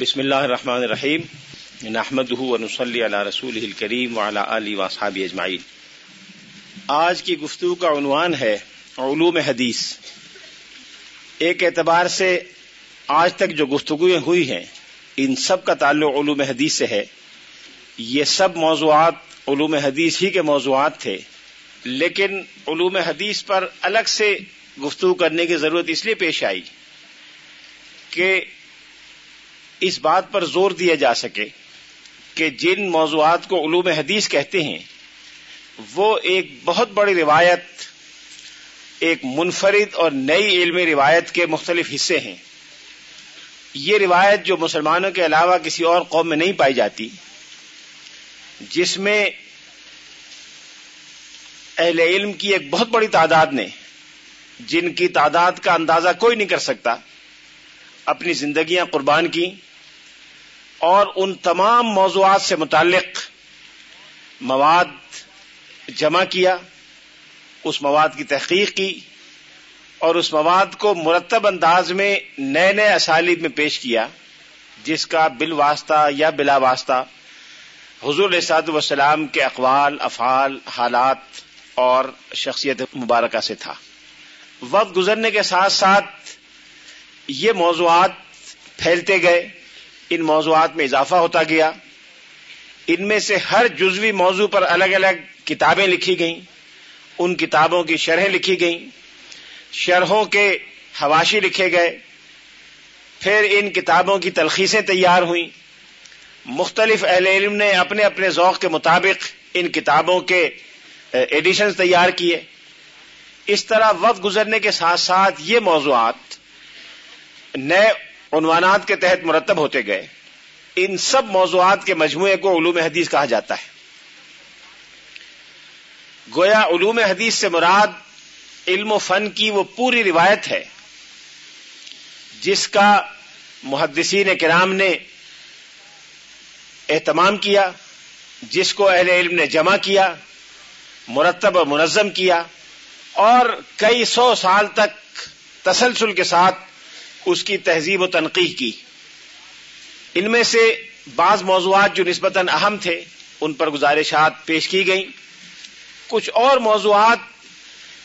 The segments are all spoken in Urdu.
بسم اللہ الرحمن الرحیم. نحمد ونصلی علی رسول الکریم وعلی آلہ واصحابہ اجمعین. آج کی گفتگو کا عنوان ہے علوم حدیث. ایک اعتبار سے آج تک جو گفتگویں ہوئی ہیں، ان سب کا تعلق علوم حدیث سے ہے. یہ سب موضوعات علوم حدیث ہی کے موضوعات تھے، لیکن علوم حدیث پر الگ سے گفتگو کرنے کی ضرورت اس لیے پیش آئی کہ اس بات پر زور دیا جا سکے کہ جن موضوعات کو علوم حدیث کہتے ہیں، وہ ایک بہت بڑی روایت، ایک منفرد اور نئی علمی روایت کے مختلف حصے ہیں۔ یہ روایت جو مسلمانوں کے علاوہ کسی اور قوم میں نہیں پائی جاتی، جس میں اہل علم کی ایک بہت بڑی تعداد نے، جن کی تعداد کا اندازہ کوئی نہیں کر سکتا، اپنی زندگیاں قربان کی اور ان تمام موضوعات سے متعلق مواد جمع کیا، اس مواد کی تحقیق کی اور اس مواد کو مرتب انداز میں نئے نئے اسالیب میں پیش کیا، جس کا بال واسطہ یا بلا واسطہ حضور الساد وسلام کے اقوال، افعال، حالات اور شخصیت مبارکہ سے تھا۔ وقت گزرنے کے ساتھ ساتھ یہ موضوعات پھیلتے گئے۔ ان موضوعات میں اضافہ ہوتا گیا۔ ان میں سے ہر جزوی موضوع پر الگ الگ کتابیں لکھی گئیں۔ ان کتابوں کی شرحیں لکھی گئیں۔ شرحوں کے حواشی لکھے گئے۔ پھر ان کتابوں کی تلخیصیں تیار ہوئیں۔ مختلف اہل علم نے اپنے اپنے ذوق کے مطابق ان کتابوں کے ایڈیشنز تیار کیے۔ اس طرح وقت گزرنے کے ساتھ ساتھ یہ موضوعات نئے عنوانات کے تحت مرتب ہوتے گئے۔ ان سب موضوعات کے مجموعے کو علوم حدیث کہا جاتا ہے۔ گویا علوم حدیث سے مراد علم و فن کی وہ پوری روایت ہے، جس کا محدثین کرام نے اہتمام کیا، جس کو اہل علم نے جمع کیا، مرتب اور منظم کیا، اور کئی سو سال تک تسلسل کے ساتھ اس کی تہذیب و تنقید کی۔ ان میں سے بعض موضوعات جو نسبتاً اہم تھے، ان پر گزارشات پیش کی گئیں۔ کچھ اور موضوعات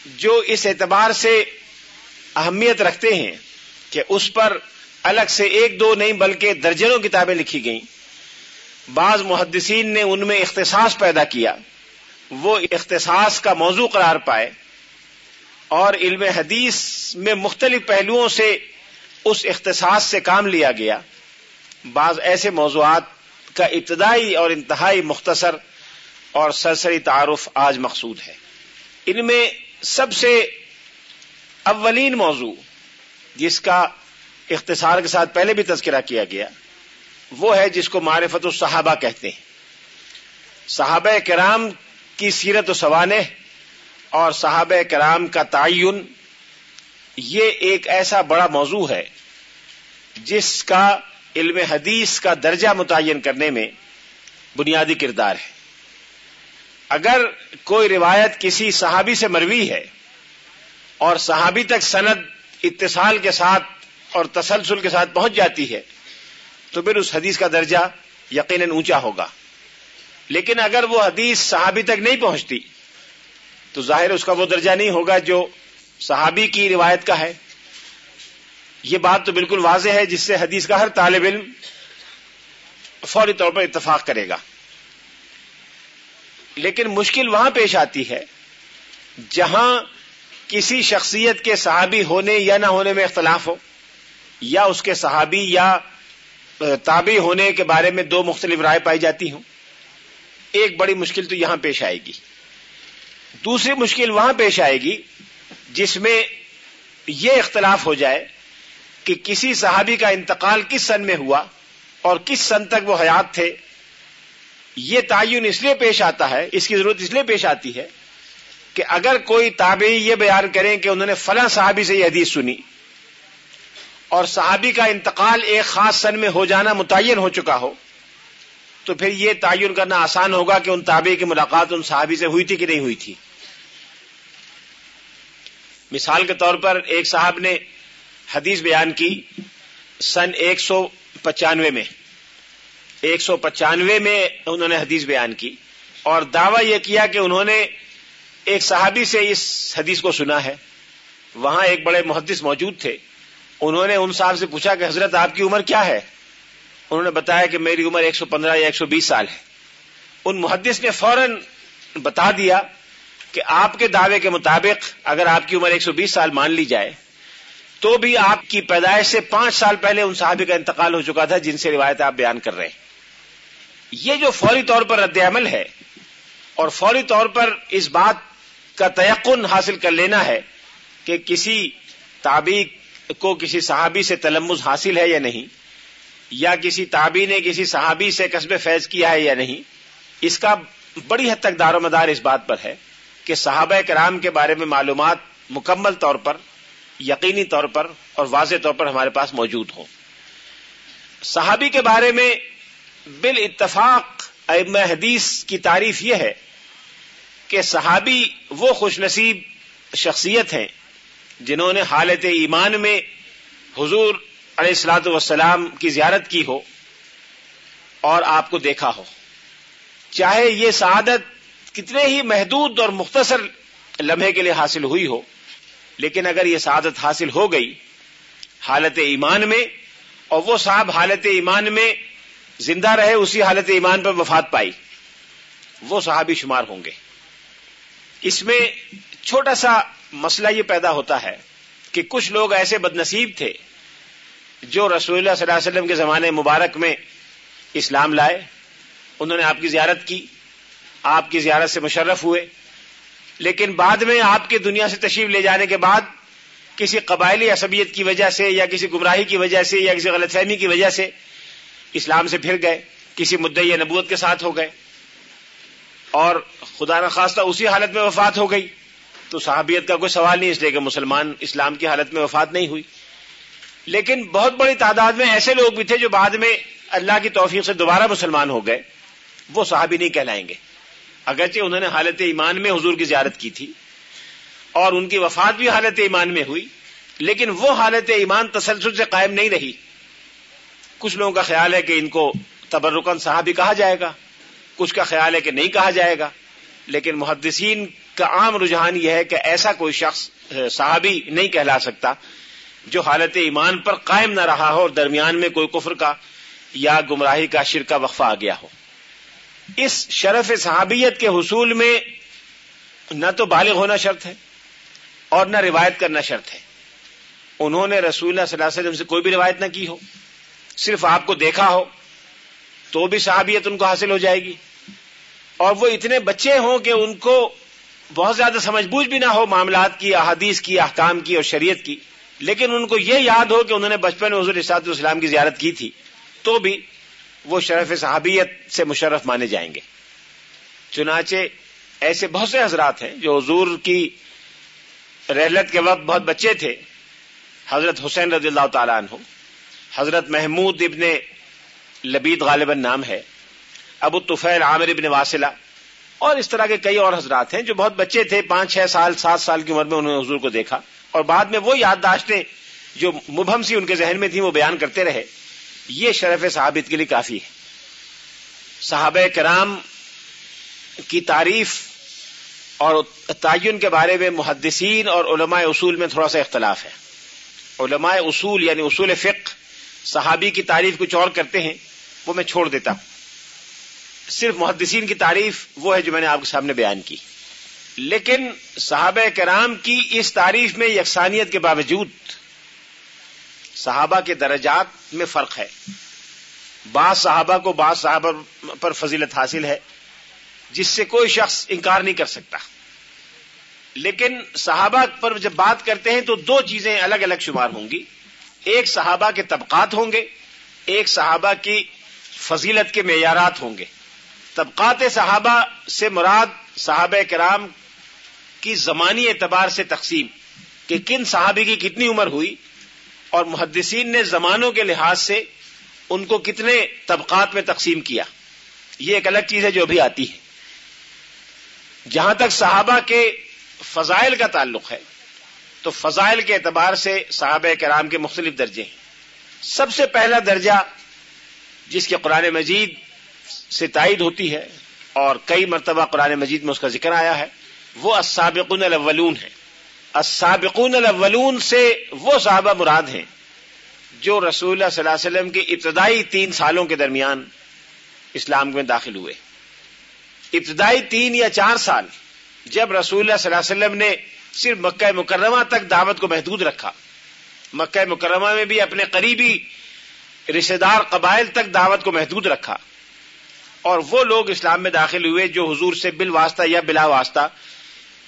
جو اس اعتبار سے اہمیت رکھتے ہیں کہ اس پر الگ سے ایک دو نہیں بلکہ درجنوں کتابیں لکھی گئیں۔ بعض محدثین نے ان میں اختصاص پیدا کیا۔ وہ اختصاص کا موضوع قرار پائے اور علم حدیث میں مختلف پہلوؤں سے اس اختصاص سے کام لیا گیا۔ بعض ایسے موضوعات کا ابتدائی اور انتہائی مختصر اور سرسری تعارف آج مقصود ہے۔ ان میں سب سے اولین موضوع جس کا اختصار کے ساتھ پہلے بھی تذکرہ کیا گیا، وہ ہے جس کو معرفت الصحابہ کہتے ہیں۔ صحابہ کرام کی سیرت و سوانح اور صحابہ کرام کا تعین یہ ایک ایسا بڑا موضوع ہے جس کا علم حدیث کا درجہ متعین کرنے میں بنیادی کردار ہے۔ اگر کوئی روایت کسی صحابی سے مروی ہے اور صحابی تک سند اتصال کے ساتھ اور تسلسل کے ساتھ پہنچ جاتی ہے، تو پھر اس حدیث کا درجہ یقیناً اونچا ہوگا۔ لیکن اگر وہ حدیث صحابی تک نہیں پہنچتی، تو ظاہر اس کا وہ درجہ نہیں ہوگا جو صحابی کی روایت کا ہے۔ یہ بات تو بالکل واضح ہے جس سے حدیث کا ہر طالب علم فوری طور پر اتفاق کرے گا۔ لیکن مشکل وہاں پیش آتی ہے جہاں کسی شخصیت کے صحابی ہونے یا نہ ہونے میں اختلاف ہو، یا اس کے صحابی یا تابع ہونے کے بارے میں دو مختلف رائے پائی جاتی ہوں۔ ایک بڑی مشکل تو یہاں پیش آئے گی۔ دوسری مشکل وہاں پیش آئے گی جس میں یہ اختلاف ہو جائے کہ کسی صحابی کا انتقال کس سن میں ہوا اور کس سن تک وہ حیات تھے، یہ تعین اس لیے پیش آتا ہے، اس کی ضرورت اس لیے پیش آتی ہے کہ اگر کوئی تابعی یہ بیان کریں کہ انہوں نے فلاں صحابی سے یہ حدیث سنی اور صحابی کا انتقال ایک خاص سن میں ہو جانا متعین ہو چکا ہو، تو پھر یہ تعین کرنا آسان ہوگا کہ ان تابعی کی ملاقات ان صحابی سے ہوئی تھی کہ نہیں ہوئی تھی۔ مثال کے طور پر ایک صاحب نے حدیث بیان کی سن ایک سو پچانوے میں۔ ایک سو پچانوے میں انہوں نے حدیث بیان کی اور دعویٰ یہ کیا کہ انہوں نے ایک صحابی سے اس حدیث کو سنا ہے۔ وہاں ایک بڑے محدث موجود تھے۔ انہوں نے ان صاحب سے پوچھا کہ حضرت آپ کی عمر کیا ہے؟ انہوں نے بتایا کہ میری عمر ایک سو پندرہ یا ایک سو بیس سال ہے۔ ان محدث نے فوراً بتا دیا کہ آپ کے دعوے کے مطابق اگر آپ کی عمر ایک سو بیس سال مان لی جائے، تو بھی آپ کی پیدائش سے پانچ سال پہلے ان صحابی کا انتقال ہو چکا تھا جن سے روایت آپ بیان کر رہے ہیں۔ یہ جو فوری طور پر رد عمل ہے اور فوری طور پر اس بات کا تیقن حاصل کر لینا ہے کہ کسی تابی کو کسی صحابی سے تلمز حاصل ہے یا نہیں، یا کسی تابی نے کسی صحابی سے قصب فیض کیا ہے یا نہیں، اس کا بڑی حد تک دار و مدار اس بات پر ہے۔ کہ صحابہ کرام کے بارے میں معلومات مکمل طور پر، یقینی طور پر اور واضح طور پر ہمارے پاس موجود ہوں۔ صحابی کے بارے میں بال اتفاق ام حدیث کی تعریف یہ ہے کہ صحابی وہ خوش نصیب شخصیت ہیں جنہوں نے حالت ایمان میں حضور علیہ السلاۃ والسلام کی زیارت کی ہو اور آپ کو دیکھا ہو۔ چاہے یہ سعادت کتنے ہی محدود اور مختصر لمحے کے لیے حاصل ہوئی ہو، لیکن اگر یہ سعادت حاصل ہو گئی حالت ایمان میں، اور وہ صاحب حالت ایمان میں زندہ رہے، اسی حالت ایمان پر وفات پائی، وہ صحابی شمار ہوں گے۔ اس میں چھوٹا سا مسئلہ یہ پیدا ہوتا ہے کہ کچھ لوگ ایسے بد نصیب تھے جو رسول اللہ صلی اللہ علیہ وسلم کے زمانے مبارک میں اسلام لائے، انہوں نے آپ کی زیارت کی آپ کی زیارت سے مشرف ہوئے۔ لیکن بعد میں آپ کے دنیا سے تشریف لے جانے کے بعد کسی قبائلی عصبیت کی وجہ سے یا کسی گمراہی کی وجہ سے یا کسی غلط فہمی کی وجہ سے اسلام سے پھر گئے، کسی مدعی نبوت کے ساتھ ہو گئے۔ اور خدا نخواستہ اسی حالت میں وفات ہو گئی۔ تو صحابیت کا کوئی سوال نہیں اس لیے کہ مسلمان اسلام کی حالت میں وفات نہیں ہوئی۔ لیکن بہت بڑی تعداد میں ایسے لوگ بھی تھے جو بعد میں اللہ کی توفیق سے دوبارہ مسلمان ہو گئے۔ وہ صحابی نہیں کہلائیں گے۔ اگرچہ انہوں نے حالت ایمان میں حضور کی زیارت کی تھی اور ان کی وفات بھی حالت ایمان میں ہوئی، لیکن وہ حالت ایمان تسلسل سے قائم نہیں رہی۔ کچھ لوگوں کا خیال ہے کہ ان کو تبرکن صحابی کہا جائے گا، کچھ کا خیال ہے کہ نہیں کہا جائے گا۔ لیکن محدثین کا عام رجحان یہ ہے کہ ایسا کوئی شخص صحابی نہیں کہلا سکتا جو حالت ایمان پر قائم نہ رہا ہو اور درمیان میں کوئی کفر کا یا گمراہی کا شرکا وقفہ آ گیا ہو۔ اس شرف صحابیت کے حصول میں نہ تو بالغ ہونا شرط ہے اور نہ روایت کرنا شرط ہے۔ انہوں نے رسول اللہ صلی اللہ علیہ وسلم سے کوئی بھی روایت نہ کی ہو، صرف آپ کو دیکھا ہو، تو بھی صحابیت ان کو حاصل ہو جائے گی۔ اور وہ اتنے بچے ہوں کہ ان کو بہت زیادہ سمجھ بوجھ بھی نہ ہو معاملات کی، احادیث کی، احکام کی اور شریعت کی۔ لیکن ان کو یہ یاد ہو کہ انہوں نے بچپن میں حضور اسات السلام کی زیارت کی تھی، تو بھی وہ شرف صحابیت سے مشرف مانے جائیں گے۔ چنانچہ ایسے بہت سے حضرات ہیں جو حضور کی رحلت کے وقت بہت بچے تھے۔ حضرت حسین رضی اللہ تعالیٰ عنہ، حضرت محمود ابن لبید غالباً نام ہے، ابو طفیل عامر ابن واسلہ، اور اس طرح کے کئی اور حضرات ہیں جو بہت بچے تھے۔ پانچ، چھ سال، سات سال کی عمر میں انہوں نے حضور کو دیکھا۔ اور بعد میں وہ یادداشتیں جو مبہم سی ان کے ذہن میں تھیں، وہ بیان کرتے رہے۔ یہ شرف صحابت کے لیے کافی ہے۔ صحابہ کرام کی تعریف اور تعین کے بارے میں محدثین اور علماء اصول میں تھوڑا سا اختلاف ہے۔ علماء اصول یعنی اصول فقہ صحابی کی تعریف کچھ اور کرتے ہیں، وہ میں چھوڑ دیتا ہوں۔ صرف محدثین کی تعریف وہ ہے جو میں نے آپ کے سامنے بیان کی۔ لیکن صحابہ کرام کی اس تعریف میں یکسانیت کے باوجود صحابہ کے درجات میں فرق ہے۔ بعض صحابہ کو بعض صحابہ پر فضیلت حاصل ہے، جس سے کوئی شخص انکار نہیں کر سکتا۔ لیکن صحابہ پر جب بات کرتے ہیں تو دو چیزیں الگ الگ شمار ہوں گی۔ ایک صحابہ کے طبقات ہوں گے، ایک صحابہ کی فضیلت کے معیارات ہوں گے۔ طبقات صحابہ سے مراد صحابہ کرام کی زمانی اعتبار سے تقسیم کہ کن صحابی کی کتنی عمر ہوئی اور محدثین نے زمانوں کے لحاظ سے ان کو کتنے طبقات میں تقسیم کیا۔ یہ ایک الگ چیز ہے جو ابھی آتی ہے۔ جہاں تک صحابہ کے فضائل کا تعلق ہے، تو فضائل کے اعتبار سے صحابہ کرام کے مختلف درجے ہیں۔ سب سے پہلا درجہ جس کے قرآن مجید سے تائید ہوتی ہے اور کئی مرتبہ قرآن مجید میں اس کا ذکر آیا ہے، وہ السابقون الاولون ہیں السابقون الاولون سے وہ صحابہ مراد ہیں جو رسول اللہ صلی اللہ علیہ وسلم کے ابتدائی تین سالوں کے درمیان اسلام میں داخل ہوئے۔ ابتدائی تین یا چار سال جب رسول اللہ صلی اللہ علیہ وسلم نے صرف مکہ مکرمہ تک دعوت کو محدود رکھا۔ مکہ مکرمہ میں بھی اپنے قریبی رشتے دار قبائل تک دعوت کو محدود رکھا۔ اور وہ لوگ اسلام میں داخل ہوئے جو حضور سے بال واسطہ یا بلا واسطہ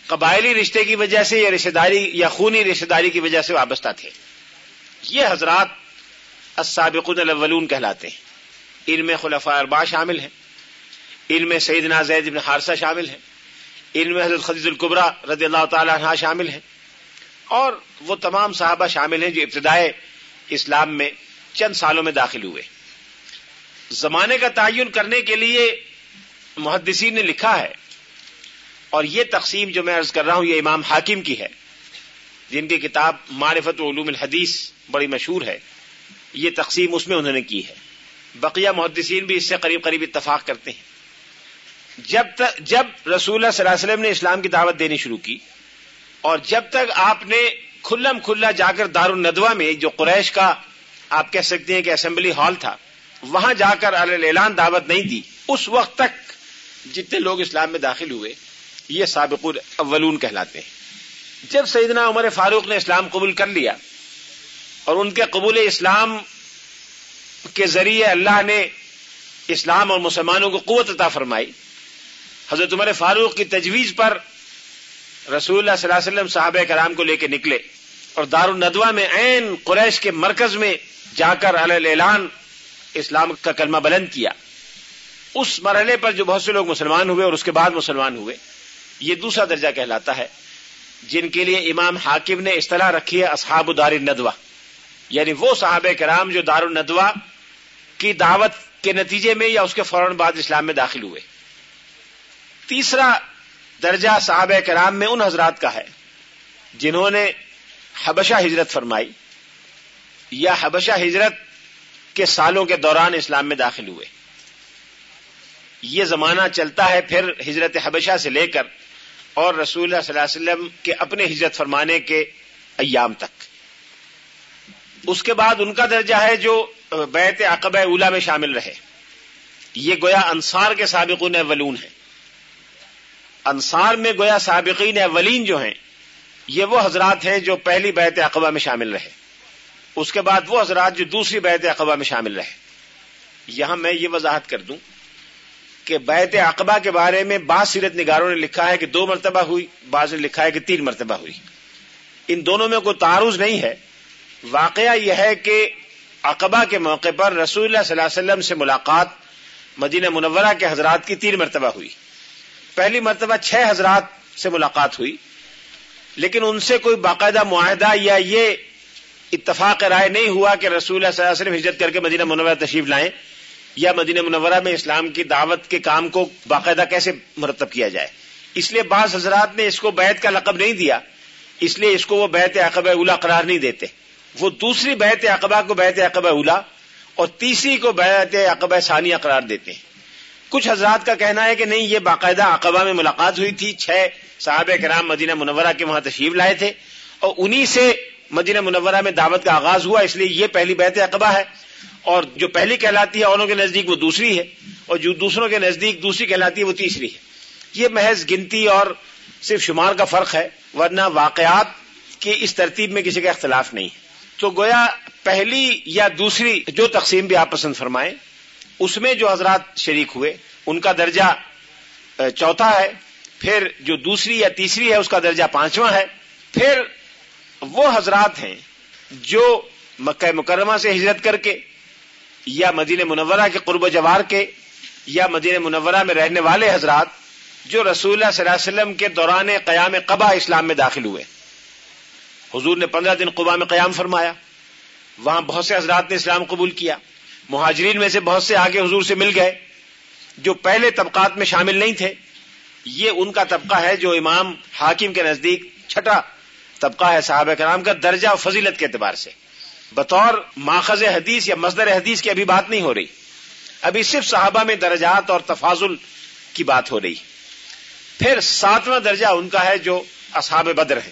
قبائلی رشتے کی وجہ سے یا رشتے داری یا خونی رشتے داری کی وجہ سے وابستہ تھے۔ یہ حضرات السابقون الاولون کہلاتے ہیں۔ ان میں خلفاء اربا شامل ہیں۔ ان میں سیدنا زید بن حارثہ شامل ہیں۔ ان میں حضرت خدیج القبرا رضی اللہ تعالی عنہ شامل ہیں۔ اور وہ تمام صحابہ شامل ہیں جو ابتدائے اسلام میں چند سالوں میں داخل ہوئے۔ زمانے کا تعین کرنے کے لیے محدثین نے لکھا ہے اور یہ تقسیم جو میں عرض کر رہا ہوں، یہ امام حاکم کی ہے، جن کی کتاب معرفت و علوم الحدیث بڑی مشہور ہے، یہ تقسیم اس میں انہوں نے کی ہے۔ بقیہ محدثین بھی اس سے قریب قریب اتفاق کرتے ہیں۔ جب تک جب رسول اللہ صلی اللہ علیہ وسلم نے اسلام کی دعوت دینی شروع کی، اور جب تک آپ نے کھلم کھلا جا کر دار الندوا میں، جو قریش کا آپ کہہ سکتے ہیں کہ اسمبلی ہال تھا، وہاں جا کر اعلان دعوت نہیں دی، اس وقت تک جتنے لوگ اسلام میں داخل ہوئے یہ سابق اولون کہلاتے ہیں۔ جب سیدنا عمر فاروق نے اسلام قبول کر لیا اور ان کے قبول اسلام کے ذریعے اللہ نے اسلام اور مسلمانوں کو قوت عطا فرمائی، حضرت عمر فاروق کی تجویز پر رسول اللہ صلی اللہ علیہ وسلم صحابہ کرام کو لے کے نکلے اور دارالدوا میں عین قریش کے مرکز میں جا کر اعلان اسلام کا کلمہ بلند کیا۔ اس مرحلے پر جو بہت سے لوگ مسلمان ہوئے اور اس کے بعد مسلمان ہوئے۔ یہ دوسرا درجہ کہلاتا ہے، جن کے لیے امام حاکم نے اصطلاح رکھی ہے اصحاب دار الندوا یعنی وہ صحابہ کرام جو دار الندوا کی دعوت کے نتیجے میں یا اس کے فوراً بعد اسلام میں داخل ہوئے۔ تیسرا درجہ صحابہ کرام میں ان حضرات کا ہے، جنہوں نے حبشہ ہجرت فرمائی یا حبشہ ہجرت کے سالوں کے دوران اسلام میں داخل ہوئے۔ یہ زمانہ چلتا ہے پھر ہجرت حبشہ سے لے کر اور رسول اللہ صلی اللہ علیہ وسلم کے اپنے ہجرت فرمانے کے ایام تک۔ اس کے بعد ان کا درجہ ہے جو بیت عقبہ اولا میں شامل رہے۔ یہ گویا انصار کے سابقون اولون ہیں۔ انصار میں گویا سابقین اولین جو ہیں، یہ وہ حضرات ہیں جو پہلی بیت عقبہ میں شامل رہے۔ اس کے بعد وہ حضرات جو دوسری بیت عقبہ میں شامل رہے۔ یہاں میں یہ وضاحت کر دوں۔ کہ بیت عقبہ کے بارے میں بعض سیرت نگاروں نے لکھا ہے کہ دو مرتبہ ہوئی، بعض نے لکھا ہے کہ تین مرتبہ ہوئی۔ ان دونوں میں کوئی تعارض نہیں ہے۔ واقعہ یہ ہے کہ عقبہ کے موقع پر رسول اللہ صلی اللہ علیہ وسلم سے ملاقات مدینہ منورہ کے حضرات کی تین مرتبہ ہوئی۔ پہلی مرتبہ چھ حضرات سے ملاقات ہوئی۔ لیکن ان سے کوئی باقاعدہ معاہدہ یا یہ اتفاق رائے نہیں ہوا کہ رسول اللہ صلی اللہ علیہ وسلم ہجرت کر کے مدینہ منورہ تشریف لائیں۔ یا مدینہ منورہ میں اسلام کی دعوت کے کام کو باقاعدہ کیسے مرتب کیا جائے؟ اس لیے بعض حضرات نے اس کو بیت کا لقب نہیں دیا، اس لیے اس کو وہ بیت عقبہ اولا قرار نہیں دیتے۔ وہ دوسری بیت عقبہ کو بیت عقبہ اولا اور تیسری کو بیت عقبہ ثانیہ قرار دیتے ہیں۔ کچھ حضرات کا کہنا ہے کہ نہیں، یہ باقاعدہ عقبہ میں ملاقات ہوئی تھی۔ چھ صحابہ کرام مدینہ منورہ کے وہاں تشریف لائے تھے اور انہی سے مدینہ منورہ میں دعوت کا آغاز ہوا، اس لیے یہ پہلی بیت عقبہ ہے۔ اور جو پہلی کہلاتی ہے اوروں کے نزدیک وہ دوسری ہے، اور جو دوسروں کے نزدیک دوسری کہلاتی ہے وہ تیسری ہے۔ یہ محض گنتی اور صرف شمار کا فرق ہے، ورنہ واقعات کی اس ترتیب میں کسی کا اختلاف نہیں۔ ہے تو گویا پہلی یا دوسری جو تقسیم بھی آپ پسند فرمائیں، اس میں جو حضرات شریک ہوئے، ان کا درجہ چوتھا ہے، پھر جو دوسری یا تیسری ہے، اس کا درجہ پانچواں ہے۔ پھر وہ حضرات ہیں جو مکہ مکرمہ سے ہجرت کر کے یا مدینہ منورہ کے قرب و جوار کے یا مدینہ منورہ میں رہنے والے حضرات جو رسول اللہ صلی اللہ علیہ وسلم کے دوران قیام قبا اسلام میں داخل ہوئے۔ حضور نے پندرہ دن قبا میں قیام فرمایا۔ وہاں بہت سے حضرات نے اسلام قبول کیا۔ مہاجرین میں سے بہت سے آگے حضور سے مل گئے جو پہلے طبقات میں شامل نہیں تھے۔ یہ ان کا طبقہ ہے جو امام حاکم کے نزدیک چھٹا طبقہ ہے صحابہ کرام کا درجہ و فضیلت کے اعتبار سے۔ بطور ماخذ حدیث یا مزدر حدیث کی ابھی بات نہیں ہو رہی۔ ابھی صرف صحابہ میں درجات اور تفاضل کی بات ہو رہی۔ پھر ساتواں درجہ ان کا ہے جو اصحاب بدر ہے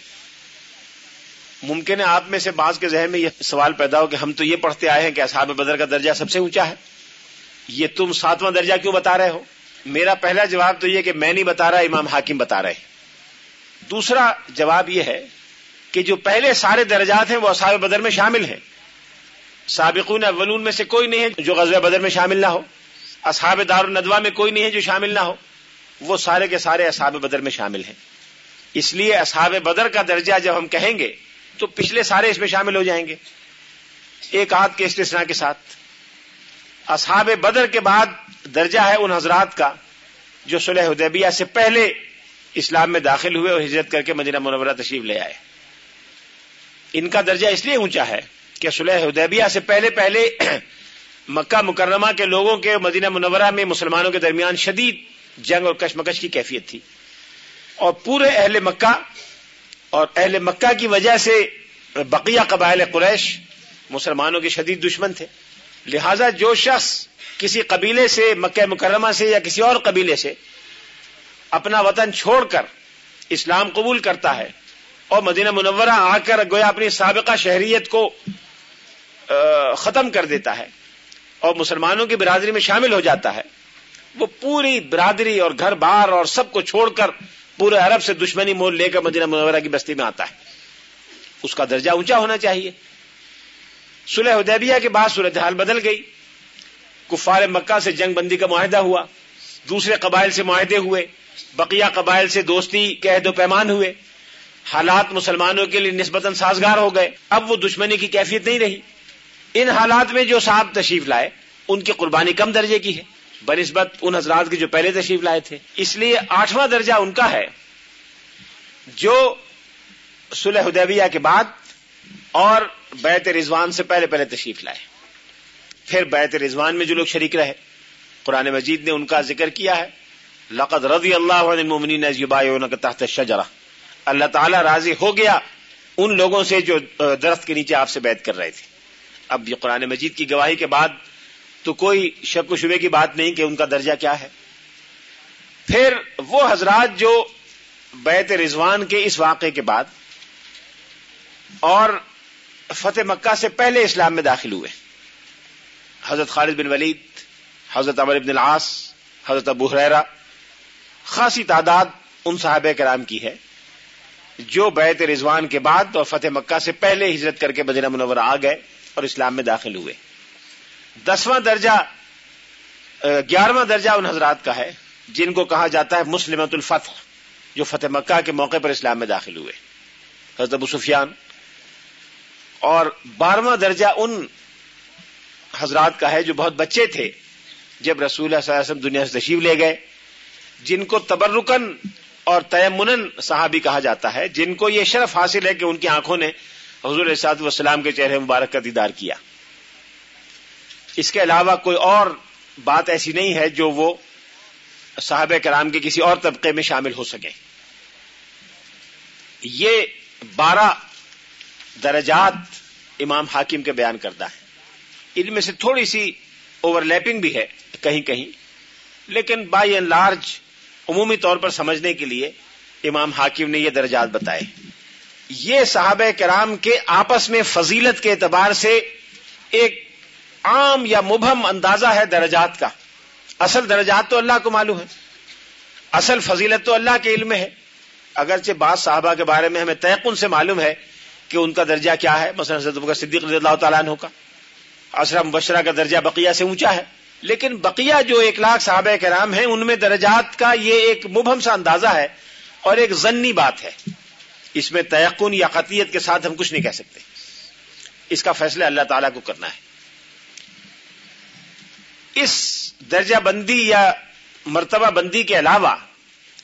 ممکن ہے آپ میں سے بعض کے ذہن میں یہ سوال پیدا ہو کہ ہم تو یہ پڑھتے آئے ہیں کہ اصحاب بدر کا درجہ سب سے اونچا ہے۔ یہ تم ساتواں درجہ کیوں بتا رہے ہو؟ میرا پہلا جواب تو یہ کہ میں نہیں بتا رہا، امام حاکم بتا رہے دوسرا جواب یہ ہے کہ جو پہلے سارے درجات ہیں وہ اصحاب بدر میں شامل ہیں۔ سابقون اولون میں سے کوئی نہیں ہے جو غزوہ بدر میں شامل نہ ہو، اصحاب دار الدوا میں کوئی نہیں ہے جو شامل نہ ہو، وہ سارے کے سارے اصحاب بدر میں شامل ہیں۔ اس لیے اصحاب بدر کا درجہ جب ہم کہیں گے تو پچھلے سارے اس میں شامل ہو جائیں گے۔ ایک آدھ کے استثناء کے ساتھ۔ اصحاب بدر کے بعد درجہ ہے ان حضرات کا جو صلح حدیبیہ سے پہلے اسلام میں داخل ہوئے اور ہجرت کر کے مدینہ منورہ تشریف لے آئے۔ ان کا درجہ اس لیے اونچا ہے کہ صلح حدیبیہ سے پہلے پہلے مکہ مکرمہ کے لوگوں کے مدینہ منورہ میں مسلمانوں کے درمیان شدید جنگ اور کشمکش کی کیفیت تھی۔ اور پورے اہل مکہ اور اہل مکہ کی وجہ سے بقیہ قبائل قریش مسلمانوں کے شدید دشمن تھے۔ لہذا جو شخص کسی قبیلے سے مکہ مکرمہ سے یا کسی اور قبیلے سے اپنا وطن چھوڑ کر اسلام قبول کرتا ہے اور مدینہ منورہ آ کر گویا اپنی سابقہ شہریت کو ختم کر دیتا ہے اور مسلمانوں کی برادری میں شامل ہو جاتا ہے۔ وہ پوری برادری اور گھر بار اور سب کو چھوڑ کر پورے عرب سے دشمنی مول لے کر مدینہ منورہ کی بستی میں آتا ہے۔ اس کا درجہ اونچا ہونا چاہیے۔ سلح حدیبیہ کے بعد صورتحال بدل گئی۔ کفار مکہ سے جنگ بندی کا معاہدہ ہوا۔ دوسرے قبائل سے معاہدے ہوئے۔ بقیہ قبائل سے دوستی کے عہد و پیمان ہوئے۔ حالات مسلمانوں کے لیے نسبتاً سازگار ہو گئے۔ اب وہ دشمنی کی کیفیت نہیں رہی۔ ان حالات میں جو صاحب تشریف لائے، ان کی قربانی کم درجے کی ہے۔ بنسبت ان حضرات کی جو پہلے تشریف لائے تھے۔ اس لیے آٹھواں درجہ ان کا ہے، جو سلح حدیبیہ کے بعد اور بیت رضوان سے پہلے پہلے تشریف لائے۔ پھر بیت رضوان میں جو لوگ شریک رہے، قرآن مجید نے ان کا ذکر کیا ہے۔ لقد رضی اللہ تحت شجرہ اللہ تعالیٰ راضی ہو گیا ان لوگوں سے جو درخت کے نیچے آپ سے بیت کر رہے تھے۔ اب یہ قرآن مجید کی گواہی کے بعد تو کوئی شک و شبے کی بات نہیں کہ ان کا درجہ کیا ہے۔ پھر وہ حضرات جو بیت رضوان کے اس واقعے کے بعد اور فتح مکہ سے پہلے اسلام میں داخل ہوئے۔ حضرت خالد بن ولید، حضرت عمر بن العاص، حضرت ابو حریرہ خاصی تعداد ان صحابہ کرام کی ہے جو بیت رضوان کے بعد اور فتح مکہ سے پہلے ہجرت کر کے مدینہ منورہ آ گئے۔ اور اسلام میں داخل ہوئے۔ دسواں درجہ گیارہواں درجہ ان حضرات کا ہے، جن کو کہا جاتا ہے مسلمت الفتح، جو فتح مکہ کے موقع پر اسلام میں داخل ہوئے۔ حضرت ابو سفیان۔ اور بارہواں درجہ ان حضرات کا ہے جو بہت بچے تھے، جب رسول اللہ صلی اللہ علیہ وسلم دنیا سے تشریف لے گئے، جن کو تبرکن اور تیمن صحابی کہا جاتا ہے، جن کو یہ شرف حاصل ہے کہ ان کی آنکھوں نے حضور اساد والسلام کے چہرے مبارک کا دیدار کیا۔ اس کے علاوہ کوئی اور بات ایسی نہیں ہے جو وہ صحابہ کرام کے کسی اور طبقے میں شامل ہو سکے۔ یہ بارہ درجات امام حاکم کے بیان کرتا ہے ان میں سے تھوڑی سی اوور لیپنگ بھی ہے کہیں کہیں، لیکن بائی اینڈ لارج عمومی طور پر سمجھنے کے لیے امام حاکم نے یہ درجات بتائے۔ یہ صحابہ کرام کے آپس میں فضیلت کے اعتبار سے ایک عام یا مبہم اندازہ ہے درجات کا۔ اصل درجات تو اللہ کو معلوم ہے۔ اصل فضیلت تو اللہ کے علم ہے۔ اگرچہ بعض صحابہ کے بارے میں ہمیں تیقن سے معلوم ہے کہ ان کا درجہ کیا ہے، مثلا حضرت صدیق رضی اللہ تعالیٰ عنہ کا۔ اشرم مبشرہ کا درجہ بقیہ سے اونچا ہے۔ لیکن بقیہ جو ایک لاکھ صحابہ کرام ہیں، ان میں درجات کا یہ ایک مبہم سا اندازہ ہے اور ایک ضنی بات ہے۔ اس میں تیقن یا قطیت کے ساتھ ہم کچھ نہیں کہہ سکتے۔ اس کا فیصلہ اللہ تعالیٰ کو کرنا ہے۔ اس درجہ بندی یا مرتبہ بندی کے علاوہ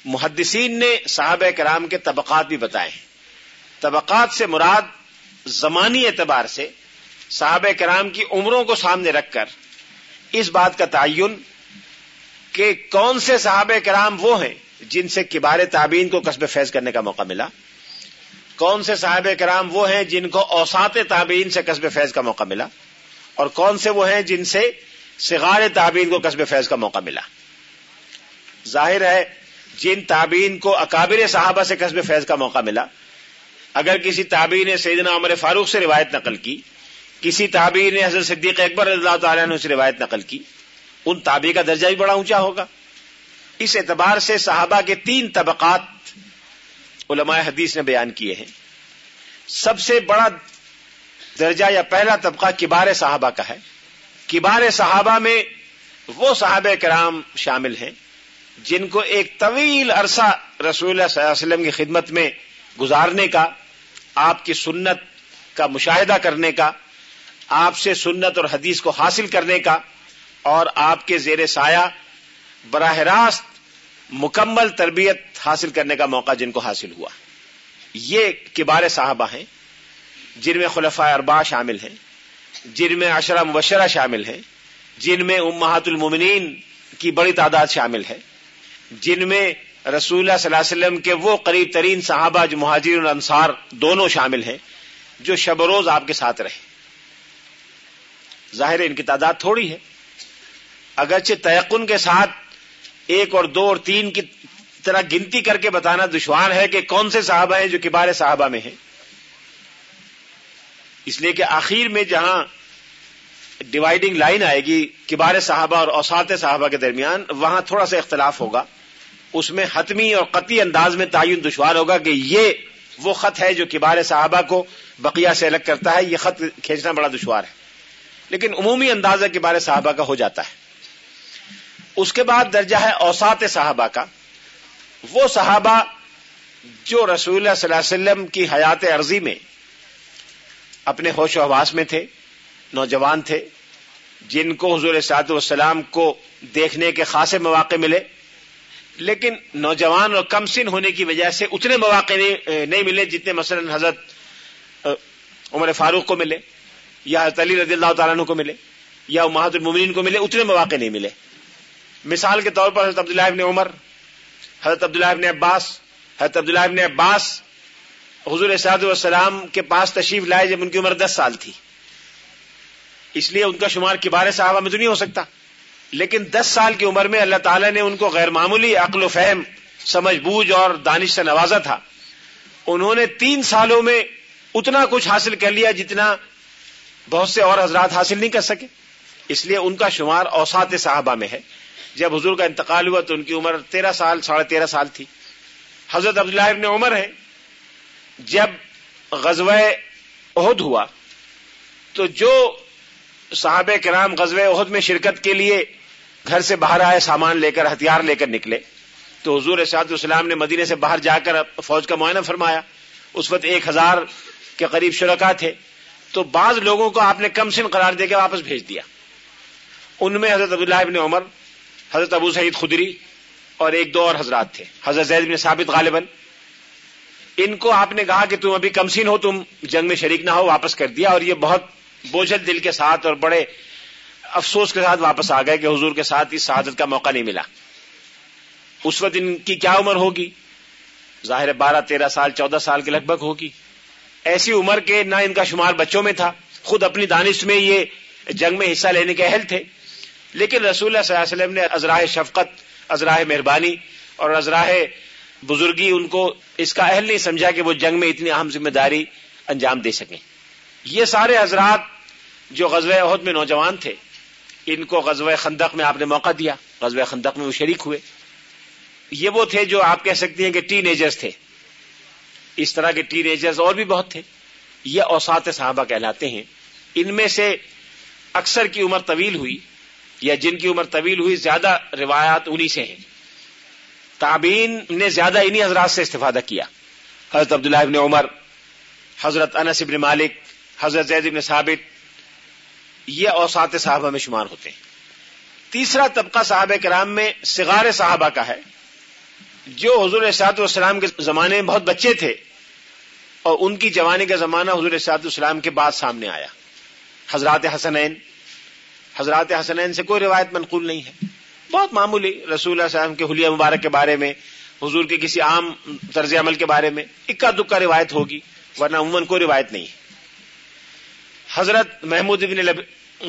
محدثین نے صحابہ کرام کے طبقات بھی بتائے ہیں۔ طبقات سے مراد زمانی اعتبار سے صحابہ کرام کی عمروں کو سامنے رکھ کر اس بات کا تعین کہ کون سے صحابہ کرام وہ ہیں جن سے کبار تعبین کو قصب فیض کرنے کا موقع ملا۔ کون سے صحابہ کرام وہ ہیں جن کو اوسات تعبین سے قصب فیض کا موقع ملا؟ اور کون سے وہ ہیں جن سے سغار تعبین کو قصب فیض کا موقع ملا؟ ظاہر ہے جن تعبین کو اکابر صحابہ سے قصب فیض کا موقع ملا، اگر کسی تابعی نے سیدنا عمر فاروق سے روایت نقل کی، کسی تابعی نے حضرت صدیق اکبر رضی اللہ تعالیٰ نے سے روایت نقل کی، ان تابعی کا درجہ بھی بڑا اونچا ہوگا۔ اس اعتبار سے صحابہ کے تین طبقات علماء حدیث نے بیان کیے ہیں۔ سب سے بڑا درجہ یا پہلا طبقہ کبار صحابہ کا ہے۔ کبار صحابہ میں وہ صحابہ کرام شامل ہیں جن کو ایک طویل عرصہ رسول اللہ صلی اللہ علیہ وسلم کی خدمت میں گزارنے کا، آپ کی سنت کا مشاہدہ کرنے کا، آپ سے سنت اور حدیث کو حاصل کرنے کا اور آپ کے زیر سایہ براہ راست مکمل تربیت حاصل کرنے کا موقع جن کو حاصل ہوا۔ یہ کبار صاحبہ ہیں، جن میں خلفۂ اربا شامل ہیں، جن میں اشرا مبشرہ شامل ہیں، جن میں امہات المومنین کی بڑی تعداد شامل ہے، جن میں رسول اللہ صلی اللہ علیہ وسلم کے وہ قریب ترین صحابہ جو مہاجر انصار دونوں شامل ہیں، جو شب روز آپ کے ساتھ رہے۔ ظاہر ان کی تعداد تھوڑی ہے، اگرچہ تیقن کے ساتھ ایک اور دو اور تین کی طرح گنتی کر کے بتانا دشوار ہے کہ کون سے صحابہ ہیں جو کبار صحابہ میں ہیں۔ اس لیے کہ آخر میں جہاں ڈیوائڈنگ لائن آئے گی کبار صحابہ اور اوسات صحابہ کے درمیان، وہاں تھوڑا سا اختلاف ہوگا۔ اس میں حتمی اور قطعی انداز میں تعین دشوار ہوگا کہ یہ وہ خط ہے جو کبار صحابہ کو بقیہ سے الگ کرتا ہے۔ یہ خط کھینچنا بڑا دشوار ہے۔ لیکن عمومی اندازہ کبار صحابہ کا ہو جاتا ہے۔ اس کے بعد درجہ ہے اوسات صحابہ کا۔ وہ صحابہ جو رسول اللہ صلی اللہ علیہ وسلم کی حیات عرضی میں اپنے ہوش و حواس میں تھے، نوجوان تھے، جن کو حضور سعد والسلام کو دیکھنے کے خاصے مواقع ملے، لیکن نوجوان اور کم سن ہونے کی وجہ سے اتنے مواقع نہیں ملے جتنے مثلا حضرت عمر فاروق کو ملے، یا حضرت علی رضی اللہ تعالیٰ کو ملے، یا محد المین کو ملے، اتنے مواقع نہیں ملے۔ مثال کے طور پر حضرت عبداللہ ابن عمر، حضرت عبداللہ ابن عباس، حضرت عبداللہ ابن عباس حضور صاحب والسلام کے پاس تشریف لائے جب ان کی عمر دس سال تھی۔ اس لیے ان کا شمار کبار صحابہ میں تو نہیں ہو سکتا۔ لیکن دس سال کی عمر میں اللہ تعالیٰ نے ان کو غیر معمولی عقل و فہم، سمجھ بوجھ اور دانش سے نوازا تھا۔ انہوں نے تین سالوں میں اتنا کچھ حاصل کر لیا جتنا بہت سے اور حضرات حاصل نہیں کر سکے۔ اس لیے ان کا شمار اوسات صحابہ میں ہے۔ جب حضور کا انتقال ہوا تو ان کی عمر تیرہ سال، ساڑھے تیرہ سال تھی۔ حضرت عبداللہ ابن عمر ہے جب غزوہ عہد ہوا تو جو صحابہ کرام غزوہ عہد میں شرکت کے لیے گھر سے باہر آئے، سامان لے کر، ہتھیار لے کر نکلے، تو حضور سعد السلام نے مدینے سے باہر جا کر فوج کا معائنہ فرمایا۔ اس وقت ایک ہزار کے قریب شرکا تھے۔ تو بعض لوگوں کو آپ نے کم سن قرار دے کے واپس بھیج دیا۔ ان میں حضرت عبداللہ ابن عمر حضرت ابو سعید خدری اور ایک دو اور حضرات تھے۔ حضرت زید بن ثابت غالباً۔ ان کو آپ نے کہا کہ تم ابھی کمسین ہو، تم جنگ میں شریک نہ ہو، واپس کر دیا۔ اور یہ بہت بوجھل دل کے ساتھ اور بڑے افسوس کے ساتھ واپس آ گئے کہ حضور کے ساتھ اس شہادت کا موقع نہیں ملا۔ اس وقت ان کی کیا عمر ہوگی؟ ظاہر بارہ، تیرہ سال، چودہ سال کے لگ بھگ ہوگی۔ ایسی عمر کے نہ ان کا شمار بچوں میں تھا۔ خود اپنی دانش میں یہ جنگ میں حصہ لینے کے اہل تھے۔ لیکن رسول اللہ صلی اللہ علیہ وسلم نے ازراہ شفقت، ازراہ مہربانی اور ازراہ بزرگی ان کو اس کا اہل نہیں سمجھا کہ وہ جنگ میں اتنی اہم ذمہ داری انجام دے سکیں۔ یہ سارے حضرات جو غزوہ عہد میں نوجوان تھے، ان کو غزوہ خندق میں آپ نے موقع دیا، غزوہ خندق میں وہ شریک ہوئے۔ یہ وہ تھے جو آپ کہہ سکتی ہیں کہ ٹین ایجرز تھے۔ اس طرح کے ٹین ایجرز اور بھی بہت تھے۔ یہ اوسات صحابہ کہلاتے ہیں۔ ان میں سے اکثر کی عمر طویل ہوئی۔ یا جن کی عمر طویل ہوئی، زیادہ روایات انہی سے ہیں۔ تابین نے زیادہ انہی حضرات سے استفادہ کیا۔ حضرت عبداللہ ابن عمر، حضرت انس ابن مالک، حضرت زید ابن ثابت، یہ اوسات صحابہ میں شمار ہوتے ہیں۔ تیسرا طبقہ صحابہ کرام میں سگار صحابہ کا ہے، جو حضور سعد السلام کے زمانے میں بہت بچے تھے اور ان کی جوانی کا زمانہ حضور سعد السلام کے بعد سامنے آیا۔ حضرات حسنین حضرات حسنین سے کوئی روایت منقول نہیں ہے۔ بہت معمولی رسول اللہ وسلم کے حلیہ مبارک کے بارے میں، حضور کے کسی عام طرز عمل کے بارے میں اکا دکا روایت ہوگی، ورنہ عموماً کوئی روایت نہیں ہے۔ حضرت محمود ابن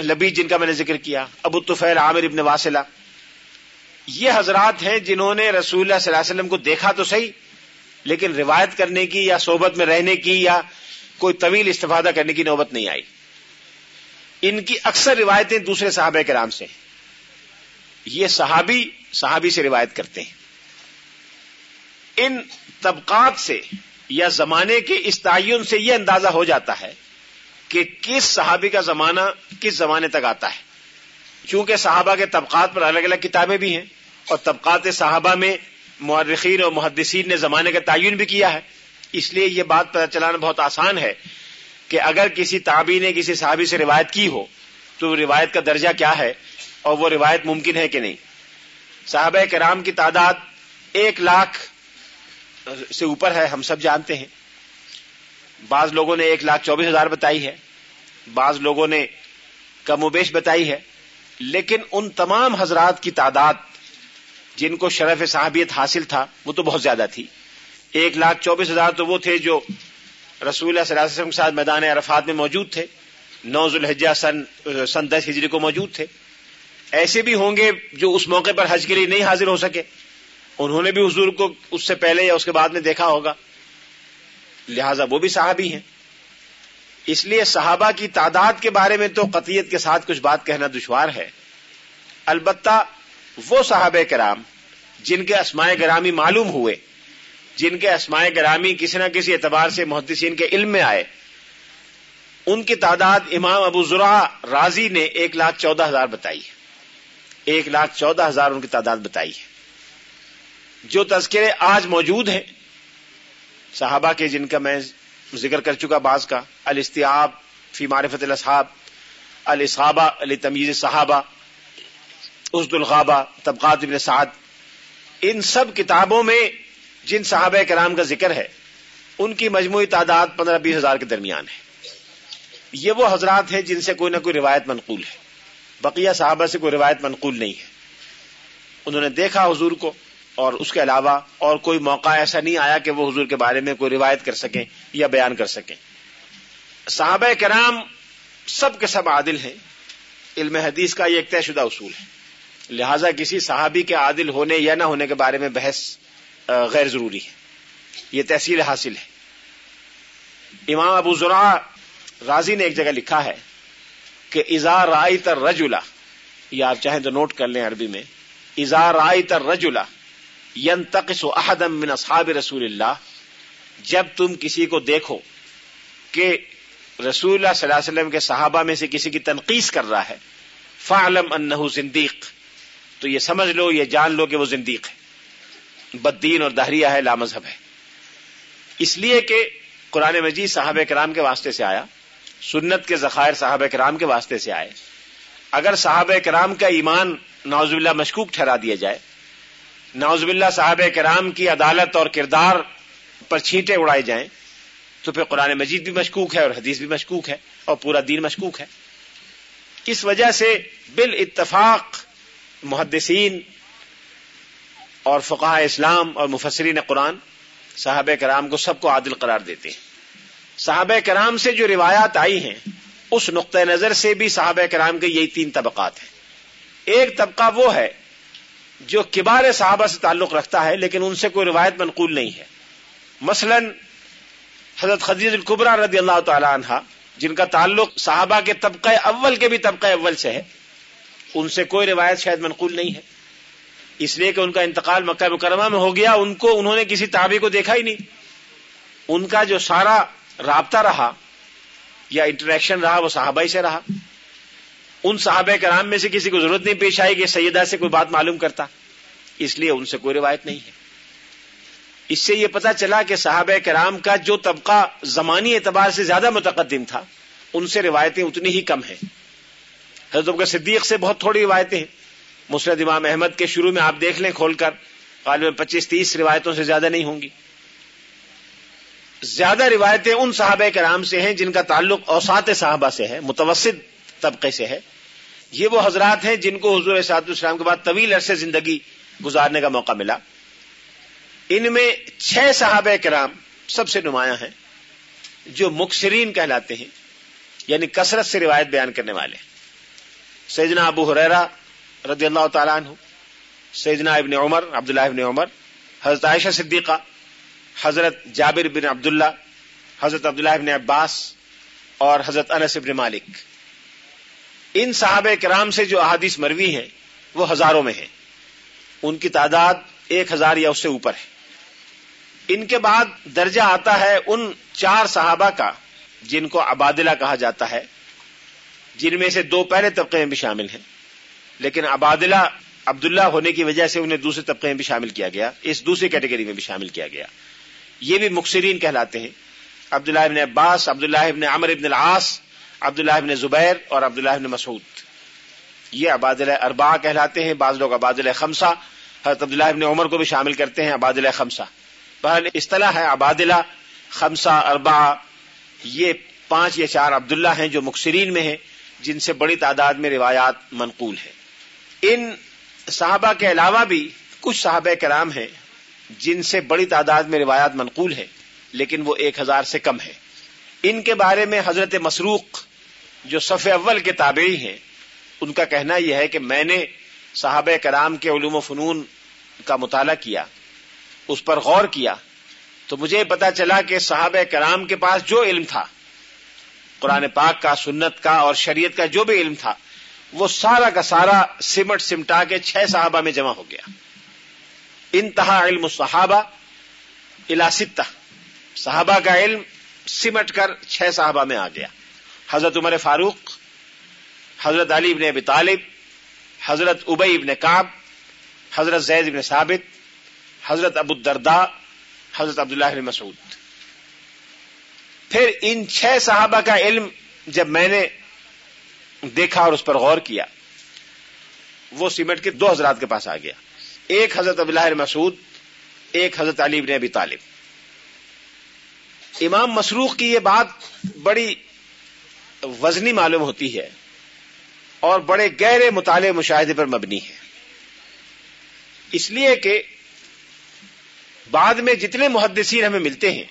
لبی جن کا میں نے ذکر کیا، ابو طفیل عامر ابن واسلہ یہ حضرات ہیں جنہوں نے رسول اللہ صلی اللہ علیہ وسلم کو دیکھا تو صحیح، لیکن روایت کرنے کی یا صحبت میں رہنے کی یا کوئی طویل استفادہ کرنے کی نوبت نہیں آئی۔ ان کی اکثر روایتیں دوسرے صحابہ کرام سے یہ صحابی صحابی سے روایت کرتے ہیں۔ ان طبقات سے یا زمانے کے اس تعین سے یہ اندازہ ہو جاتا ہے کہ کس صحابی کا زمانہ کس زمانے تک آتا ہے۔ چونکہ صحابہ کے طبقات پر الگ الگ کتابیں بھی ہیں اور طبقات صحابہ میں مورخین اور محدثین نے زمانے کا تعین بھی کیا ہے۔ اس لیے یہ بات پتہ چلانا بہت آسان ہے کہ اگر کسی تابی نے کسی صحابی سے روایت کی ہو، تو روایت کا درجہ کیا ہے اور وہ روایت ممکن ہے کہ نہیں؟ صحابہ کرام کی تعداد ایک لاکھ سے اوپر ہے، ہم سب جانتے ہیں۔ بعض لوگوں نے ایک لاکھ چوبیس ہزار بتائی ہے، بعض لوگوں نے کم و بیش بتائی ہے، لیکن ان تمام حضرات کی تعداد جن کو شرف صحابیت حاصل تھا، وہ تو بہت زیادہ تھی۔ ایک لاکھ چوبیس ہزار تو وہ تھے جو رسول اللہ صلی اللہ علیہ وسلم کے ساتھ میدان عرفات میں موجود تھے۔ نوز الحجہ سن سن دس ہجری کو موجود تھے۔ ایسے بھی ہوں گے جو اس موقع پر حج کے لیے نہیں حاضر ہو سکے۔ انہوں نے بھی حضور کو اس سے پہلے یا اس کے بعد میں دیکھا ہوگا۔ لہذا وہ بھی صحابی ہیں۔ اس لیے صحابہ کی تعداد کے بارے میں تو قطیت کے ساتھ کچھ بات کہنا دشوار ہے۔ البتہ وہ صحابہ کرام جن کے اسماء گرامی معلوم ہوئے۔ جن کے اسماء گرامی کسی نہ کسی اعتبار سے محدثین کے علم میں آئے۔ ان کی تعداد امام ابو ذرا راضی نے ایک لاکھ چودہ ہزار بتائی۔ ہے ایک لاکھ چودہ ہزار ان کی تعداد بتائی۔ ہے جو تذکرے آج موجود ہیں، صحابہ کے جن کا میں ذکر کر چکا بعض کا، الاستیاب فی معرفت الاصحاب الصحابہ علی تمیز صحابہ اسد الغابہ طبقات ابن سعد، ان سب کتابوں میں جن صحابہ کرام کا ذکر ہے، ان کی مجموعی تعداد پندرہ بیس ہزار کے درمیان ہے۔ یہ وہ حضرات ہیں جن سے کوئی نہ کوئی روایت منقول ہے۔ بقیہ صحابہ سے کوئی روایت منقول نہیں ہے۔ انہوں نے دیکھا حضور کو اور اس کے علاوہ اور کوئی موقع ایسا نہیں آیا کہ وہ حضور کے بارے میں کوئی روایت کر سکیں یا بیان کر سکیں۔ صحابہ کرام سب کے سب عادل ہیں۔ علم حدیث کا یہ ایک طے شدہ اصول ہے۔ لہذا کسی صحابی کے عادل ہونے یا نہ ہونے کے بارے میں بحث غیر ضروری ہے۔ یہ تحصیل حاصل ہے۔ امام ابو ذرا راضی نے ایک جگہ لکھا ہے کہ اظہار رائے تر رجلا یا آپ چاہیں تو نوٹ کر لیں عربی میں اظہار رائے تر رجلا ینتقص احدم من اصحاب رسول اللہ، جب تم کسی کو دیکھو کہ رسول اللہ صلی اللہ علیہ وسلم کے صحابہ میں سے کسی کی تنقید کر رہا ہے فعلم انہ زندیق، تو یہ سمجھ لو، یہ جان لو کہ وہ زندیق ہے۔ بدین اور دہریہ ہے لامذہب ہے۔ اس لیے کہ قرآن مجید صحابہ کرام کے واسطے سے آیا، سنت کے ذخائر صحابہ کرام کے واسطے سے آئے۔ اگر صحابہ کرام کا ایمان نوز اللہ مشکوک ٹھہرا دیا جائے نوز باللہ صاحب کرام کی عدالت اور کردار پر چھینٹے اڑائے جائیں، تو پھر قرآن مجید بھی مشکوک ہے اور حدیث بھی مشکوک ہے اور پورا دین مشکوک ہے۔ اس وجہ سے بال اتفاق محدثین اور فقہ اسلام اور مفسرین قرآن صحابہ کرام کو سب کو عادل قرار دیتے ہیں۔ صحابہ کرام سے جو روایات آئی ہیں، اس نقطۂ نظر سے بھی صحابہ کرام کے یہی تین طبقات ہیں۔ ایک طبقہ وہ ہے جو کبار صحابہ سے تعلق رکھتا ہے، لیکن ان سے کوئی روایت منقول نہیں ہے۔ مثلا حضرت خدیج القبرا رضی اللہ تعالی عنہ جن کا تعلق صحابہ کے طبقہ اول کے بھی طبقہ اول سے ہے، ان سے کوئی روایت شاید منقول نہیں ہے۔ اس لیے کہ ان کا انتقال مکہ مکرمہ میں ہو گیا، ان کو انہوں نے کسی تابع کو دیکھا ہی نہیں۔ ان کا جو سارا رابطہ رہا یا انٹریکشن رہا، وہ صحابہ ہی سے رہا۔ ان صحابہ کرام میں سے کسی کو ضرورت نہیں پیش آئی کہ سیدہ سے کوئی بات معلوم کرتا۔ اس لیے ان سے کوئی روایت نہیں ہے۔ اس سے یہ پتا چلا کہ صحابہ کرام کا جو طبقہ زمانی اعتبار سے زیادہ متقدم تھا، ان سے روایتیں اتنی ہی کم ہیں۔ حضرت صدیق سے بہت تھوڑی روایتیں ہیں۔ مسرد امام احمد کے شروع میں آپ دیکھ لیں کھول کر غالب پچیس تیس روایتوں سے زیادہ نہیں ہوں گی۔ زیادہ روایتیں ان صحابہ کرام سے ہیں جن کا تعلق اوسات صحابہ سے ہے، متوسط طبقے سے ہے۔ یہ وہ حضرات ہیں جن کو حضور صاحب السلام کے بعد طویل عرصے زندگی گزارنے کا موقع ملا۔ ان میں چھ صحابہ کرام سب سے نمایاں ہیں، جو مکسرین کہلاتے ہیں یعنی کثرت سے روایت بیان کرنے والے۔ سیدنا ابو حریرا رضی اللہ تعالیٰ عنہ، سیدنا ابن عمر، عبداللہ ابن عمر، حضرت عائشہ صدیقہ، حضرت جابر بن عبداللہ، حضرت عبداللہ ابن عباس اور حضرت انس ابن مالک۔ ان صحابہ کرام سے جو احادیث مروی ہیں، وہ ہزاروں میں ہیں۔ ان کی تعداد ایک ہزار یا اس سے اوپر ہے۔ ان کے بعد درجہ آتا ہے ان چار صحابہ کا، جن کو عبادلہ کہا جاتا ہے، جن میں سے دو پہلے طبقے میں بھی شامل ہیں۔ لیکن عبادلہ عبداللہ ہونے کی وجہ سے انہیں دوسرے طبقے میں بھی شامل کیا گیا، اس دوسری کیٹیگری میں بھی شامل کیا گیا۔ یہ بھی مکسرین کہلاتے ہیں۔ عبداللہ ابن عباس، عبداللہ ابن عمر ابن العاص، عبداللہ ابن زبیر اور عبداللہ ابن مسعود۔ یہ عبادل اربا کہلاتے ہیں، بعض لوگ عبادل خمسہ، حضرت عبداللہ ابن عمر کو بھی شامل کرتے ہیں عبادل خمسہ۔ بہرحال اصطلاح ہے عبادلہ، خمسہ اربا یہ پانچ یا چار عبداللہ ہیں جو مکسرین میں ہیں، جن سے بڑی تعداد میں روایات منقول ہیں۔ ان صحابہ کے علاوہ بھی کچھ صحابہ کرام ہیں جن سے بڑی تعداد میں روایات منقول ہیں، لیکن وہ ایک ہزار سے کم ہے ان کے بارے میں حضرت مسروق، جو صف اول کے تابعی ہیں، ان کا کہنا یہ ہے کہ میں نے صحابہ کرام کے علوم و فنون کا مطالعہ کیا، اس پر غور کیا، تو مجھے پتا چلا کہ صحابہ کرام کے پاس جو علم تھا، قرآن پاک کا، سنت کا اور شریعت کا جو بھی علم تھا وہ سارا کا سارا سمٹ سمٹا کے چھ صحابہ میں جمع ہو گیا۔ انتہا علم صحابہ الاستہ صحابہ کا علم سمٹ کر چھ صحابہ میں آ گیا۔ حضرت عمر فاروق، حضرت علی ابن ابی طالب، حضرت ابئی ابن کاب حضرت زید ابن ثابت، حضرت ابو الدردا حضرت عبداللہ ابن مسعود۔ پھر ان چھ صحابہ کا علم جب میں نے دیکھا اور اس پر غور کیا، وہ سیمٹ کے دو حضرات کے پاس آ گیا۔ ایک حضرت عبداللہ مسعود، ایک حضرت علی ابن ابی طالب۔ امام مسروخ کی یہ بات بڑی وزنی معلوم ہوتی ہے اور بڑے گہرے مطالعے مشاہدے پر مبنی ہے۔ اس لیے کہ بعد میں جتنے محدثین ہمیں ملتے ہیں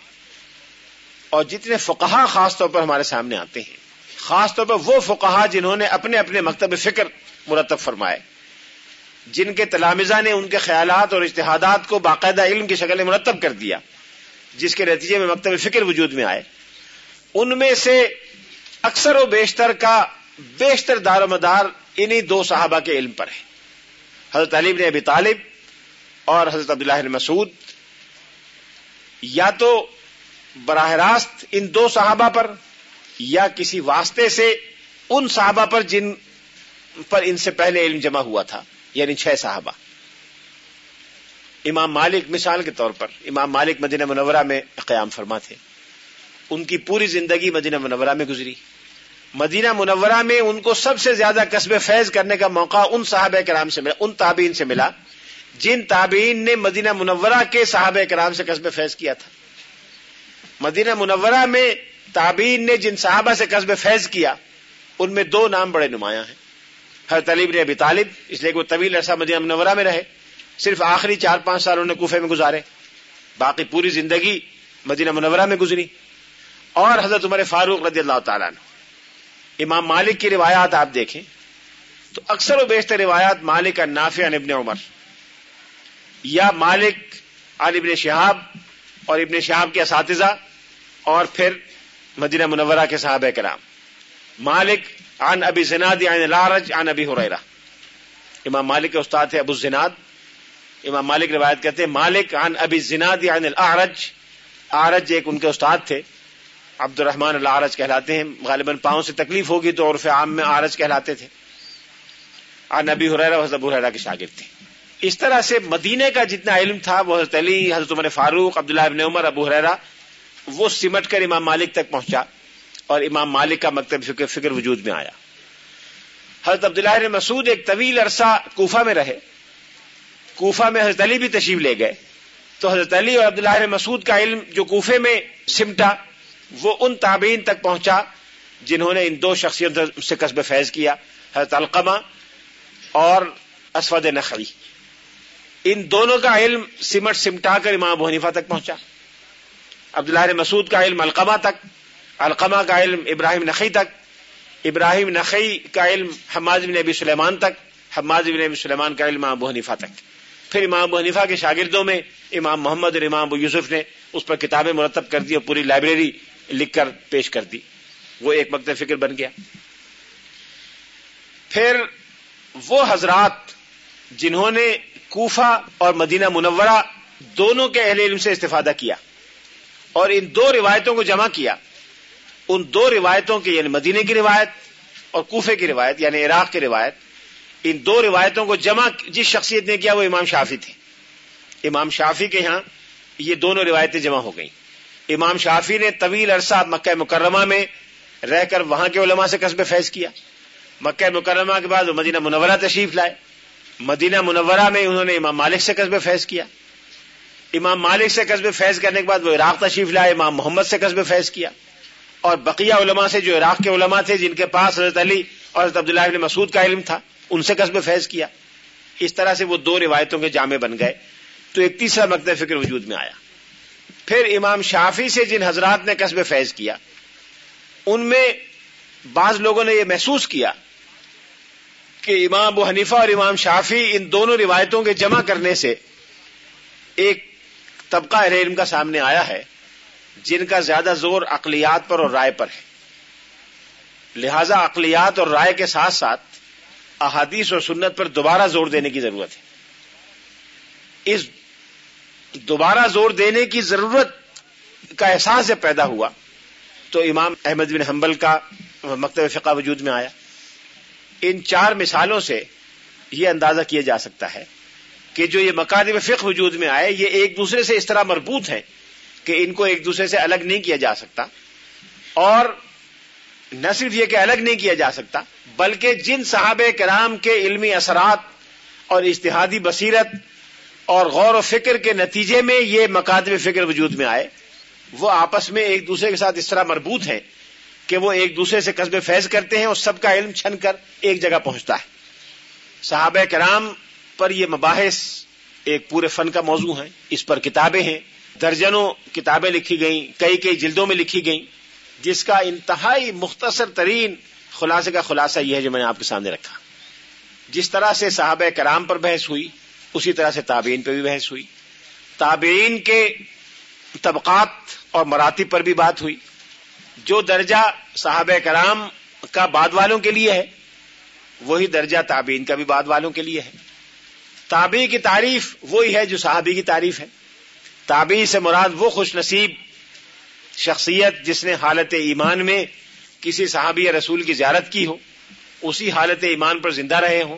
اور جتنے فقہا خاص طور پر ہمارے سامنے آتے ہیں خاص طور پر وہ فقہا جنہوں نے اپنے اپنے مکتب فکر مرتب فرمائے۔ جن کے تلامزہ نے ان کے خیالات اور اشتہادات کو باقاعدہ علم کی شکل میں مرتب کر دیا، جس کے نتیجے میں مکتب فکر وجود میں آئے۔ ان میں سے اکثر و بیشتر کا بیشتر دار و مدار انہی دو صحابہ کے علم پر ہے۔ حضرت علی بن ابی طالب اور حضرت عبداللہ مسعود۔ یا تو براہ راست ان دو صحابہ پر یا کسی واسطے سے ان صحابہ پر جن پر ان سے پہلے علم جمع ہوا تھا یعنی چھ صحابہ۔ امام مالک مثال کے طور پر، امام مالک مدینہ منورہ میں قیام فرما تھے۔ ان کی پوری زندگی مدینہ منورہ میں گزری۔ مدینہ منورہ میں ان کو سب سے زیادہ قصب فیض کرنے کا موقع ان صحابہ کرام سے ملا، ان تابعین سے ملا۔ جن تابعین نے مدینہ منورہ کے صحابہ کرام سے قصب فیض کیا تھا۔ مدینہ منورہ میں تابعین نے جن صحابہ سے قصب فیض کیا، ان میں دو نام بڑے نمایاں ہیں۔ ہر طلیب نے ابی طالب، اس لیے کہ وہ طویل عرصہ مدینہ منورہ میں رہے، صرف آخری چار پانچ سال انہوں نے کوفے میں گزارے، باقی پوری زندگی مدینہ منورہ میں گزری۔ اور حضرت عمر فاروق رضی اللہ تعالیٰ نے امام مالک کی روایات آپ دیکھیں، تو اکثر و بیشتر روایات مالک نافع عن ابن عمر۔ یا مالک عن ابن شہاب اور ابن شہاب کے اساتذہ اور پھر مدینہ منورہ کے صحابہ کرام۔ مالک عن ابی زناد عن الارج عن ابی حریرہ امام مالک کے استاد تھے ابو زناد۔ امام مالک روایت کہتے ہیں، مالک عن ابی زناد عن الاعرج آرج ایک ان کے استاد تھے۔ عبد الرحمان العرج کہلاتے ہیں، غالباً پاؤں سے تکلیف ہوگی تو عرف عام میں آرج کہلاتے تھے۔ عن ابی حریرہ حضرت ابو حریرہ کے شاگرد تھے۔ اس طرح سے مدینہ کا جتنا علم تھا، وہ حضرت علی، حضرت عمر فاروق، عبداللہ ابن عمر، ابو حریرہ وہ سمٹ کر امام مالک تک پہنچا اور امام مالک کا مکتب فکر, فکر وجود میں آیا۔ حضرت عبداللہ مسعود ایک طویل عرصہ کوفہ میں رہے۔ کوفہ میں حضرت علی بھی تشریف لے گئے۔ تو حضرت علی اور عبداللہ مسعود کا علم جو کوفے میں سمٹا وہ ان تابعین تک پہنچا جنہوں نے ان دو شخصیتوں سے قصب فیض کیا حضرت القمہ اور اسود نخوی ان دونوں کا علم سمٹ سمٹا کر امام حنیفہ تک پہنچا۔ عبداللہ مسعود کا علم القمہ تک، القمہ کا علم ابراہیم نقی تک، ابراہیم نقی کا علم حماد بن نبی سلیمان تک، حماد بن نبی سلیمان کا علم ابو حنیفہ تک۔ پھر امام ابو حنیفہ کے شاگردوں میں امام محمد اور امام ابو یوسف نے اس پر کتابیں مرتب کر دی اور پوری لائبریری لکھ کر پیش کر دی۔ وہ ایک مکتب فکر بن گیا۔ پھر وہ حضرات جنہوں نے کوفہ اور مدینہ منورہ دونوں کے اہل علم سے استفادہ کیا۔ اور ان دو روایتوں کو جمع کیا۔ ان دو روایتوں کی یعنی مدینے کی روایت اور کوفے کی روایت یعنی عراق کی روایت۔ ان دو روایتوں کو جمع، جس شخصیت نے کیا وہ امام شافی تھے۔ امام شافی کے یہاں یہ دونوں روایتیں جمع ہو گئیں۔ امام شافی نے طویل عرصہ مکہ مکرمہ میں رہ کر وہاں کے علماء سے قصب فیض کیا۔ مکہ مکرمہ کے بعد وہ مدینہ منورہ تشریف لائے۔ مدینہ منورہ میں انہوں نے امام مالک سے قصب فیض کیا۔ امام مالک سے قصب فیض کرنے کے بعد وہ عراق تشریف لائے، امام محمد سے قصب فیض کیا۔ اور بقیہ علماء سے جو عراق کے علماء تھے، جن کے پاس حضرت علی اور حضرت عبداللہ ابن مسعود کا علم تھا، ان سے قصب فیض کیا۔ اس طرح سے وہ دو روایتوں کے جامع بن گئے۔ تو ایک تیسرا مکتب فکر وجود میں آیا۔ پھر امام شافی سے جن حضرات نے قصب فیض کیا، ان میں بعض لوگوں نے یہ محسوس کیا کہ امام ابو حنیفہ اور امام شافی ان دونوں روایتوں کے جمع کرنے سے ایک طبقہ علم کا سامنے آیا ہے، جن کا زیادہ زور اقلیات پر اور رائے پر ہے۔ لہذا اقلیات اور رائے کے ساتھ ساتھ احادیث اور سنت پر دوبارہ زور دینے کی ضرورت ہے۔ اس دوبارہ زور دینے کی ضرورت کا احساس جب پیدا ہوا تو امام احمد بن حنبل کا مکتب فقہ وجود میں آیا۔ ان چار مثالوں سے یہ اندازہ کیا جا سکتا ہے۔ کہ جو یہ مکاتب فقہ وجود میں آئے، یہ ایک دوسرے سے اس طرح مربوط ہیں کہ ان کو ایک دوسرے سے الگ نہیں کیا جا سکتا۔ اور نہ صرف یہ کہ الگ نہیں کیا جا سکتا، بلکہ جن صحابہ کرام کے علمی اثرات اور اشتہادی بصیرت اور غور و فکر کے نتیجے میں یہ مکاتب فکر وجود میں آئے، وہ آپس میں ایک دوسرے کے ساتھ اس طرح مربوط ہیں کہ وہ ایک دوسرے سے قصب فیض کرتے ہیں اور سب کا علم چھن کر ایک جگہ پہنچتا ہے۔ صحابہ کرام پر یہ مباحث ایک پورے فن کا موضوع ہے اس پر کتابیں ہیں۔ درجنوں کتابیں لکھی گئیں، کئی کئی جلدوں میں لکھی گئیں۔ جس کا انتہائی مختصر ترین خلاصے کا خلاصہ یہ ہے جو میں نے آپ کے سامنے رکھا۔ جس طرح سے صحابہ کرام پر بحث ہوئی، اسی طرح سے تابعین پہ بھی بحث ہوئی۔ تابعین کے طبقات اور مراتب پر بھی بات ہوئی۔ جو درجہ صحابہ کرام کا بعد والوں کے لیے ہے، وہی درجہ تابعین کا بھی بعد والوں کے لیے ہے۔ تابعی کی تعریف وہی ہے جو صحابی کی تعریف ہے۔ تابعی سے مراد وہ خوش نصیب شخصیت جس نے حالت ایمان میں کسی صحابی رسول کی زیارت کی ہو، اسی حالت ایمان پر زندہ رہے ہوں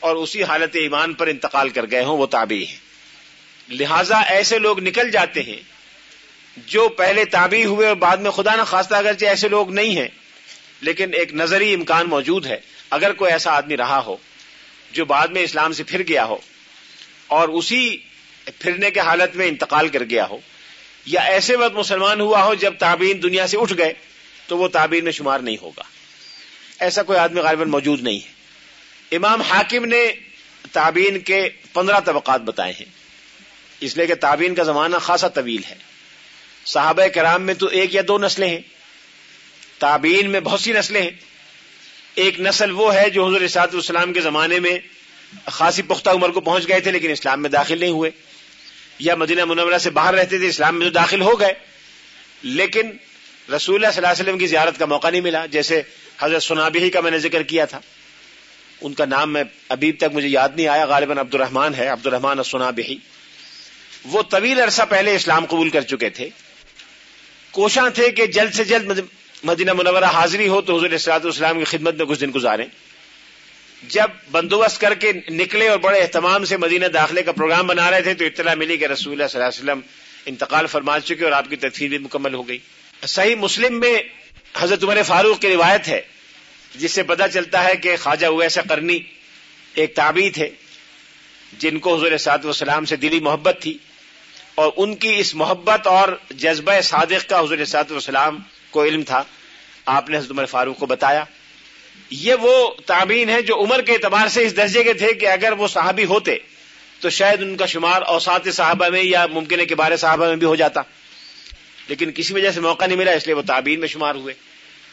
اور اسی حالت ایمان پر انتقال کر گئے ہوں، وہ تابعی ہیں۔ لہذا ایسے لوگ نکل جاتے ہیں جو پہلے تابعی ہوئے اور بعد میں خدا نہ خواستہ اگرچہ ایسے لوگ نہیں ہیں، لیکن ایک نظری امکان موجود ہے۔ اگر کوئی ایسا آدمی رہا ہو جو بعد میں اسلام سے پھر گیا ہو اور اسی پھرنے کے حالت میں انتقال کر گیا ہو یا ایسے وقت مسلمان ہوا ہو جب تابعین دنیا سے اٹھ گئے تو وہ تابعین میں شمار نہیں ہوگا۔ ایسا کوئی آدمی غالباً موجود نہیں ہے۔ امام حاکم نے تابعین کے پندرہ طبقات بتائے ہیں۔ اس لیے کہ تابعین کا زمانہ خاصا طویل ہے۔ صحابہ کرام میں تو ایک یا دو نسلیں ہیں۔ تابعین میں بہت سی نسلیں ہیں۔ ایک نسل وہ ہے جو حضور سعد السلام کے زمانے میں خاصی پختہ عمر کو پہنچ گئے تھے لیکن اسلام میں داخل نہیں ہوئے یا مدینہ منورہ سے باہر رہتے تھے، اسلام میں تو داخل ہو گئے۔ لیکن رسول اللہ صلی اللہ علیہ وسلم کی زیارت کا موقع نہیں ملا، جیسے حضرت سنابی کا میں نے ذکر کیا تھا۔ ان کا نام میں ابھی تک مجھے یاد نہیں آیا، غالباً عبد الرحمان ہے عبد الرحمان سنابی وہ طویل عرصہ پہلے اسلام قبول کر چکے تھے۔ کوشاں تھے کہ جلد سے جلد مطلب مدینہ منورہ حاضری ہو تو حضور السلاط اسلام کی خدمت میں کچھ دن گزاریں۔ جب بندوبست کر کے نکلے اور بڑے اہتمام سے مدینہ داخلے کا پروگرام بنا رہے تھے تو اطلاع ملی کہ رسول اللہ صلی اللہ علیہ وسلم انتقال فرما چکے اور آپ کی تدفین بھی مکمل ہو گئی۔ صحیح مسلم میں حضرت عمر فاروق کی روایت ہے، جس سے پتہ چلتا ہے کہ خواجہ اویسا کرنی ایک تابی تھے، جن کو حضور سعد وسلام سے دلی محبت تھی اور ان کی اس محبت اور جذبہ صادق کا حضور سعد وسلام کو علم تھا، آپ نے حضرت عمر فاروق کو بتایا۔ یہ وہ تعبین ہے جو عمر کے اعتبار سے اس درجے کے تھے کہ اگر وہ صحابی ہوتے تو شاید ان کا شمار اوسات صحابہ میں یا ممکن ہے کہ بارہ صحابہ میں بھی ہو جاتا۔ لیکن کسی وجہ سے موقع نہیں ملا، اس لیے وہ تعبین میں شمار ہوئے۔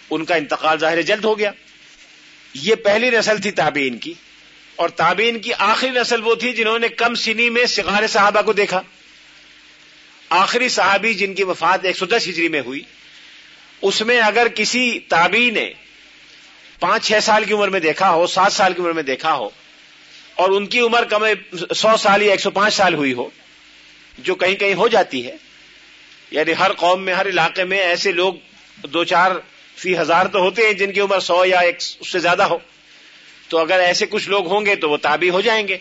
ان کا انتقال ظاہر جلد ہو گیا۔ یہ پہلی نسل تھی تابعین کی، اور تابعین کی آخری نسل وہ تھی جنہوں نے کم سنی میں سگار صحابہ کو دیکھا۔ آخری صحابی جن کی وفات ایک سو دس ہجری میں ہوئی اس میں اگر کسی تابی نے پانچ چھ سال کی عمر میں دیکھا ہو، سات سال کی عمر میں دیکھا ہو، اور ان کی عمر کم سو سال یا ایک سو پانچ سال ہوئی ہو، جو کہیں کہیں ہو جاتی ہے یعنی ہر قوم میں، ہر علاقے میں ایسے لوگ دو چار فی ہزار تو ہوتے ہیں جن کی عمر سو یا ایک اس سے زیادہ ہو۔ تو اگر ایسے کچھ لوگ ہوں گے تو وہ تابی ہو جائیں گے۔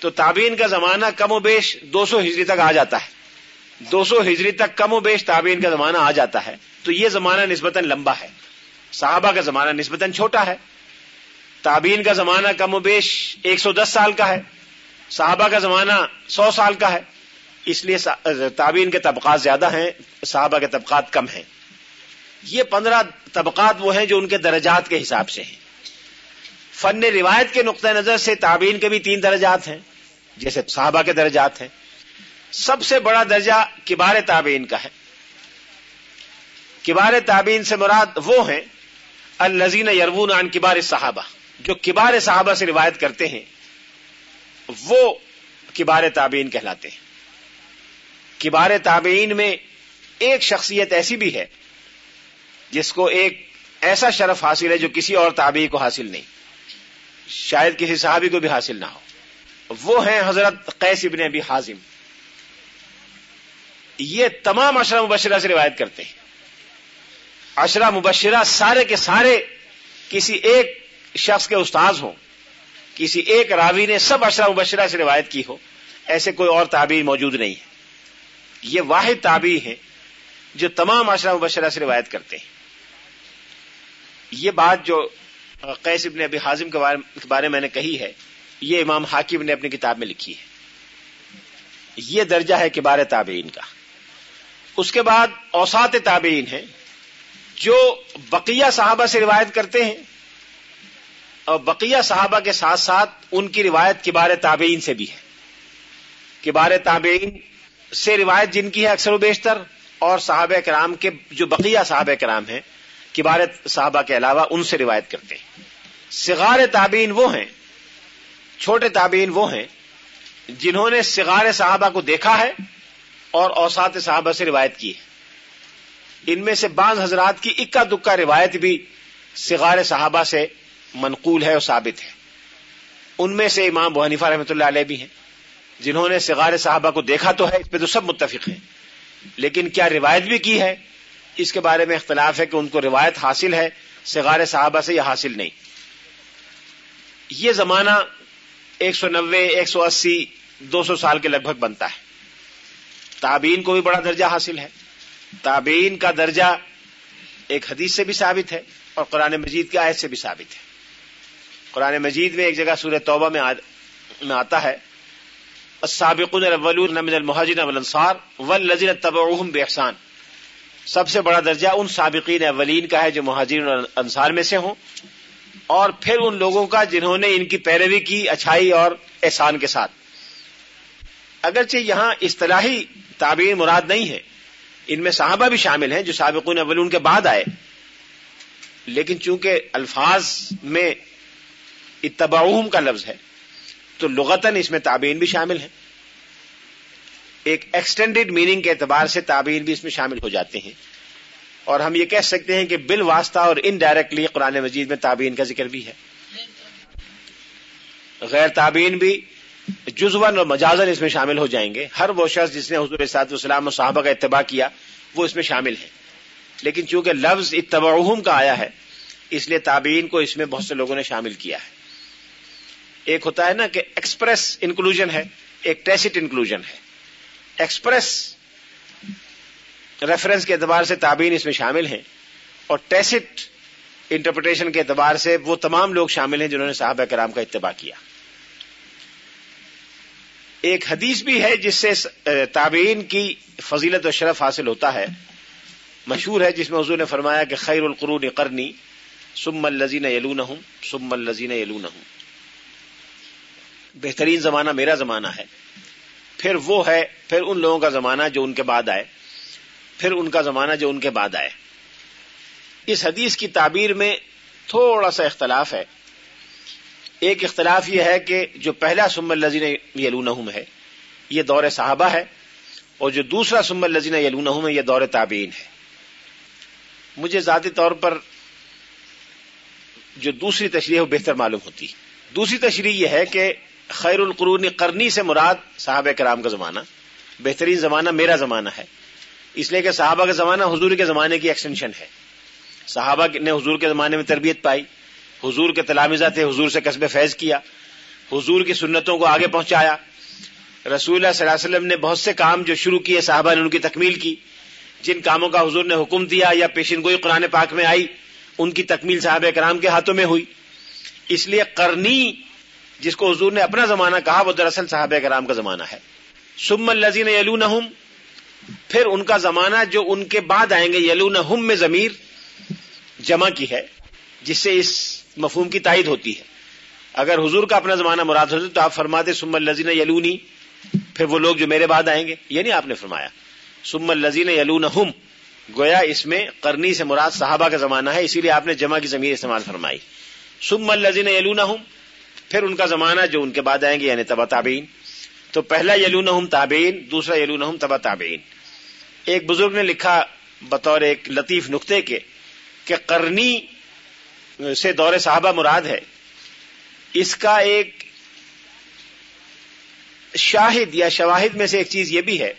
تو تابعین کا زمانہ کم و بیش دو سو ہجری تک آ جاتا ہے۔ دو سو ہجری تک کم و بیش تابعین کا زمانہ آ جاتا ہے۔ تو یہ زمانہ نسبتاً لمبا ہے۔ صحابہ کا زمانہ نسبتاً چھوٹا ہے۔ تابعین کا زمانہ کم و بیش ایک سو دس سال کا ہے۔ صحابہ کا زمانہ سو سال کا ہے۔ اس لیے تابعین کے طبقات زیادہ ہیں، صحابہ کے طبقات کم ہیں۔ یہ پندرہ طبقات وہ ہیں جو ان کے درجات کے حساب سے ہیں۔ فن روایت کے نقطۂ نظر سے تابعین کے بھی تین درجات ہیں، جیسے صحابہ کے درجات ہیں۔ سب سے بڑا درجہ کبار تابعین کا ہے۔ کبار تابعین سے مراد وہ ہیں الزین یرون عن کبار صحابہ جو کبار صحابہ سے روایت کرتے ہیں، وہ کبار تابعین کہلاتے ہیں۔ کبار تابعین میں ایک شخصیت ایسی بھی ہے، جس کو ایک ایسا شرف حاصل ہے جو کسی اور تابعی کو حاصل نہیں۔ شاید کسی صحابی کو بھی حاصل نہ ہو۔ وہ ہیں حضرت قیس ابن ابی حازم۔ یہ تمام اشرا مبشرہ سے روایت کرتے ہیں۔ اشرا مبشرہ سارے کے سارے کسی ایک شخص کے استاذ ہوں، کسی ایک راوی نے سب اشرا مبشرہ سے روایت کی ہو، ایسے کوئی اور تعبیر موجود نہیں ہے۔ یہ واحد تابعی ہیں جو تمام اشرا مبشرہ سے روایت کرتے ہیں۔ یہ بات جو قیس ابن ابی حازم کے بارے میں نے کہی ہے، یہ امام حاکم نے اپنی کتاب میں لکھی ہے۔ یہ درجہ ہے کبار تابعین کا۔ اس کے بعد اوسات تابعین ہیں، جو بقیہ صحابہ سے روایت کرتے ہیں، اور بقیہ صحابہ کے ساتھ ساتھ ان کی روایت کبار تابعین سے بھی ہے۔ کبار تابعین سے روایت جن کی ہے اکثر و بیشتر، اور صحابہ کرام کے جو بقیہ صحابہ کرام ہیں، کبار صحابہ کے علاوہ ان سے روایت کرتے ہیں۔ سگار تابعین وہ ہیں، چھوٹے تابعین وہ ہیں، جنہوں نے سگار صحابہ کو دیکھا ہے اور اوسات صحابہ سے روایت کی ہے۔ ان میں سے بعض حضرات کی اکا دکا روایت بھی سگار صحابہ سے منقول ہے اور ثابت ہے۔ ان میں سے امام بحنیفہ رحمۃ اللہ علیہ بھی ہیں۔ جنہوں نے سگار صحابہ کو دیکھا تو ہے، اس پہ تو سب متفق ہیں۔ لیکن کیا روایت بھی کی ہے؟ اس کے بارے میں اختلاف ہے کہ ان کو روایت حاصل ہے سگار صحابہ سے یا حاصل نہیں۔ یہ زمانہ ایک سو نوے، ایک سو اسی، دو سو سال کے لگ بھگ بنتا ہے۔ تابعین کو بھی بڑا درجہ حاصل ہے۔ تابعین کا درجہ ایک حدیث سے بھی ثابت ہے اور قرآن مجید کی آیت سے بھی ثابت ہے۔ قرآن مجید میں ایک جگہ سورہ توبہ میں آتا ہے۔ السابقون الاولون من المهاجرين والانصار والذين تبعوهم باحسان سب سے بڑا درجہ ان سابقین اولین کا ہے جو مہاجرین اور انصار میں سے ہوں۔ اور پھر ان لوگوں کا جنہوں نے ان کی پیروی کی اچھائی اور احسان کے ساتھ۔ اگرچہ یہاں اصطلاحی تعبیر مراد نہیں ہے، ان میں صحابہ بھی شامل ہیں جو سابقون اولون کے بعد آئے۔ لیکن چونکہ الفاظ میں اتباعہم کا لفظ ہے، تو لغتاً اس میں تابعین بھی شامل ہیں۔ ایک ایکسٹینڈیڈ میننگ کے اعتبار سے تابعین بھی اس میں شامل ہو جاتے ہیں۔ اور ہم یہ کہہ سکتے ہیں کہ بل واسطہ اور انڈائریکٹلی قرآن مجید میں تابعین کا ذکر بھی ہے۔ غیر تابعین بھی جزون اور مجازن اس میں شامل ہو جائیں گے۔ ہر وہ شخص جس نے حضور صاحب السلام و صحابہ کا اتباع کیا، وہ اس میں شامل ہے۔ لیکن چونکہ لفظ اتباعہم کا آیا ہے، اس لیے تابعین کو اس میں بہت سے لوگوں نے شامل کیا ہے۔ ایک ہوتا ہے نا کہ ایکسپریس انکلوژن ہے، ایک ٹیسٹ انکلوژن ہے۔ ایکسپریس ریفرنس کے اعتبار سے تابعین اس میں شامل ہیں اور ٹیسٹ انٹرپریٹیشن کے اعتبار سے وہ تمام لوگ شامل ہیں جنہوں نے صحابہ کرام کا اتباع کیا۔ ایک حدیث بھی ہے جس سے تابعین کی فضیلت و شرف حاصل ہوتا ہے۔ مشہور ہے جس میں حضور نے فرمایا کہ خیر القرون قرنی سم الزین یلون سم الزین یلون بہترین زمانہ میرا زمانہ ہے۔ پھر وہ ہے، پھر ان لوگوں کا زمانہ جو ان کے بعد آئے۔ پھر ان کا زمانہ جو ان کے بعد آئے۔ اس حدیث کی تعبیر میں تھوڑا سا اختلاف ہے۔ ایک اختلاف یہ ہے کہ جو پہلا سم الزین یلونہم ہے، یہ دور صحابہ ہے، اور جو دوسرا سم الزین یلونہم ہے، یہ دور تابعین ہے۔ مجھے ذاتی طور پر جو دوسری تشریح ہے، وہ بہتر معلوم ہوتی۔ دوسری تشریح یہ ہے کہ خیر القرون قرنی سے مراد صحابہ کرام کا زمانہ، بہترین زمانہ میرا زمانہ ہے۔ اس لیے کہ صحابہ کا زمانہ حضور کے زمانے کی ایکسٹینشن ہے۔ صحابہ نے حضور کے زمانے میں تربیت پائی۔ حضور کے تلامزہ تھے حضور سے قصب فیض کیا، حضور کی سنتوں کو آگے پہنچایا۔ رسول اللہ صلی اللہ علیہ وسلم نے بہت سے کام جو شروع کیے، صحابہ نے ان کی تکمیل کی۔ جن کاموں کا حضور نے حکم دیا یا پیشن گوئی قرآن پاک میں آئی، ان کی تکمیل صحابہ کرام کے ہاتھوں میں ہوئی۔ اس لیے کرنی جس کو حضور نے اپنا زمانہ کہا، وہ دراصل صحابہ کرام کا زمانہ ہے۔ سم الزین یلون پھر ان کا زمانہ جو ان کے بعد آئیں گے یلون میں ضمیر جمع کی ہے، جس سے اس مفہوم کی تائید ہوتی ہے۔ اگر حضور کا اپنا زمانہ مراد ہوتا تو آپ فرماتے سم الزین یلونی، پھر وہ لوگ جو میرے بعد آئیں گے۔ یہ نہیں آپ نے فرمایا سم الزین یلون گویا اس میں کرنی سے مراد صحابہ کا زمانہ ہے، اسی لیے آپ نے جمع کی زمین استعمال فرمائی۔ سم الزین یلون پھر ان کا زمانہ جو ان کے بعد آئیں گے یعنی تبا تابعین۔ تو پہلا یلون تابعین، دوسرا یلون تبا تابعین۔ ایک بزرگ نے لکھا بطور ایک لطیف نقطے کے، کہ کرنی سے دور صحابہ مراد ہے۔ اس کا ایک شاہد یا شواہد میں سے ایک چیز یہ بھی ہے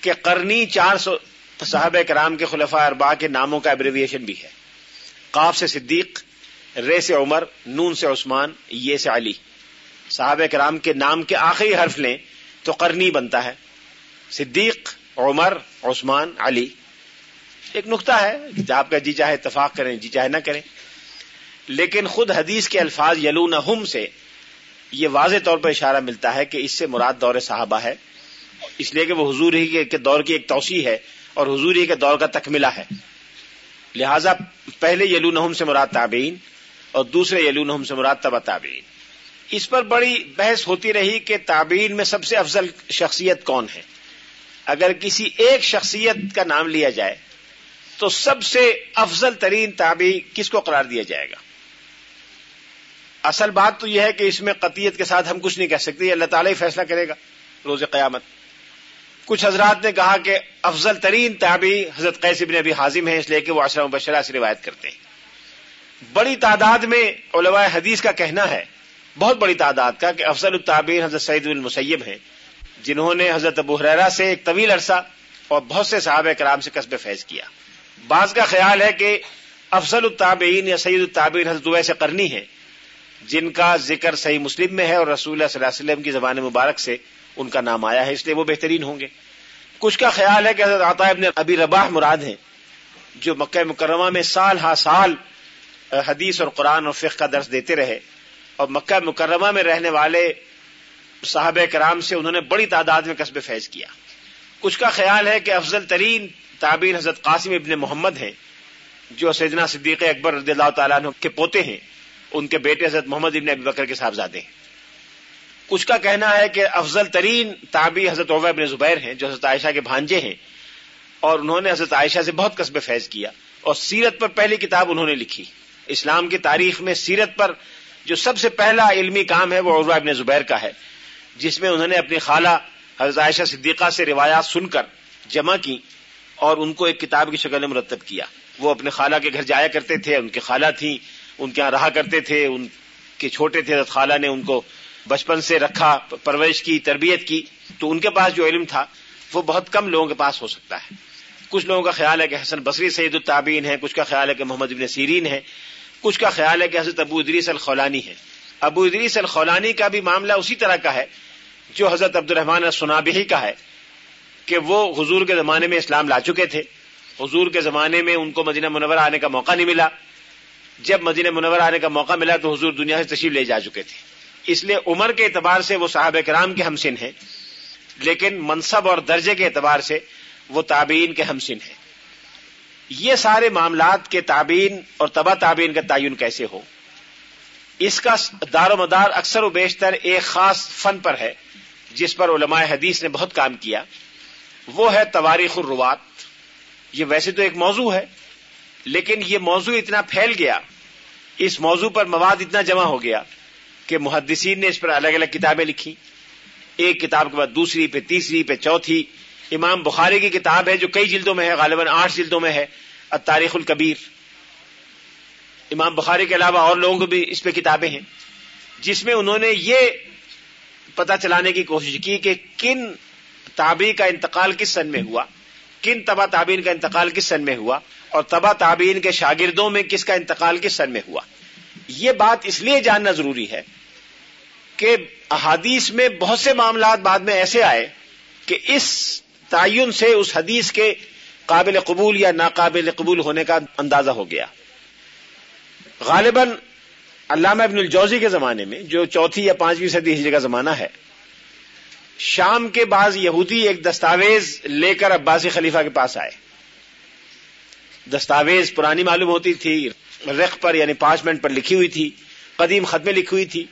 کہ کرنی چار سو صحابہ کرام کے خلفاء اربا کے ناموں کا ایبریویشن بھی ہے۔ قاف سے صدیق، رے سے عمر، نون سے عثمان، یہ سے علی۔ صحابہ کرام کے نام کے آخری حرف لیں تو کرنی بنتا ہے۔ صدیق، عمر، عثمان، علی۔ ایک نقطہ ہے آپ کا جی چاہے اتفاق کریں جی چاہے نہ کریں۔ لیکن خود حدیث کے الفاظ یلون سے یہ واضح طور پر اشارہ ملتا ہے کہ اس سے مراد دور صحابہ ہے۔ اس لیے کہ وہ حضور ہی کے دور کی ایک توسیع ہے اور حضور ہی کے دور کا تکملہ ہے۔ لہذا پہلے یلون سے مراد تابعین اور دوسرے یلون سے مراد تبا تابعین۔ اس پر بڑی بحث ہوتی رہی کہ تابعین میں سب سے افضل شخصیت کون ہے۔ اگر کسی ایک شخصیت کا نام لیا جائے تو سب سے افضل ترین تابعی کس کو قرار دیا جائے گا؟ اصل بات تو یہ ہے کہ اس میں قطیت کے ساتھ ہم کچھ نہیں کہہ سکتے اللہ تعالیٰ ہی فیصلہ کرے گا روز قیامت۔ کچھ حضرات نے کہا کہ افضل ترین تابعی حضرت قیس ابن ابھی حاضم ہے اس لیے کہ وہ اشرم بشرا سے روایت کرتے ہیں۔ بڑی تعداد میں علماء حدیث کا کہنا ہے، بہت بڑی تعداد کا کہ افضل الطابین حضرت سعید المسیب ہیں، جنہوں نے حضرت ابو حریرا سے ایک طویل عرصہ اور بہت سے صحابہ کرام سے قصب فیض کیا۔ بعض کا خیال ہے کہ افضل الطابعین یا سعید الطابین حضرت ویسے کرنی ہے جن کا ذکر صحیح مسلم میں ہے اور رسول اللہ صلی اللہ علیہ وسلم کی زبان مبارک سے ان کا نام آیا ہے، اس لیے وہ بہترین ہوں گے۔ کچھ کا خیال ہے کہ حضرت عطا ابن ابی رباح مراد ہیں، جو مکہ مکرمہ میں سال ہا سال حدیث اور قرآن اور فقہ کا درس دیتے رہے۔ اور مکہ مکرمہ میں رہنے والے صحابہ کرام سے انہوں نے بڑی تعداد میں قصب فیض کیا۔ کچھ کا خیال ہے کہ افضل ترین تعبیر حضرت قاسم ابن محمد ہیں، جو سیدنا صدیق اکبر رضی اللہ تعالیٰ عنہ کے پوتے ہیں۔ ان کے بیٹے حضرت محمد ابن ابی بکر کے صاحبزادے ہیں۔ کچھ کا کہنا ہے کہ افضل ترین تابی حضرت عبہ ابن زبیر ہیں، جو حضرت عائشہ کے بھانجے ہیں۔ اور انہوں نے حضرت عائشہ سے بہت قصب فیض کیا۔ اور سیرت پر پہلی کتاب انہوں نے لکھی۔ اسلام کی تاریخ میں سیرت پر جو سب سے پہلا علمی کام ہے وہ عروا ابن زبیر کا ہے، جس میں انہوں نے اپنی خالہ حضرت عائشہ صدیقہ سے روایات سن کر جمع کی اور ان کو ایک کتاب کی شکل میں مرتب کیا۔ وہ اپنے خالہ کے گھر جایا کرتے تھے، ان کی خالہ تھیں۔ ان کے یہاں رہا کرتے تھے، ان کے چھوٹے تھے، حضرت خالہ نے ان کو بچپن سے رکھا، پرورش کی، تربیت کی۔ تو ان کے پاس جو علم تھا، وہ بہت کم لوگوں کے پاس ہو سکتا ہے۔ کچھ لوگوں کا خیال ہے کہ حسن بصری سعید الطابین ہے کچھ کا خیال ہے کہ محمد ابن سیرین ہے کچھ کا خیال ہے کہ حضرت ابو ادریس الخولانی ہے ابو ادریس الخولانی کا بھی معاملہ اسی طرح کا ہے جو حضرت عبد الرحمان السنابی کا ہے، کہ وہ حضور کے زمانے میں اسلام لا چکے تھے۔ حضور کے زمانے میں ان کو مدینہ منور آنے کا موقع نہیں ملا۔ جب مدینہ منور آنے کا موقع ملا تو حضور دنیا سے تشریف لے جا چکے تھے۔ اس لیے عمر کے اعتبار سے وہ صحابہ کرام کے ہمسن ہیں، لیکن منصب اور درجے کے اعتبار سے وہ تابعین کے ہمسن ہیں۔ یہ سارے معاملات کے تابعین اور تبا تابعین کا تعین کیسے ہو؟ اس کا دار و مدار اکثر و بیشتر ایک خاص فن پر ہے، جس پر علماء حدیث نے بہت کام کیا۔ وہ ہے تواریخ الروات یہ ویسے تو ایک موضوع ہے لیکن یہ موضوع اتنا پھیل گیا، اس موضوع پر مواد اتنا جمع ہو گیا کہ محدثین نے اس پر الگ الگ کتابیں لکھی ایک کتاب کے بعد دوسری پہ تیسری پہ چوتھی۔ امام بخاری کی کتاب ہے جو کئی جلدوں میں ہے، غالباً آٹھ جلدوں میں ہے تاریخ الکبیر۔ امام بخاری کے علاوہ اور لوگوں کو بھی اس پہ کتابیں ہیں، جس میں انہوں نے یہ پتا چلانے کی کوشش کی کہ کن تابی کا انتقال کس سن میں ہوا، کن تبا تابین کا انتقال کس سن میں ہوا۔ اور تبا تابین کے شاگردوں میں کس کا انتقال کس سن میں ہوا؟ یہ بات اس لیے جاننا ضروری ہے کہ احادیث میں بہت سے معاملات بعد میں ایسے آئے کہ اس تعین سے اس حدیث کے قابل قبول یا ناقابل قبول ہونے کا اندازہ ہو گیا۔ غالباً علامہ ابن الجوزی کے زمانے میں، جو چوتھی یا پانچویں صدی ہجری کا زمانہ ہے، شام کے بعض یہودی ایک دستاویز لے کر عباسی خلیفہ کے پاس آئے۔ دستاویز پرانی معلوم ہوتی تھی رخ پر یعنی پانچ منٹ پر لکھی ہوئی تھی، قدیم ختمیں لکھی ہوئی تھی۔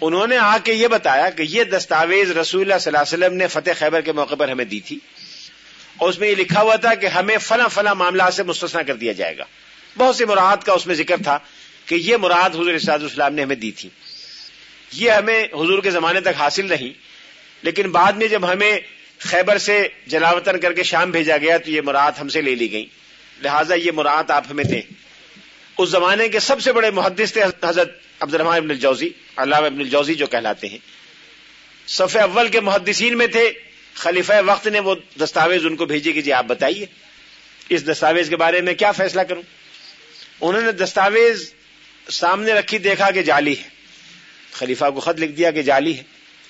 انہوں نے آ کے یہ بتایا کہ یہ دستاویز رسول اللہ صلی اللہ علیہ وسلم نے فتح خیبر کے موقع پر ہمیں دی تھی۔ اور اس میں یہ لکھا ہوا تھا کہ ہمیں فلاں فلاں معاملات سے مستثنا کر دیا جائے گا۔ بہت سی مراد کا اس میں ذکر تھا کہ یہ مراد حضور اسراد السلام نے ہمیں دی تھی۔ یہ ہمیں حضور کے زمانے تک حاصل نہیں، لیکن بعد میں جب ہمیں خیبر سے جلاوطن کر کے شام بھیجا گیا تو یہ مراد ہم سے لے لی گئی لہٰذا یہ مراد آپ ہمیں دیں۔ اس زمانے کے سب سے بڑے محدث تھے حضرت عبد الرحمان ابن الجوزی، علامہ ابن الجوزی جو کہلاتے ہیں۔ صف اول کے محدثین میں تھے، خلیفہ وقت نے وہ دستاویز ان کو بھیجی کہ جی آپ بتائیے، اس دستاویز کے بارے میں کیا فیصلہ کروں؟ انہوں نے دستاویز سامنے رکھی، دیکھا کہ جعلی ہے۔ خلیفہ کو خط لکھ دیا کہ جعلی ہے۔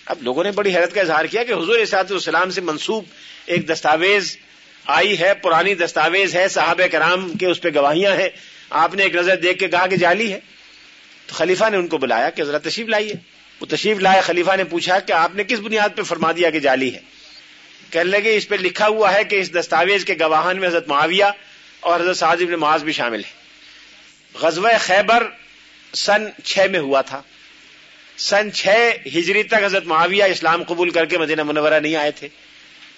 اب لوگوں نے بڑی حیرت کا اظہار کیا کہ حضور اسات السلام سے منسوب ایک دستاویز آئی ہے، پرانی دستاویز ہے، صحابہ کرام کے اس پہ گواہیاں ہیں۔ آپ نے ایک نظر دیکھ کے کہا کہ جعلی ہے۔ تو خلیفہ نے ان کو بلایا کہ ذرا تشریف لائیے وہ تشریف لائے، خلیفہ نے پوچھا کہ آپ نے کس بنیاد پہ فرما دیا کہ جعلی ہے؟ کہنے لگے، اس پہ لکھا ہوا ہے کہ اس دستاویز کے گواہان میں حضرت معاویہ اور حضرت ابن معاذ بھی شامل ہے غزوہ خیبر سن چھ میں ہوا تھا۔ سن چھ ہجری تک حضرت معاویہ اسلام قبول کر کے مدینہ منورہ نہیں آئے تھے۔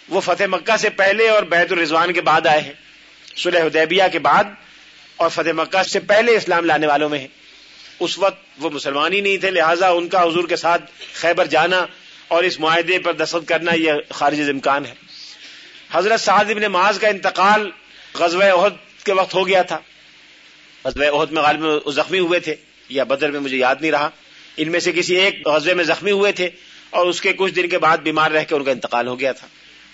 وہ فتح مکہ سے پہلے اور بیت الرضوان کے بعد آئے ہیں۔ سلح حدیبیہ کے بعد اور فتح مکہ سے پہلے اسلام لانے والوں میں ہیں۔ اس وقت وہ مسلمان ہی نہیں تھے، لہٰذا ان کا حضور کے ساتھ خیبر جانا اور اس معاہدے پر دستخط کرنا یہ خارج امکان ہے۔ حضرت سعد ابن معاذ کا انتقال غزوہ عہد کے وقت ہو گیا تھا۔ غزوہ عہد میں غالب زخمی ہوئے تھے، یا بدر میں مجھے یاد نہیں رہا۔ ان میں سے کسی ایک غزوے میں زخمی ہوئے تھے اور اس کے کچھ دن کے بعد بیمار رہ کے ان کا انتقال ہو گیا تھا۔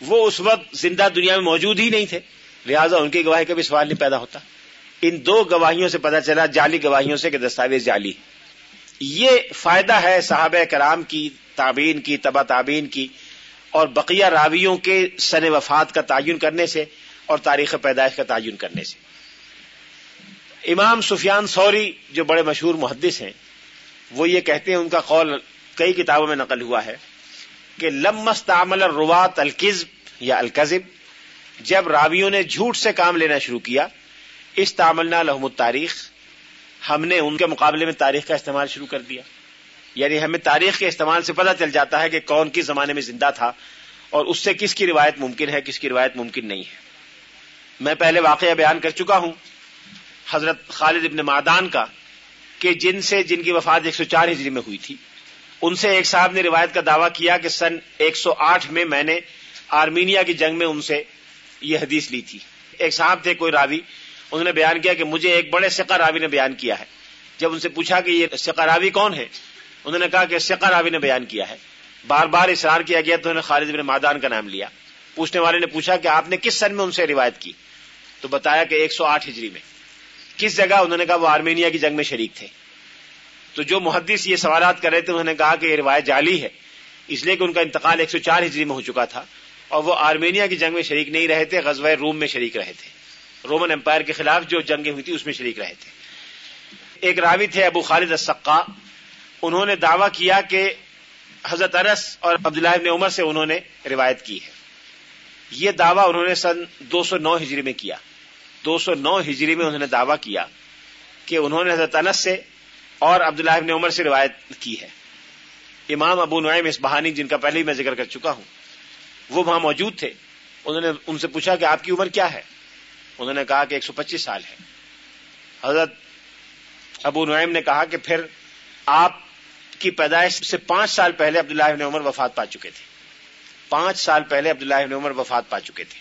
وہ اس وقت زندہ دنیا میں موجود ہی نہیں تھے۔ لہٰذا ان کی گواہی کا بھی سوال نہیں پیدا ہوتا۔ ان دو گواہیوں سے پتا چلا، جعلی گواہیوں سے کہ دستاویز جعلی۔ یہ فائدہ ہے صحابہ کرام کی تعبین کی تبا تعبین کی اور بقیہ راویوں کے سن وفات کا تعین کرنے سے اور تاریخ پیدائش کا تعین کرنے سے۔ امام سفیان سوری جو بڑے مشہور محدث ہیں، وہ یہ کہتے ہیں، ان کا قول کئی کتابوں میں نقل ہوا ہے۔ کہ لمس تعمل روات القزب یا القزب جب راویوں نے جھوٹ سے کام لینا شروع کیا اس تعملنا لحم التاریخ، ہم نے ان کے مقابلے میں تاریخ کا استعمال شروع کر دیا۔ یعنی ہمیں تاریخ کے استعمال سے پتہ چل جاتا ہے کہ کون کس زمانے میں زندہ تھا اور اس سے کس کی روایت ممکن ہے، کس کی روایت ممکن نہیں ہے۔ میں پہلے واقعہ بیان کر چکا ہوں حضرت خالد ابن مادان کا، کہ جن سے جن کی وفات ایک سو چار ہجری میں ہوئی تھی۔ ان سے ایک صاحب نے روایت کا دعویٰ کیا کہ سن ایک سو آٹھ میں میں نے آرمینیا کی جنگ میں ان سے یہ حدیث لی تھی۔ ایک صاحب تھے کوئی راوی، انہوں نے بیان کیا کہ مجھے ایک بڑے سکا راوی نے بیان کیا ہے۔ جب ان سے پوچھا کہ یہ سکا راوی کون ہے، انہوں نے کہا کہ سکا راوی نے بیان کیا ہے۔ بار بار اصرار کیا گیا تو انہوں نے خالد بن مادان کا نام لیا۔ پوچھنے والے نے پوچھا کہ آپ نے کس سن میں ان سے روایت کی؟ تو بتایا کہ ایک سو آٹھ ہجری میں۔ کس جگہ؟ انہوں نے کہا وہ آرمینیا کی جنگ میں شریک تھے۔ تو جو محدث یہ سوالات کر رہے تھے، انہوں نے کہا کہ یہ روایت جعلی ہے۔ اس لیے کہ ان کا انتقال ایک سو چار ہجری میں ہو چکا تھا اور وہ آرمینیا کی جنگ میں شریک نہیں رہے تھے، غزوہ روم میں شریک رہے تھے۔ رومن امپائر کے خلاف جو جنگیں ہوئی تھی اس میں شریک رہے تھے۔ ایک راوی تھے، ابو خالد السقا۔ انہوں نے دعویٰ کیا کہ حضرت انس اور عبداللہ ابن عمر سے انہوں نے روایت کی ہے۔ یہ دعویٰ انہوں نے سن دو سو نو ہجری میں کیا۔ دو سو نو ہجری میں انہوں نے دعویٰ کیا کہ انہوں نے حضرت انس سے اور عبداللہ ابن عمر سے روایت کی ہے۔ امام ابو نعیم اس بہانی جن کا پہلے ہی میں ذکر کر چکا ہوں، وہ وہاں موجود تھے۔ انہوں نے ان سے پوچھا کہ آپ کی عمر کیا ہے؟ انہوں نے کہا کہ ایک سو پچیس سال ہے۔ حضرت ابو نعیم نے کہا کہ پھر آپ کی پیدائش سے پانچ سال پہلے عبداللہ ابن عمر وفات پا چکے تھے۔ پانچ سال پہلے عبداللہ ابن عمر وفات پا چکے تھے۔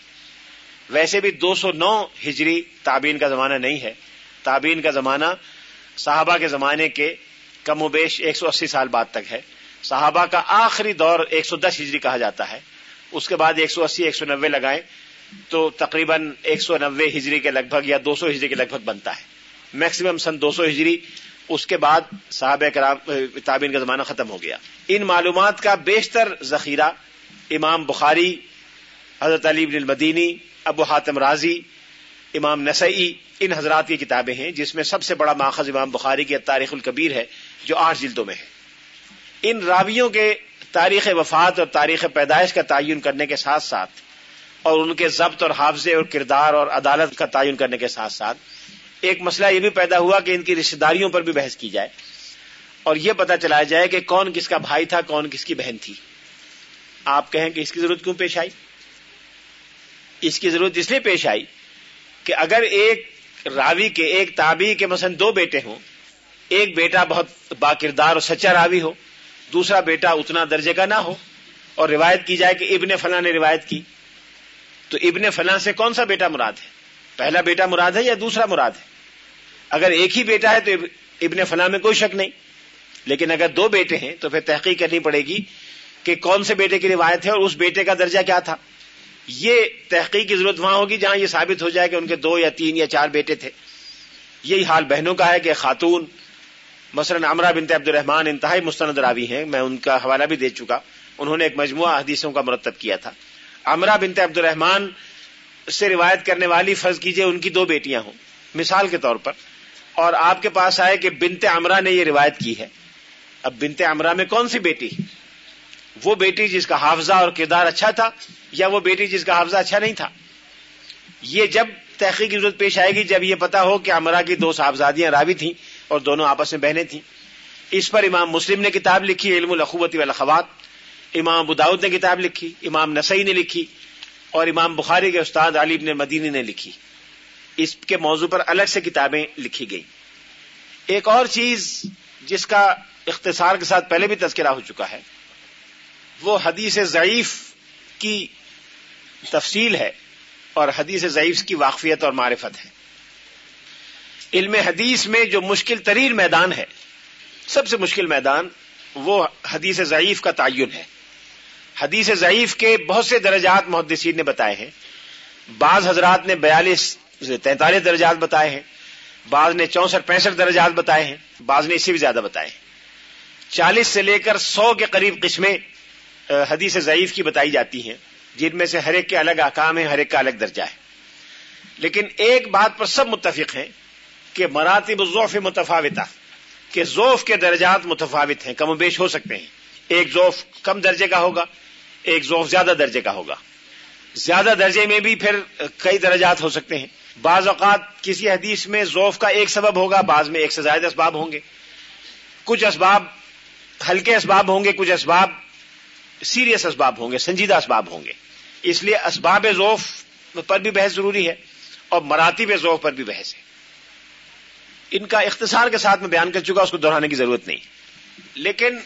ویسے بھی دو سو نو ہجری تابین کا زمانہ نہیں ہے۔ تابین کا زمانہ صحابہ کے زمانے کے کم و بیش ایک سو اسی سال بعد تک ہے۔ صحابہ کا آخری دور ایک سو دس ہجری کہا جاتا ہے۔ اس کے بعد ایک سو اسی، ایک سو نوے لگائیں تو تقریباً ایک سو نوے ہجری کے لگ بھگ یا دو سو ہجری کے لگ بھگ بنتا ہے۔ میکسیمم سن دو سو ہجری، اس کے بعد صحابہ کرام تابین کا زمانہ ختم ہو گیا۔ ان معلومات کا بیشتر ذخیرہ امام بخاری، حضرت علی بن المدینی، ابو حاتم راضی امام نسئی ان حضرات کی کتابیں ہیں، جس میں سب سے بڑا ماخذ امام بخاری کی تاریخ الکبیر ہے، جو آٹھ جلدوں میں ہے۔ ان راویوں کے تاریخ وفات اور تاریخ پیدائش کا تعین کرنے کے ساتھ ساتھ، اور ان کے ضبط اور حافظے اور کردار اور عدالت کا تعین کرنے کے ساتھ ساتھ، ایک مسئلہ یہ بھی پیدا ہوا کہ ان کی رشتے داریوں پر بھی بحث کی جائے، اور یہ پتا چلایا جائے کہ کون کس کا بھائی تھا، کون کس کی بہن تھی۔ آپ کہیں کہ اس کی ضرورت کیوں پیش آئی؟ اس کی ضرورت اس لیے پیش آئی کہ اگر ایک راوی کے، ایک تابی کے مثلا دو بیٹے ہوں، ایک بیٹا بہت با کردار اور سچا راوی ہو، دوسرا بیٹا اتنا درجے کا نہ ہو، اور روایت کی جائے کہ ابن فلاں نے روایت کی، تو ابن فلاں سے کون سا بیٹا مراد ہے؟ پہلا بیٹا مراد ہے یا دوسرا مراد ہے؟ اگر ایک ہی بیٹا ہے تو ابن فلاں میں کوئی شک نہیں، لیکن اگر دو بیٹے ہیں تو پھر تحقیق کرنی پڑے گی کہ کون سے بیٹے کی روایت ہے اور اس بیٹے کا درجہ کیا تھا؟ یہ تحقیق کی ضرورت وہاں ہوگی جہاں یہ ثابت ہو جائے کہ ان کے دو یا تین یا چار بیٹے تھے۔ یہی حال بہنوں کا ہے کہ خاتون، مثلا عمرہ بنت عبد الرحمان انتہائی مستند راوی ہیں، میں ان کا حوالہ بھی دے چکا۔ انہوں نے ایک مجموعہ حدیثوں کا مرتب کیا تھا۔ عمرہ بنت عبد الرحمان سے روایت کرنے والی، فرض کیجیے ان کی دو بیٹیاں ہوں۔ مثال کے طور پر، اور آپ کے پاس آئے کہ بنت عمرہ نے یہ روایت کی ہے۔ اب بنت عمرہ میں کون سی بیٹی؟ وہ بیٹی جس کا حافظہ اور کردار اچھا تھا یا وہ بیٹی جس کا حافظہ اچھا نہیں تھا؟ یہ جب تحقیق کی ضرورت پیش آئے گی، جب یہ پتا ہو کہ امرا کی دو صاحبزادیاں راوی تھیں اور دونوں آپس میں بہنیں تھیں۔ اس پر امام مسلم نے کتاب لکھی، علم الخوت والاخوات امام بداؤد نے کتاب لکھی، امام نسائی نے لکھی اور امام بخاری کے استاد علی بن مدینی نے لکھی۔ اس کے موضوع پر الگ سے کتابیں لکھی گئی ایک اور چیز جس کا اختصار کے ساتھ پہلے بھی تذکرہ ہو چکا ہے وہ حدیث ضعیف کی تفصیل ہے اور حدیث ضعیف کی واقفیت اور معرفت ہے۔ علم حدیث میں جو مشکل ترین میدان ہے، سب سے مشکل میدان وہ حدیث ضعیف کا تعین ہے۔ حدیث ضعیف کے بہت سے درجات محدثین نے بتائے ہیں۔ بعض حضرات نے بیالیس، تینتالیس درجات بتائے ہیں۔ بعض نے چونسٹھ، پینسٹھ درجات بتائے ہیں۔ بعض نے اس سے بھی زیادہ بتائے ہیں۔ چالیس سے لے کر سو کے قریب قسمیں حدیث ضعیف کی بتائی جاتی ہیں، جن میں سے ہر ایک کے الگ احکام ہیں، ہر ایک کا الگ درجہ ہے۔ لیکن ایک بات پر سب متفق ہیں کہ مراتب ذوف متفاوتا کہ ذوف کے درجات متفاوت ہیں، کم و بیش ہو سکتے ہیں۔ ایک ذوف کم درجے کا ہوگا، ایک ذوف زیادہ درجے کا ہوگا۔ زیادہ درجے میں بھی پھر کئی درجات ہو سکتے ہیں۔ بعض اوقات کسی حدیث میں ذوف کا ایک سبب ہوگا، بعض میں ایک سے زائد اسباب ہوں گے۔ کچھ اسباب، ہلکے اسباب ہوں گے، کچھ اسباب سیریس اسباب ہوں گے، سنجیدہ اسباب ہوں گے۔ اس لیے اسباب ذوف پر بھی بحث ضروری ہے اور مراتب ذوف پر بھی بحث ہے۔ ان کا اختصار کے ساتھ میں بیان کر چکا اس کو دہرانے کی ضرورت نہیں۔ لیکن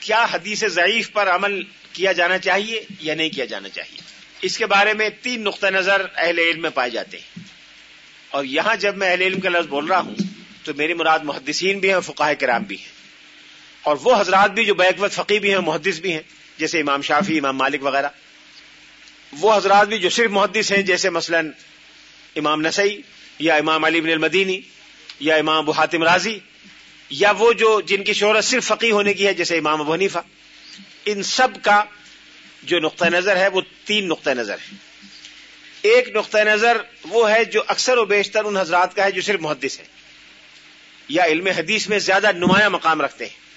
کیا حدیث ضعیف پر عمل کیا جانا چاہیے یا نہیں کیا جانا چاہیے؟ اس کے بارے میں تین نقطۂ نظر اہل علم میں پائے جاتے ہیں۔ اور یہاں جب میں اہل علم کا لفظ بول رہا ہوں، تو میری مراد محدثین بھی ہیں فقاہ کرام بھی ہیں۔ اور وہ حضرات بھی جو بیک وقت فقی بھی ہیں محدث بھی ہیں۔ جیسے امام شافی امام مالک وغیرہ۔ وہ حضرات بھی جو صرف محدث ہیں، جیسے مثلا امام نسائی یا امام علی بن المدینی یا امام ابو حاتم راضی یا وہ جو جن کی شہرت صرف فقی ہونے کی ہے، جیسے امام ابو حنیفہ۔ ان سب کا جو نقطۂ نظر ہے، وہ تین نقطۂ نظر ہے ایک نقطۂ نظر وہ ہے جو اکثر و بیشتر ان حضرات کا ہے، جو صرف محدث ہے یا علم حدیث میں زیادہ نمایاں مقام رکھتے ہیں۔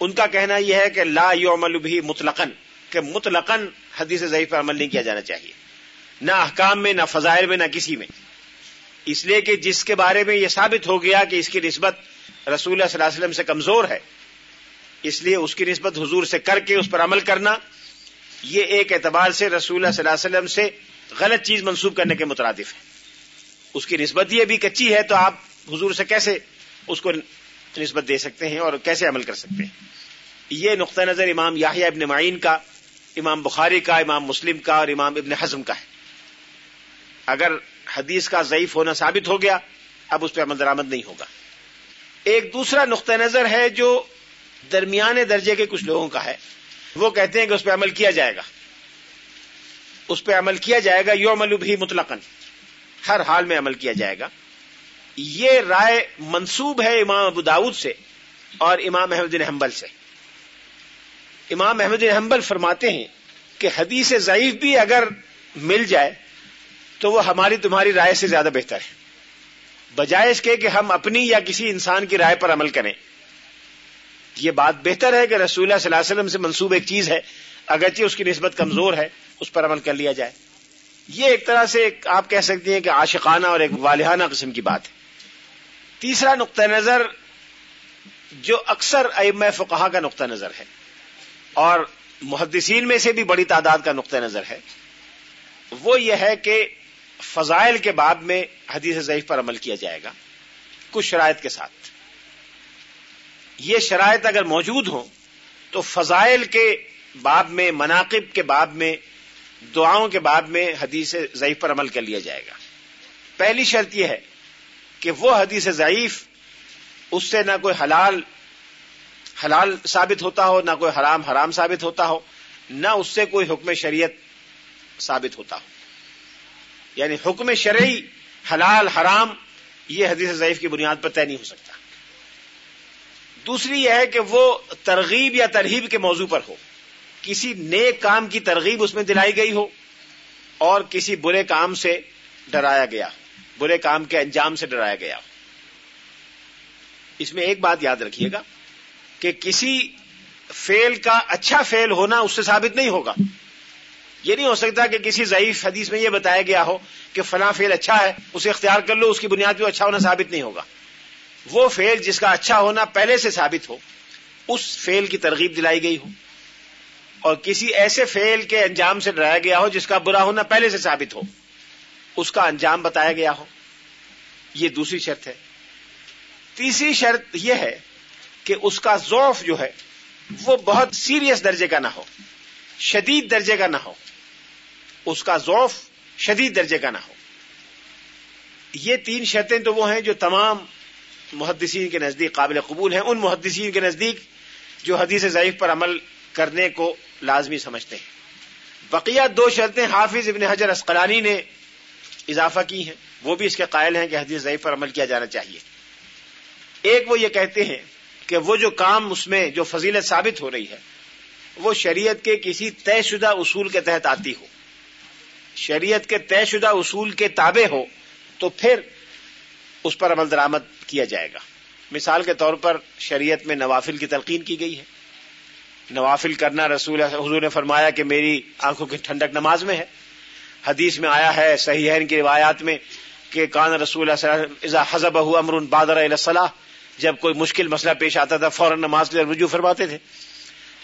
ان کا کہنا یہ ہے کہ لا یعمل بھی مطلقن کہ مطلقن حدیث ضعیف پر عمل نہیں کیا جانا چاہیے۔ نہ احکام میں، نہ فضائل میں، نہ کسی میں۔ اس لیے کہ جس کے بارے میں یہ ثابت ہو گیا کہ اس کی نسبت رسول اللہ صلی اللہ علیہ وسلم سے کمزور ہے، اس لیے اس کی نسبت حضور سے کر کے اس پر عمل کرنا، یہ ایک اعتبار سے رسول اللہ صلی اللہ علیہ وسلم سے غلط چیز منسوب کرنے کے مترادف ہے۔ اس کی نسبت یہ بھی کچی ہے تو آپ حضور سے کیسے اس کو نسبت دے سکتے ہیں اور کیسے عمل کر سکتے ہیں۔ یہ نقطہ نظر امام یاہیا ابن معین کا، امام بخاری کا، امام مسلم کا اور امام ابن حزم کا ہے۔ اگر حدیث کا ضعیف ہونا ثابت ہو گیا، اب اس پہ عمل درآمد نہیں ہوگا۔ ایک دوسرا نقطہ نظر ہے جو درمیانے درجے کے کچھ لوگوں کا ہے۔ وہ کہتے ہیں کہ اس پہ عمل کیا جائے گا۔ اس پہ عمل کیا جائے گا یو عمل بھی مطلقن ہر حال میں عمل کیا جائے گا۔ یہ رائے منسوب ہے امام ابو داود سے اور امام احمد حنبل سے۔ امام احمد حنبل فرماتے ہیں کہ حدیث ضعیف بھی اگر مل جائے تو وہ ہماری تمہاری رائے سے زیادہ بہتر ہے۔ بجائے اس کے کہ ہم اپنی یا کسی انسان کی رائے پر عمل کریں۔ یہ بات بہتر ہے کہ رسول اللہ صلی اللہ علیہ وسلم سے منسوب ایک چیز ہے، اگرچہ اس کی نسبت کمزور ہے، اس پر عمل کر لیا جائے۔ یہ ایک طرح سے آپ کہہ سکتے ہیں کہ عاشقانہ اور ایک والہانہ قسم کی بات ہے۔ تیسرا نقطہ نظر جو اکثر ام فقہ کا نقطہ نظر ہے اور محدثین میں سے بھی بڑی تعداد کا نقطہ نظر ہے، وہ یہ ہے کہ فضائل کے بعد میں حدیث ضعیف پر عمل کیا جائے گا، کچھ شرائط کے ساتھ۔ یہ شرائط اگر موجود ہوں تو فضائل کے باب میں، مناقب کے باب میں، دعاؤں کے بعد میں حدیث ضعیف پر عمل کر لیا جائے گا۔ پہلی شرط یہ ہے کہ وہ حدیث ضعیف، اس سے نہ کوئی حلال حلال ثابت ہوتا ہو، نہ کوئی حرام حرام ثابت ہوتا ہو، نہ اس سے کوئی حکم شریعت ثابت ہوتا ہو۔ یعنی حکم شرعی حلال، حرام، یہ حدیث ضعیف کی بنیاد پر طے نہیں ہو سکتا۔ دوسری یہ ہے کہ وہ ترغیب یا ترغیب کے موضوع پر ہو۔ کسی نیک کام کی ترغیب اس میں دلائی گئی ہو اور کسی برے کام سے ڈرایا گیا ہو۔ برے کام کے انجام سے ڈرایا گیا۔ اس میں ایک بات یاد رکھیے گا کہ کسی فیل کا اچھا فیل ہونا اس سے ثابت نہیں ہوگا۔ یہ نہیں ہو سکتا کہ کسی ضعیف حدیث میں یہ بتایا گیا ہو کہ فلاں فیل اچھا ہے، اسے اختیار کر لو، اس کی بنیاد پہ اچھا ہونا ثابت نہیں ہوگا۔ وہ فیل جس کا اچھا ہونا پہلے سے ثابت ہو، اس فیل کی ترغیب دلائی گئی ہو۔ اور کسی ایسے فیل کے انجام سے ڈرایا گیا ہو جس کا برا ہونا پہلے سے ثابت ہو۔ اس کا انجام بتایا گیا ہو۔ یہ دوسری شرط ہے۔ تیسری شرط یہ ہے کہ اس کا ذوف جو ہے، وہ بہت سیریس درجے کا نہ ہو، شدید درجے کا نہ ہو۔ اس کا ذوف شدید درجے کا نہ ہو۔ یہ تین شرطیں تو وہ ہیں جو تمام محدثین کے نزدیک قابل قبول ہیں۔ ان محدثین کے نزدیک جو حدیث ضعیف پر عمل کرنے کو لازمی سمجھتے ہیں۔ بقیہ دو شرطیں حافظ ابن حجر اسقلانی نے اضافہ کی ہیں، وہ بھی اس کے قائل ہیں کہ حدیث ضعیف پر عمل کیا جانا چاہیے۔ ایک وہ یہ کہتے ہیں کہ وہ جو کام اس میں جو فضیلت ثابت ہو رہی ہے، وہ شریعت کے کسی طے شدہ اصول کے تحت آتی ہو۔ شریعت کے طے شدہ اصول کے تابع ہو تو پھر اس پر عمل درآمد کیا جائے گا۔ مثال کے طور پر شریعت میں نوافل کی تلقین کی گئی ہے۔ نوافل کرنا رسول حضور نے فرمایا کہ میری آنکھوں کی ٹھنڈک نماز میں ہے۔ حدیث میں آیا ہے صحیح ہے ان کی روایات میں کہ کان رسول حزب امر بادر علیہ جب کوئی مشکل مسئلہ پیش آتا تھا، فوراً نماز کے لیے رجوع فرماتے تھے۔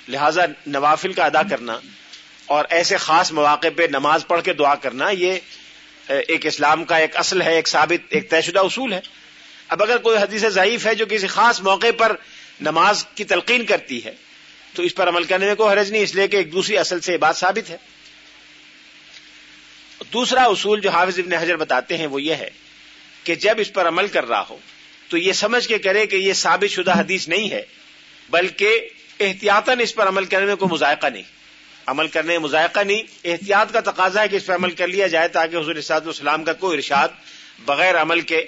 لہذا نوافل کا ادا کرنا اور ایسے خاص مواقع پہ نماز پڑھ کے دعا کرنا، یہ ایک اسلام کا ایک اصل ہے، ایک ثابت، ایک طے شدہ اصول ہے۔ اب اگر کوئی حدیث ضعیف ہے جو کسی خاص موقع پر نماز کی تلقین کرتی ہے، تو اس پر عمل کرنے میں کوئی حرج نہیں، اس لیے کہ ایک دوسری اصل سے یہ بات ثابت ہے۔ دوسرا اصول جو حافظ ابن حجر بتاتے ہیں وہ یہ ہے کہ جب اس پر عمل کر رہا ہو تو یہ سمجھ کے کرے کہ یہ ثابت شدہ حدیث نہیں ہے، بلکہ احتیاطاً اس پر عمل کرنے میں کوئی مذائقہ نہیں۔ عمل کرنے میں مذائقہ نہیں، احتیاط کا تقاضا ہے کہ اس پر عمل کر لیا جائے تاکہ حضور اساد السلام کا کوئی ارشاد بغیر عمل کے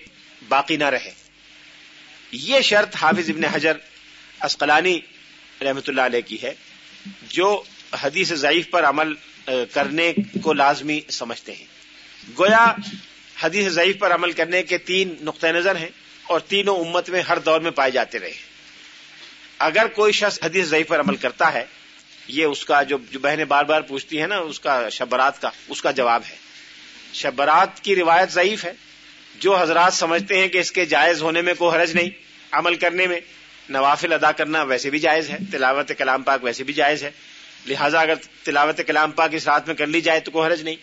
باقی نہ رہے۔ یہ شرط حافظ ابن حجر اسقلانی رحمت اللہ علیہ کی ہے، جو حدیث ضعیف پر عمل کرنے کو لازمی سمجھتے ہیں۔ گویا حدیث ضعیف پر عمل کرنے کے تین نقطۂ نظر ہیں اور تینوں امت میں ہر دور میں پائے جاتے رہے۔ اگر کوئی شخص حدیث ضعیف پر عمل کرتا ہے، یہ اس کا جو جو بہنیں بار بار پوچھتی ہیں نا، اس کا شبرات کا، اس کا جواب ہے۔ شبرات کی روایت ضعیف ہے۔ جو حضرات سمجھتے ہیں کہ اس کے جائز ہونے میں کوئی حرج نہیں، عمل کرنے میں نوافل ادا کرنا ویسے بھی جائز ہے، تلاوت کلام پاک ویسے بھی جائز ہے۔ لہٰذا اگر تلاوت کلام پاک اس رات میں کر لی جائے تو کوئی حرج نہیں۔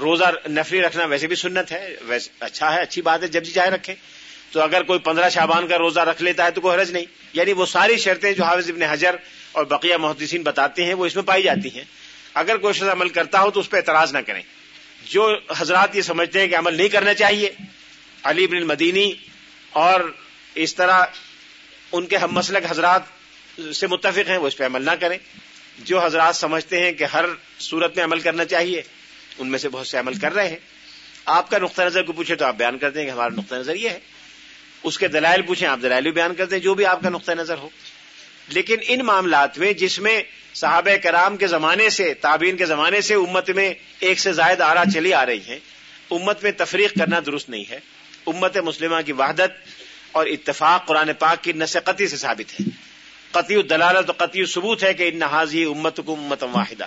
روزہ نفری رکھنا ویسے بھی سنت ہے، ویسے اچھا ہے، اچھی بات ہے، جب جی چاہے رکھے۔ تو اگر کوئی پندرہ شابان کا روزہ رکھ لیتا ہے تو کوئی حرج نہیں۔ یعنی وہ ساری شرطیں جو حافظ ابن حجر اور بقیہ محدثین بتاتے ہیں، وہ اس میں پائی جاتی ہیں۔ اگر کوئی شخص عمل کرتا ہو تو اس پہ اعتراض نہ کریں۔ جو حضرات یہ سمجھتے ہیں کہ عمل نہیں کرنا چاہیے، علی بن المدینی اور اس طرح ان کے ہم مسلک حضرات سے متفق ہیں، وہ اس پہ عمل نہ کریں۔ جو حضرات سمجھتے ہیں کہ ہر صورت میں عمل کرنا چاہیے، ان میں سے بہت سے عمل کر رہے ہیں۔ آپ کا نقطہ نظر کو پوچھے تو آپ بیان کر دیں کہ ہمارا نقطہ نظر یہ ہے۔ اس کے دلائل پوچھیں، آپ دلائل بھی بیان کر دیں، جو بھی آپ کا نقطہ نظر ہو۔ لیکن ان معاملات میں جس میں صحابہ کرام کے زمانے سے، تابعین کے زمانے سے امت میں ایک سے زائد آرا چلی آ رہی ہیں، امت میں تفریق کرنا درست نہیں ہے۔ امت مسلمہ کی وحدت اور اتفاق قرآن پاک کی قطعی سے ثابت ہے۔ قطعی الدلالت و قطعی ثبوت ہے کہ ان نہازی امت کو امت واحدہ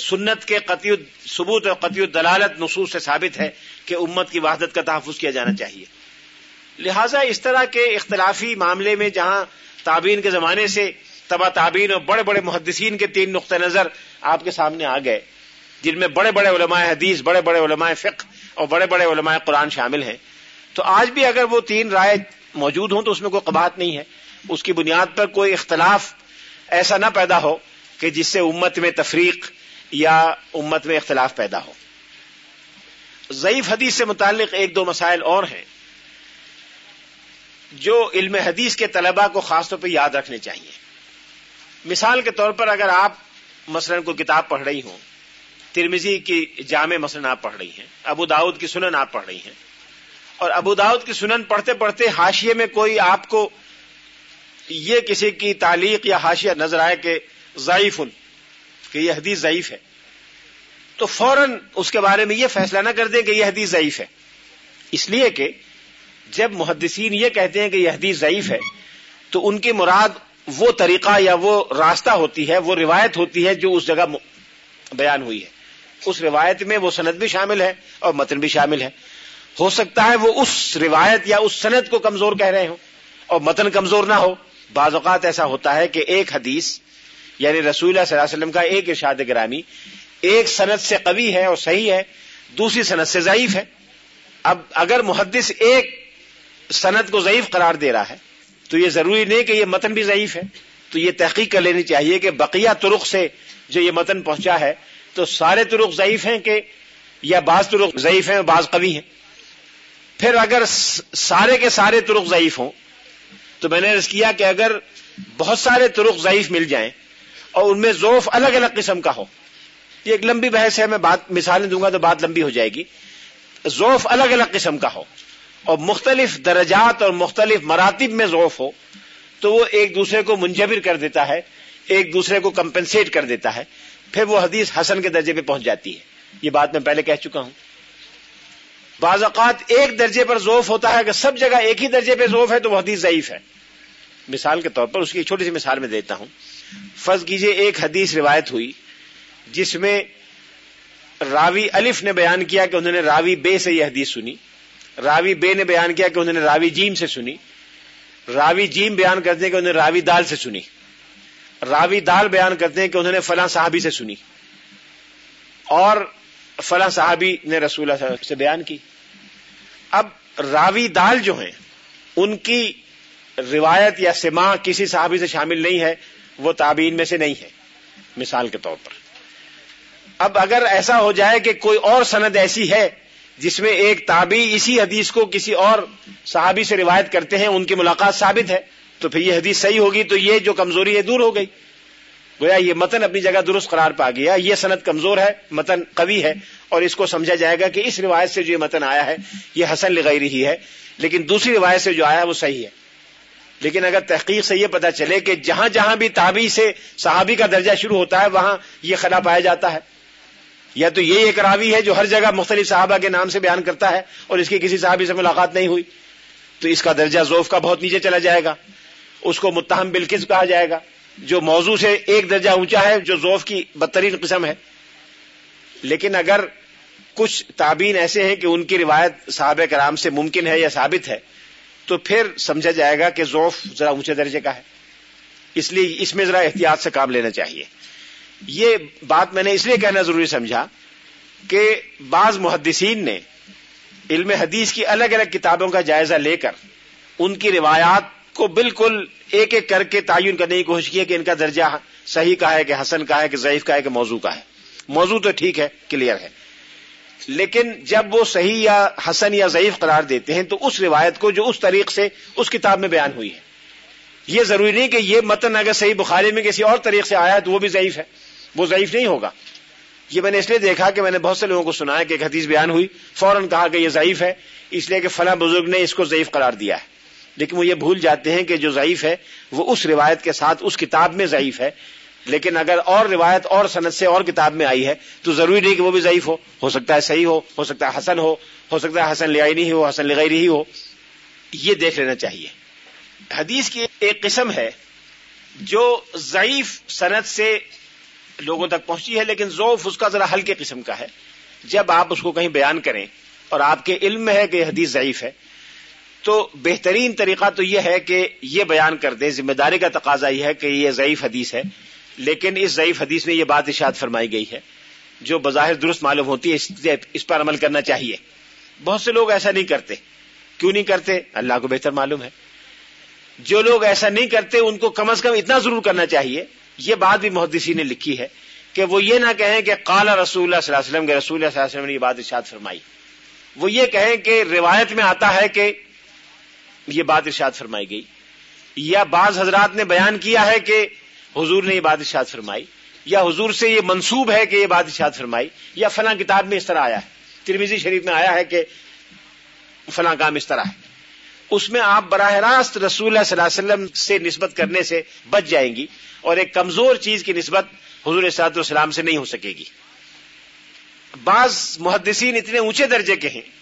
سنت کے قطعی ثبوت اور قطعی الدلالت نصوص سے ثابت ہے کہ امت کی وحدت کا تحفظ کیا جانا چاہیے۔ لہذا اس طرح کے اختلافی معاملے میں جہاں تابین کے زمانے سے تبا تابین اور بڑے بڑے محدثین کے تین نقطۂ نظر آپ کے سامنے آ گئے، جن میں بڑے بڑے علماء حدیث، بڑے بڑے علماء فقہ اور بڑے بڑے علماء قرآن شامل ہیں۔ تو آج بھی اگر وہ تین رائے موجود ہوں تو اس میں کوئی قباحت نہیں ہے۔ اس کی بنیاد پر کوئی اختلاف ایسا نہ پیدا ہو کہ جس سے امت میں تفریق یا امت میں اختلاف پیدا ہو۔ ضعیف حدیث سے متعلق ایک دو مسائل اور ہیں جو علم حدیث کے طلباء کو خاص طور پہ یاد رکھنے چاہیے۔ مثال کے طور پر اگر آپ مثلا کوئی کتاب پڑھ رہی ہوں ترمیزی کی جامع مثلا آپ پڑھ رہی ہیں، ابو داود کی سنن آپ پڑھ رہی ہیں، اور ابو داود کی سنن پڑھتے پڑھتے حاشیے میں کوئی آپ کو یہ کسی کی تعلیق یا حاشیہ نظر آئے کہ ضعیف کہ یہ حدیث ضعیف ہے۔ تو فوراً اس کے بارے میں یہ فیصلہ نہ کر دیں کہ یہ حدیث ضعیف ہے۔ اس لیے کہ جب محدثین یہ کہتے ہیں کہ یہ حدیث ضعیف ہے، تو ان کی مراد وہ طریقہ یا وہ راستہ ہوتی ہے، وہ روایت ہوتی ہے جو اس جگہ بیان ہوئی ہے۔ اس روایت میں وہ سند بھی شامل ہے اور متن بھی شامل ہے۔ ہو سکتا ہے وہ اس روایت یا اس سند کو کمزور کہہ رہے ہوں اور متن کمزور نہ ہو۔ بعض اوقات ایسا ہوتا ہے کہ ایک حدیث یعنی رسول اللہ صلی اللہ علیہ وسلم کا ایک ارشاد گرامی، ایک سند سے قوی ہے اور صحیح ہے، دوسری سند سے ضعیف ہے۔ اب اگر محدث ایک سند کو ضعیف قرار دے رہا ہے، تو یہ ضروری نہیں کہ یہ متن بھی ضعیف ہے۔ تو یہ تحقیق کر لینی چاہیے کہ بقیہ ترخ سے جو یہ متن پہنچا ہے، تو سارے ترخ ضعیف ہیں کہ، یا بعض ترخ ضعیف ہیں بعض قوی ہیں۔ پھر اگر سارے کے سارے ترخ ضعیف ہوں تو میں نے کیا کہ اگر بہت سارے ترخ ضعیف مل جائیں اور ان میں ذوف الگ الگ قسم کا ہو، یہ ایک لمبی بحث ہے، میں بات مثالیں دوں گا تو بات لمبی ہو جائے گی۔ ذوف الگ الگ قسم کا ہو اور مختلف درجات اور مختلف مراتب میں ذوف ہو تو وہ ایک دوسرے کو منجبر کر دیتا ہے، ایک دوسرے کو کمپنسیٹ کر دیتا ہے، پھر وہ حدیث حسن کے درجے پہ پہنچ جاتی ہے۔ یہ بات میں پہلے کہہ چکا ہوں۔ بعض اوقات ایک درجے پر ذوف ہوتا ہے کہ سب جگہ ایک ہی درجے پہ ذوف ہے تو وہ حدیث ضعیف ہے۔ مثال کے طور پر اس کی چھوٹی سی مثال میں دیتا ہوں۔ فرض کیجیے ایک حدیث روایت ہوئی، جس میں راوی الف نے بیان کیا کہ انہوں نے راوی بے سے یہ حدیث سنی، راوی بے نے بیان کیا کہ انہوں نے راوی جیم سے سنی، راوی جیم بیان کرتے ہیں کہ انہوں نے راوی دال سے سنی، راوی دال بیان کرتے ہیں کہ انہوں نے فلاں صحابی سے سنی۔ اور فلاں صحابی نے رسول اللہ سے بیان کی۔ اب راوی دال جو ہیں، ان کی روایت یا سما کسی صحابی سے شامل نہیں ہے، وہ تابعین میں سے نہیں ہے، مثال کے طور پر۔ اب اگر ایسا ہو جائے کہ کوئی اور سند ایسی ہے، جس میں ایک تابی اسی حدیث کو کسی اور صحابی سے روایت کرتے ہیں، ان کی ملاقات ثابت ہے، تو پھر یہ حدیث صحیح ہوگی، تو یہ جو کمزوری ہے، دور ہو گئی۔ گویا یہ متن اپنی جگہ درست قرار پا گیا، یہ صنعت کمزور ہے، متن قوی ہے، اور اس کو سمجھا جائے گا کہ اس روایت سے جو یہ متن آیا ہے، یہ حسن لگائی رہی ہے، لیکن دوسری روایت سے جو آیا وہ صحیح ہے۔ لیکن اگر تحقیق سے یہ پتا چلے کہ جہاں جہاں بھی تابی سے صحابی کا درجہ شروع ہوتا ہے، وہاں یہ خلا پایا جاتا ہے۔ یا تو یہ ایک راوی ہے جو ہر جگہ مختلف صحابہ کے نام سے بیان کرتا ہے، اور اس کی کسی صحابی سے ملاقات نہیں ہوئی، تو اس کا درجہ ذوف کا بہت نیچے چلا جائے گا، اس کو متہم بالکس کہا جائے گا۔ جو موضوع سے ایک درجہ اونچا ہے، جو ذوف کی بدترین قسم ہے۔ لیکن اگر کچھ تابین ایسے ہیں کہ ان کی روایت صحابہ کرام سے ممکن ہے یا ثابت ہے، تو پھر سمجھا جائے گا کہ ذوف ذرا اونچے درجے کا ہے۔ اس لیے اس میں ذرا احتیاط سے کام لینا چاہیے۔ یہ بات میں نے اس لیے کہنا ضروری سمجھا کہ بعض محدثین نے علم حدیث کی الگ الگ کتابوں کا جائزہ لے کر ان کی روایات کو بالکل ایک ایک کر کے تعین کرنے کی کوشش کی ہے کہ ان کا درجہ صحیح کا ہے کہ حسن کا ہے کہ ضعیف کا ہے کہ موضوع کا ہے۔ موضوع تو ٹھیک ہے کلیئر ہے۔ لیکن جب وہ صحیح یا حسن یا ضعیف قرار دیتے ہیں تو اس روایت کو جو اس طریق سے اس کتاب میں بیان ہوئی ہے۔ یہ ضروری نہیں کہ یہ متن اگر صحیح بخاری میں کسی اور طریق سے آیا تو وہ بھی ضعیف ہے۔ وہ ضعیف نہیں ہوگا۔ یہ میں نے اس لیے دیکھا کہ میں نے بہت سے لوگوں کو سنا ہے کہ ایک حدیث بیان ہوئی، فوراً کہا کہ یہ ضعیف ہے، اس لیے کہ فلاں بزرگ نے اس کو ضعیف قرار دیا ہے۔ لیکن وہ یہ بھول جاتے ہیں کہ جو ضعیف ہے، وہ اس روایت کے ساتھ اس کتاب میں ضعیف ہے۔ لیکن اگر اور روایت، اور صنعت سے اور کتاب میں آئی ہے، تو ضروری نہیں کہ وہ بھی ضعیف ہو۔ ہو سکتا ہے صحیح ہو ہو سکتا ہے حسن ہو ہو سکتا ہے حسن لیا نہیں ہو، حسن لغیر ہی ہو۔ یہ دیکھ لینا چاہیے۔ حدیث کی ایک قسم ہے جو ضعیف صنعت سے لوگوں تک پہنچی ہے، لیکن ذوف اس کا ذرا ہلکے قسم کا ہے۔ جب آپ اس کو کہیں بیان کریں اور آپ کے علم میں ہے کہ حدیث ضعیف ہے تو بہترین طریقہ تو یہ ہے کہ یہ بیان کر دیں، ذمہ داری کا تقاضا یہ ہے کہ یہ ضعیف حدیث ہے، لیکن اس ضعیف حدیث میں یہ بات اشاد فرمائی گئی ہے، جو بظاہر درست معلوم ہوتی ہے، اس پر عمل کرنا چاہیے۔ بہت سے لوگ ایسا نہیں کرتے۔ کیوں نہیں کرتے؟ اللہ کو بہتر معلوم ہے۔ جو لوگ ایسا نہیں کرتے، ان کو کم از کم اتنا ضرور کرنا چاہیے۔ یہ بات بھی محدثی نے لکھی ہے کہ وہ یہ نہ کہیں کہ قال رسول اللہ صلی اللہ علیہ وسلم کے رسول اللہ صلی اللہ علیہ وسلم نے یہ بات ارشاد فرمائی۔ وہ یہ کہیں کہ روایت میں آتا ہے کہ یہ بات ارشاد فرمائی گئی۔ یا بعض حضرات نے بیان کیا ہے کہ حضور نے یہ بات ارشاد فرمائی، یا حضور سے یہ منسوب ہے کہ یہ بات ارشاد فرمائی، یا فلاں کتاب میں اس طرح آیا ہے۔ ترمیزی شریف میں آیا ہے کہ فلاں کام اس طرح ہے۔ اس میں آپ براہ راست رسول اللہ صلی اللہ علیہ وسلم سے نسبت کرنے سے بچ جائیں گی اور ایک کمزور چیز کی نسبت حضور صلاحت والسلام سے نہیں ہو سکے گی۔ بعض محدثین اتنے اونچے درجے کے ہیں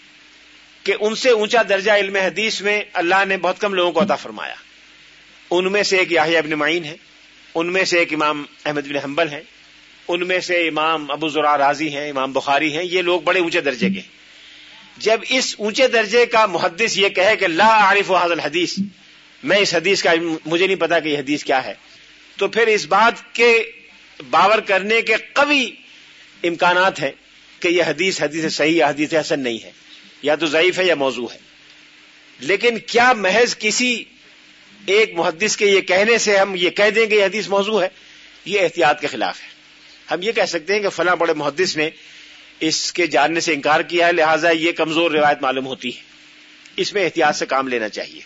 کہ ان سے اونچا درجہ علم حدیث میں اللہ نے بہت کم لوگوں کو عطا فرمایا۔ ان میں سے ایک یاہی ابن معین ہے، ان میں سے ایک امام احمد بن حنبل ہیں، ان میں سے امام ابو ذرا راضی ہیں، امام بخاری ہیں، یہ لوگ بڑے اونچے درجے کے جب اس اونچے درجے کا محدث یہ کہے کہ لا عارف و الحدیث، میں اس حدیث کا مجھے نہیں پتا کہ یہ حدیث کیا ہے، تو پھر اس بات کے باور کرنے کے قوی امکانات ہیں کہ یہ حدیث حدیث صحیح حدیث حسن نہیں ہے۔ یا تو ضعیف ہے یا موضوع ہے۔ لیکن کیا محض کسی ایک محدث کے یہ کہنے سے ہم یہ کہہ دیں کہ یہ حدیث موضوع ہے؟ یہ احتیاط کے خلاف ہے۔ ہم یہ کہہ سکتے ہیں کہ فلاں بڑے محدث نے اس کے جاننے سے انکار کیا ہے، لہٰذا یہ کمزور روایت معلوم ہوتی ہے۔ اس میں احتیاط سے کام لینا چاہیے۔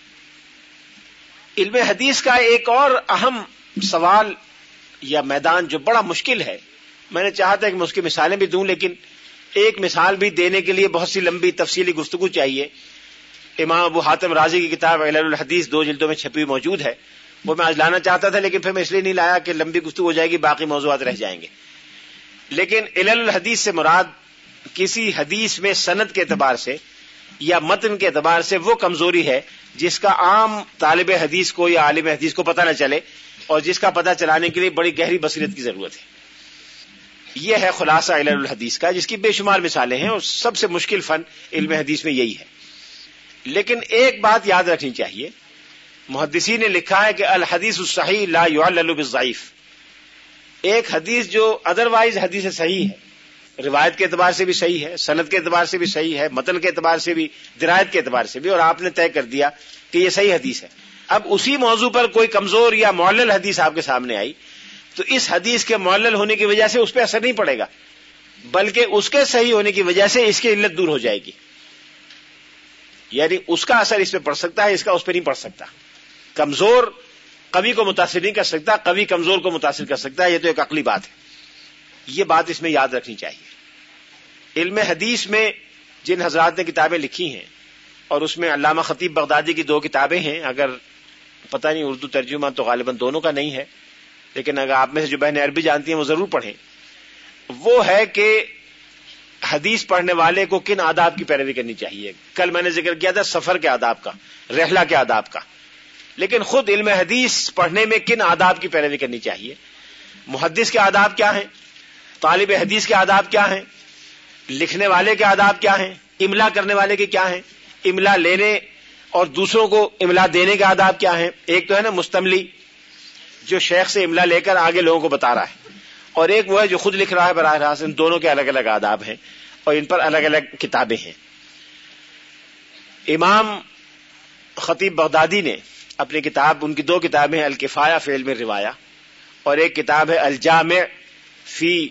علم حدیث کا ایک اور اہم سوال یا میدان جو بڑا مشکل ہے، میں نے چاہا تھا کہ میں اس کی مثالیں بھی دوں، لیکن ایک مثال بھی دینے کے لیے بہت سی لمبی تفصیلی گفتگو چاہیے۔ امام ابو حاتم راضی کی کتاب اہل الحدیث دو جلدوں میں چھپی موجود ہے۔ وہ میں آج لانا چاہتا تھا لیکن پھر میں اس لیے نہیں لایا کہ لمبی گفتگو ہو جائے گی، باقی موضوعات رہ جائیں گے۔ لیکن اہل الحدیث سے مراد کسی حدیث میں سند کے اعتبار سے یا متن کے اعتبار سے وہ کمزوری ہے جس کا عام طالب حدیث کو یا عالم حدیث کو پتہ نہ چلے اور جس کا پتہ چلانے کے لیے بڑی گہری بصیرت کی ضرورت ہے۔ یہ ہے خلاصہ علم الحدیث کا، جس کی بے شمار مثالیں ہیں، اور سب سے مشکل فن علم حدیث میں یہی ہے۔ لیکن ایک بات یاد رکھنی چاہیے محدثی نے لکھا ہے کہ الحدیث الصحیح لا بالضعیف۔ ایک حدیث جو ادروائز حدیث صحیح ہے، روایت کے اعتبار سے بھی صحیح ہے صنعت کے اعتبار سے بھی صحیح ہے، متن کے اعتبار سے بھی، درایت کے اعتبار سے بھی، اور آپ نے طے کر دیا کہ یہ صحیح حدیث ہے۔ اب اسی موضوع پر کوئی کمزور یا معلل حدیث آپ کے سامنے آئی تو اس حدیث کے معلل ہونے کی وجہ سے اس پہ اثر نہیں پڑے گا، بلکہ اس کے صحیح ہونے کی وجہ سے اس کی علت دور ہو جائے گی۔ یعنی اس کا اثر اس پہ پڑ سکتا ہے، اس کا اس پہ نہیں پڑ سکتا۔ کمزور کبھی کو متاثر نہیں کر سکتا، کبھی کمزور کو متاثر کر سکتا ہے یہ تو ایک عقلی بات ہے۔ یہ بات اس میں یاد رکھنی چاہیے۔ علم حدیث میں جن حضرات نے کتابیں لکھی ہیں، اور اس میں علامہ خطیب بغدادی کی دو کتابیں ہیں، اگر پتہ نہیں اردو ترجمہ تو غالباً دونوں کا نہیں ہے۔ لیکن اگر آپ میں سے جو بہنیں عربی جانتی ہیں وہ ضرور پڑھیں۔ وہ ہے کہ حدیث پڑھنے والے کو کن آداب کی پیروی کرنی چاہیے؟ کل میں نے ذکر کیا تھا سفر کے آداب کا، رحلہ کے آداب کا۔ لیکن خود علم حدیث پڑھنے میں کن آداب کی پیروی کرنی چاہیے؟ محدث کے آداب کیا ہیں؟ طالب حدیث کے آداب کیا ہیں؟ لکھنے والے کے آداب کیا ہیں؟ املا کرنے والے کے کیا ہیں؟ املا لینے اور دوسروں کو املا دینے کے آداب کیا ہیں؟ ایک تو ہے نا مستملی جو شیخ سے املا لے کر آگے لوگوں کو بتا رہا ہے۔ اور ایک وہ ہے جو خود لکھ رہا ہے براہ راست، ان دونوں کے الگ الگ آداب ہیں اور ان پر الگ الگ کتابیں ہیں۔ امام خطیب بغدادی نے اپنی کتاب، ان کی دو کتابیں ہیں الکفایا فی علم روایا اور ایک کتاب ہے الجامع فی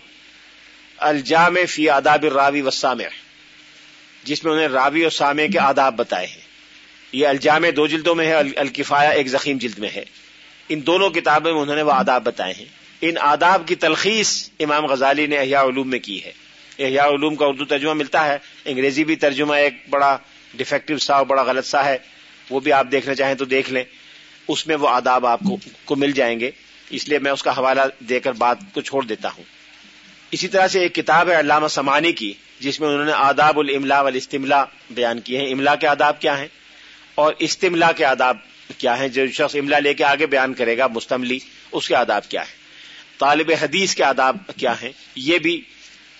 الجامع فی آداب الراوی وسامع جس میں انہیں راوی اور سامع کے آداب بتائے ہیں۔ یہ الجامع دو جلدوں میں ہے الکفایا ایک زخیم جلد میں ہے۔ ان دونوں کتابوں میں انہوں نے وہ آداب بتائے ہیں۔ ان آداب کی تلخیص امام غزالی نے احیاء علوم میں کی ہے۔ احیاء علوم کا اردو ترجمہ ملتا ہے۔ انگریزی بھی ترجمہ ایک بڑا ڈیفیکٹو سا اور بڑا غلط سا ہے۔ وہ بھی آپ دیکھنا چاہیں تو دیکھ لیں۔ اس میں وہ آداب آپ کو کو مل جائیں گے۔ اس لیے میں اس کا حوالہ دے کر بات کو چھوڑ دیتا ہوں۔ اسی طرح سے ایک کتاب ہے علامہ سمانی کی، جس میں انہوں نے آداب الاملا والاستملا بیان کیے ہیں۔ املا کے آداب کیا ہیں؟ اور استملا کے آداب کیا ہیں جو شخص املا لے کے آگے بیان کرے گا مستملی، اس کے آداب کیا ہے؟ طالب حدیث کے آداب کیا ہیں؟ یہ بھی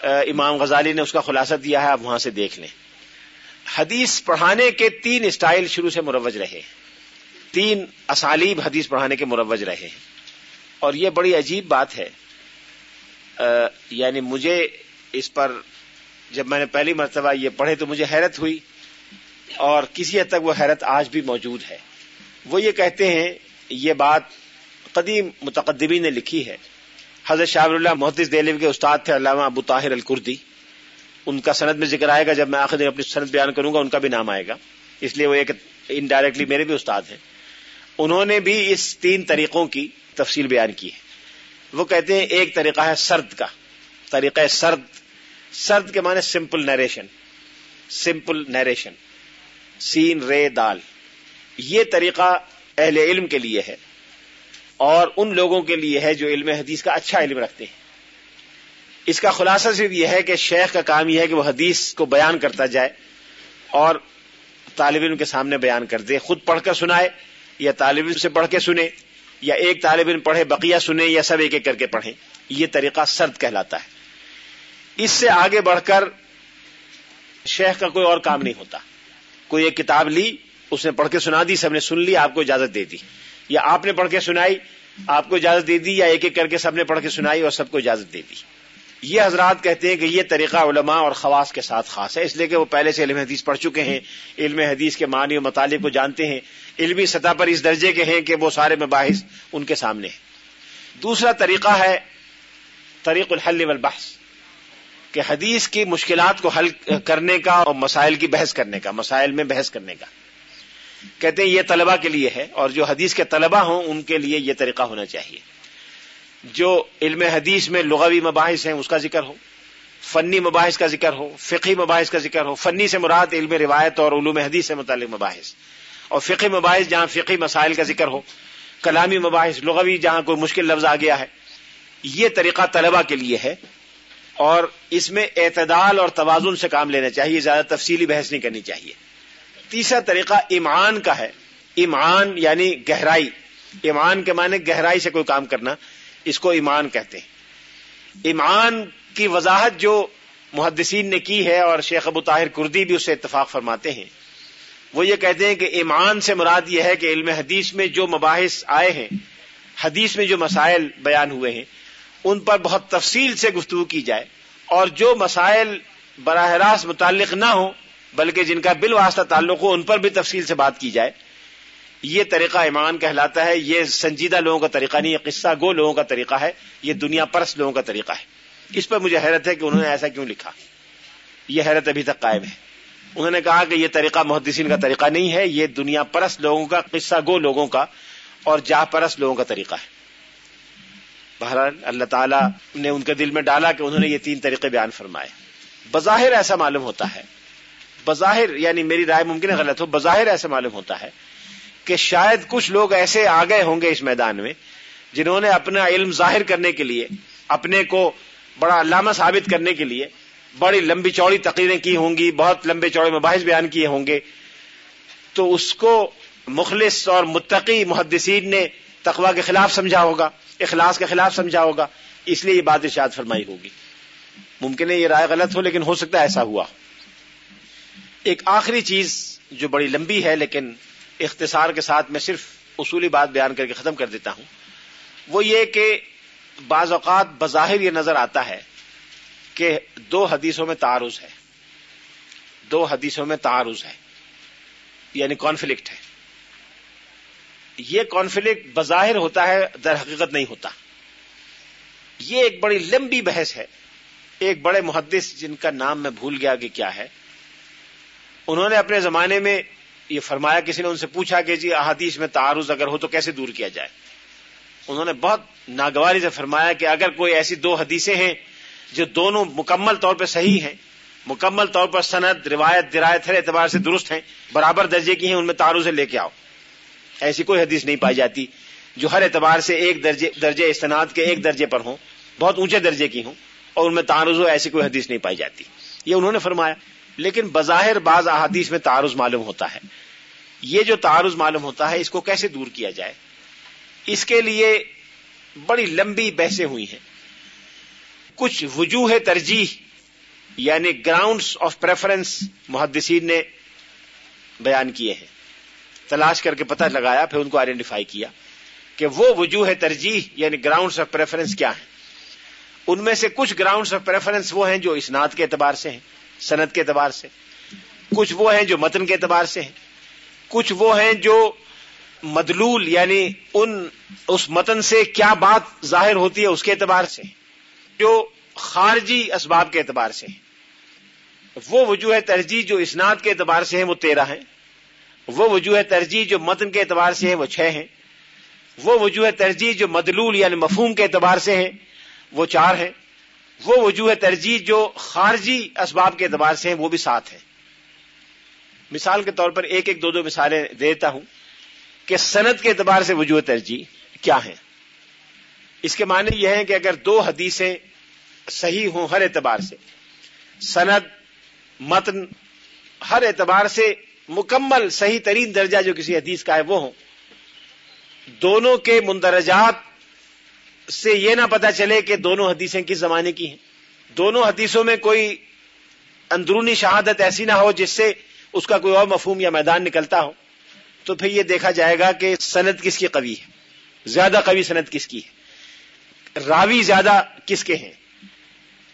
امام غزالی نے اس کا خلاصہ دیا ہے، آپ وہاں سے دیکھ لیں۔ حدیث پڑھانے کے تین اسٹائل شروع سے مروج رہے تین اسالیب حدیث پڑھانے کے مروج رہے ہیں۔ اور یہ بڑی عجیب بات ہے۔ یعنی مجھے اس پر، جب میں نے پہلی مرتبہ یہ پڑھے تو مجھے حیرت ہوئی۔ اور کسی حد تک وہ حیرت آج بھی موجود ہے۔ وہ یہ کہتے ہیں، یہ بات قدیم متقدمی نے لکھی ہے۔ حضرت شاہ اللہ محدث دہلی کے استاد تھے علامہ ابو طاہر الکردی۔ ان کا سند میں ذکر آئے گا، جب میں آخر دن اپنی سند بیان کروں گا، ان کا بھی نام آئے گا۔ اس لیے وہ ایک انڈائریکٹلی میرے بھی استاد ہیں۔ انہوں نے بھی اس تین طریقوں کی تفصیل بیان کی ہے۔ وہ کہتے ہیں، ایک طریقہ ہے سرد کا۔ طریقہ سرد سرد کے معنی سمپل نیریشن سمپل نیریشن سین، رے، دال۔ یہ طریقہ اہل علم کے لیے ہے اور ان لوگوں کے لیے ہے جو علم حدیث کا اچھا علم رکھتے ہیں۔ اس کا خلاصہ صرف یہ ہے کہ شیخ کا کام یہ ہے کہ وہ حدیث کو بیان کرتا جائے اور طالب علم کے سامنے بیان کر دے، خود پڑھ کر سنائے، یا طالب علم سے پڑھ کے سنے، یا ایک طالب علم پڑھے، بقیہ سنے، یا سب ایک ایک کر کے پڑھیں یہ طریقہ سرد کہلاتا ہے۔ اس سے آگے بڑھ کر شیخ کا کوئی اور کام نہیں ہوتا۔ کوئی ایک کتاب لی اس نے پڑھ کے سنا دی، سب نے سن لی، آپ کو اجازت دے دی۔ یا آپ نے پڑھ کے سنائی، آپ کو اجازت دے دی، یا ایک ایک کر کے سب نے پڑھ کے سنائی اور سب کو اجازت دے دی۔ یہ حضرات کہتے ہیں کہ یہ طریقہ علماء اور خواص کے ساتھ خاص ہے، اس لیے کہ وہ پہلے سے علم حدیث پڑھ چکے ہیں، علم حدیث کے معنی اور مطالب کو جانتے ہیں۔ علمی سطح پر اس درجے کے ہیں کہ وہ سارے مباحث ان کے سامنے ہیں۔ دوسرا طریقہ ہے طریق الحل والبحث، کہ حدیث کی مشکلات کو حل کرنے کا اور مسائل کی بحث کرنے کا، مسائل میں بحث کرنے کا۔ کہتے ہیں یہ طلبہ کے لیے ہے اور جو حدیث کے طلبہ ہوں ان کے لیے یہ طریقہ ہونا چاہیے۔ جو علم حدیث میں لغوی مباحث ہیں اس کا ذکر ہو، فنی مباحث کا ذکر ہو فقی مباحث کا ذکر ہو، فنی سے مراد علم روایت اور علوم حدیث سے متعلق مباحث، اور فقی مباحث جہاں فقی مسائل کا ذکر ہو، کلامی مباحث، لغوی جہاں کوئی مشکل لفظ آ گیا ہے، یہ طریقہ طلبہ کے لیے ہے، اور اس میں اعتدال اور توازن سے کام لینا چاہیے، زیادہ تفصیلی بحث نہیں کرنی چاہیے۔ تیسرا طریقہ ایمان کا ہے۔ ایمان یعنی گہرائی۔ ایمان کے معنی گہرائی سے کوئی کام کرنا، اس کو ایمان کہتے ہیں۔ ایمان کی وضاحت جو محدثین نے کی ہے اور شیخ ابو طاہر کردی بھی اس سے اتفاق فرماتے ہیں، وہ یہ کہتے ہیں کہ ایمان سے مراد یہ ہے کہ علم حدیث میں جو مباحث آئے ہیں، حدیث میں جو مسائل بیان ہوئے ہیں، ان پر بہت تفصیل سے گفتگو کی جائے اور جو مسائل براہ راست متعلق نہ ہوں بلکہ جن کا بال واسطہ تعلق ہو، ان پر بھی تفصیل سے بات کی جائے۔ یہ طریقہ ایمان کہلاتا ہے، یہ سنجیدہ لوگوں کا طریقہ نہیں، یہ قصہ گو لوگوں کا طریقہ ہے، یہ دنیا پرس لوگوں کا طریقہ ہے۔ اس پر مجھے حیرت ہے کہ انہوں نے ایسا کیوں لکھا۔ یہ حیرت ابھی تک قائم ہے۔ انہوں نے کہا کہ یہ طریقہ محدثین کا طریقہ نہیں ہے، یہ دنیا پرس لوگوں کا، قصہ گو لوگوں کا اور جا پرس لوگوں کا طریقہ ہے۔ بہرحال اللہ تعالیٰ نے ان کے دل میں ڈالا کہ انہوں نے یہ تین طریقے بیان فرمائے۔ بظاہر ایسا معلوم ہوتا ہے۔ بظاہر یعنی میری رائے ممکن ہے غلط ہو، بظاہر ایسا معلوم ہوتا ہے کہ شاید کچھ لوگ ایسے آ گئے ہوں گے اس میدان میں جنہوں نے اپنا علم ظاہر کرنے کے لیے، اپنے کو بڑا علامہ ثابت کرنے کے لیے بڑی لمبی چوڑی تقریریں کی ہوں گی، بہت لمبے چوڑے مباحث بیان کیے ہوں گے۔ تو اس کو مخلص اور متقی محدثین نے تقوا کے خلاف سمجھا ہوگا، اخلاص کے خلاف سمجھا ہوگا، اس لیے یہ بات ارشاد فرمائی ہوگی۔ ممکن ہے یہ رائے غلط ہو، لیکن ہو سکتا ہے ایسا ہوا۔ ایک آخری چیز جو بڑی لمبی ہے، لیکن اختصار کے ساتھ میں صرف اصولی بات بیان کر کے ختم کر دیتا ہوں، وہ یہ کہ بعض اوقات بظاہر یہ نظر آتا ہے کہ دو حدیثوں میں تعارض ہے۔ دو حدیثوں میں تعارض ہے یعنی کانفلکٹ ہے۔ یہ کانفلکٹ بظاہر ہوتا ہے، در حقیقت نہیں ہوتا۔ یہ ایک بڑی لمبی بحث ہے، ایک بڑے محدث جن کا نام میں بھول گیا کہ کیا ہے۔ انہوں نے اپنے زمانے میں یہ فرمایا، کسی نے ان سے پوچھا کہ جی احادیث میں تعارض اگر ہو تو کیسے دور کیا جائے؟ انہوں نے بہت ناگواری سے فرمایا کہ اگر کوئی ایسی دو حدیثیں ہیں جو دونوں مکمل طور پہ صحیح ہیں، مکمل طور پر سند، روایت درایت ہر اعتبار سے درست ہیں، برابر درجے کی ہیں، ان میں تعارض لے کے آؤ۔ ایسی کوئی حدیث نہیں پائی جاتی جو ہر اعتبار سے ایک درجے درجے استناد کے ایک درجے پر ہوں، بہت اونچے درجے کی ہوں، اور ان میں تعارض ہو ایسی کوئی حدیث نہیں پائی جاتی۔ یہ انہوں نے فرمایا۔ لیکن بظاہر بعض احادیث میں تعارض معلوم ہوتا ہے۔ یہ جو تعارض معلوم ہوتا ہے، اس کو کیسے دور کیا جائے؟ اس کے لیے بڑی لمبی بحثیں ہوئی ہیں۔ کچھ وجوہ ترجیح یعنی گراؤنڈس آف پریفرنس محدثین نے بیان کیے ہیں۔ تلاش کر کے پتہ لگایا، پھر ان کو آئیڈینٹیفائی کیا کہ وہ وجوہ ترجیح یعنی گراؤنڈس آف پریفرنس کیا ہیں۔ ان میں سے کچھ گراؤنڈس آف پریفرنس وہ ہیں جو اسناد کے اعتبار سے ہیں۔ صنعت کے اعتبار سے۔ کچھ وہ ہیں جو متن کے اعتبار سے ہیں۔ کچھ وہ ہیں جو مدلول یعنی ان، اس متن سے کیا بات ظاہر ہوتی ہے اس کے اعتبار سے۔ جو خارجی اسباب کے اعتبار سے ہیں۔ وہ وجوہ ترجیح جو اسناد کے اعتبار سے ہیں وہ تیرہ ہیں۔ وہ وجوہ ترجیح جو متن کے اعتبار سے ہیں وہ چھ ہیں۔ وہ وجوہ ترجیح جو مدلول یعنی مفہوم کے اعتبار سے ہیں وہ چار ہیں۔ وہ وجوہ ترجیح جو خارجی اسباب کے اعتبار سے ہیں، وہ بھی سات ہیں۔ مثال کے طور پر ایک ایک دو دو مثالیں دیتا ہوں کہ صنعت کے اعتبار سے وجوہ ترجیح کیا ہیں۔ اس کے معنی یہ ہیں کہ اگر دو حدیثیں صحیح ہوں ہر اعتبار سے، سند، متن، ہر اعتبار سے مکمل صحیح ترین درجہ جو کسی حدیث کا ہے وہ ہوں۔ دونوں کے مندرجات سے یہ نہ پتا چلے کہ دونوں حدیثیں کس زمانے کی ہیں۔ دونوں حدیثوں میں کوئی اندرونی شہادت ایسی نہ ہو جس سے اس کا کوئی اور مفہوم یا میدان نکلتا ہو۔ تو پھر یہ دیکھا جائے گا کہ سند کس کی قوی ہے۔ زیادہ قوی سند کس کی ہے۔ راوی زیادہ کس کے ہیں؟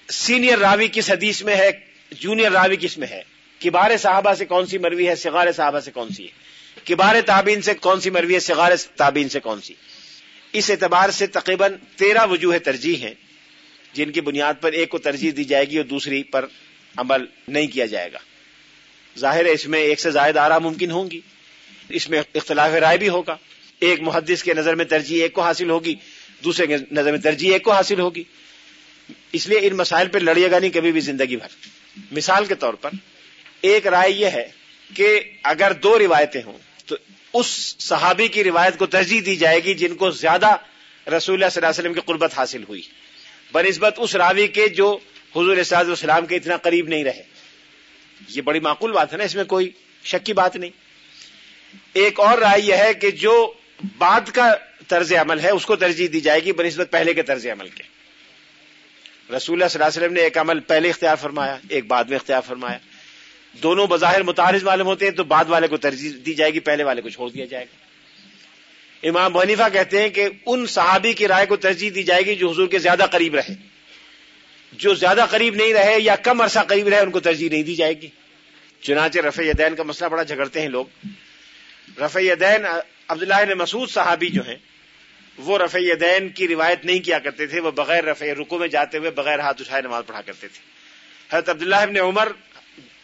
سینئر راوی کس حدیث میں ہے؟ جونیئر راوی کس میں ہے؟ کبار صحابہ سے کون سی مروی ہے؟ سگار صحابہ سے کون سی ہے؟ کبار تابین سے کون سی مروی ہے؟ سگار تابین سے کون سی اس اعتبار سے تقریباً تیرہ وجوہ ترجیح ہیں، جن کی بنیاد پر ایک کو ترجیح دی جائے گی اور دوسری پر عمل نہیں کیا جائے گا۔ ظاہر ہے اس میں ایک سے زائد آرا ممکن ہوں گی۔ اس میں اختلاف رائے بھی ہوگا۔ ایک محدث کے نظر میں ترجیح ایک کو حاصل ہوگی، دوسرے کے نظر میں ترجیح ایک کو حاصل ہوگی۔ اس لیے ان مسائل پہ لڑیے گا نہیں کبھی بھی زندگی بھر۔ مثال کے طور پر، ایک رائے یہ ہے کہ اگر دو روایتیں ہوں اس صحابی کی روایت کو ترجیح دی جائے گی جن کو زیادہ رسول اللہ صلی اللہ علیہ وسلم کی قربت حاصل ہوئی۔ بنسبت اس راوی کے جو حضور صاحب السلام کے اتنا قریب نہیں رہے۔ یہ بڑی معقول بات ہے نا، اس میں کوئی شک کی بات نہیں۔ ایک اور رائے یہ ہے کہ جو بعد کا طرز عمل ہے، اس کو ترجیح دی جائے گی بنسبت پہلے کے طرز عمل کے۔ رسول اللہ صلی اللہ علیہ وسلم نے ایک عمل پہلے اختیار فرمایا، ایک بعد میں اختیار فرمایا۔ دونوں بظاہر متعارض معلوم ہوتے ہیں، تو بعد والے کو ترجیح دی جائے گی، پہلے والے کو چھوڑ دیا جائے گا۔ امام بنیفا کہتے ہیں کہ ان صحابی کی رائے کو ترجیح دی جائے گی جو حضور کے زیادہ قریب رہے۔ جو زیادہ قریب نہیں رہے یا کم عرصہ قریب رہے، ان کو ترجیح نہیں دی جائے گی۔ چنانچہ رفع یدین کا مسئلہ بڑا جھگڑتے ہیں لوگ۔ رفع یدین، عبداللہ نے مسعود صحابی جو ہیں، وہ رفع یدین کی روایت نہیں کیا کرتے تھے، وہ بغیر رفع رکو میں جاتے ہوئے بغیر ہاتھ اٹھائے نماز پڑھا کرتے تھے۔ حضرت عبداللہ ابن عمر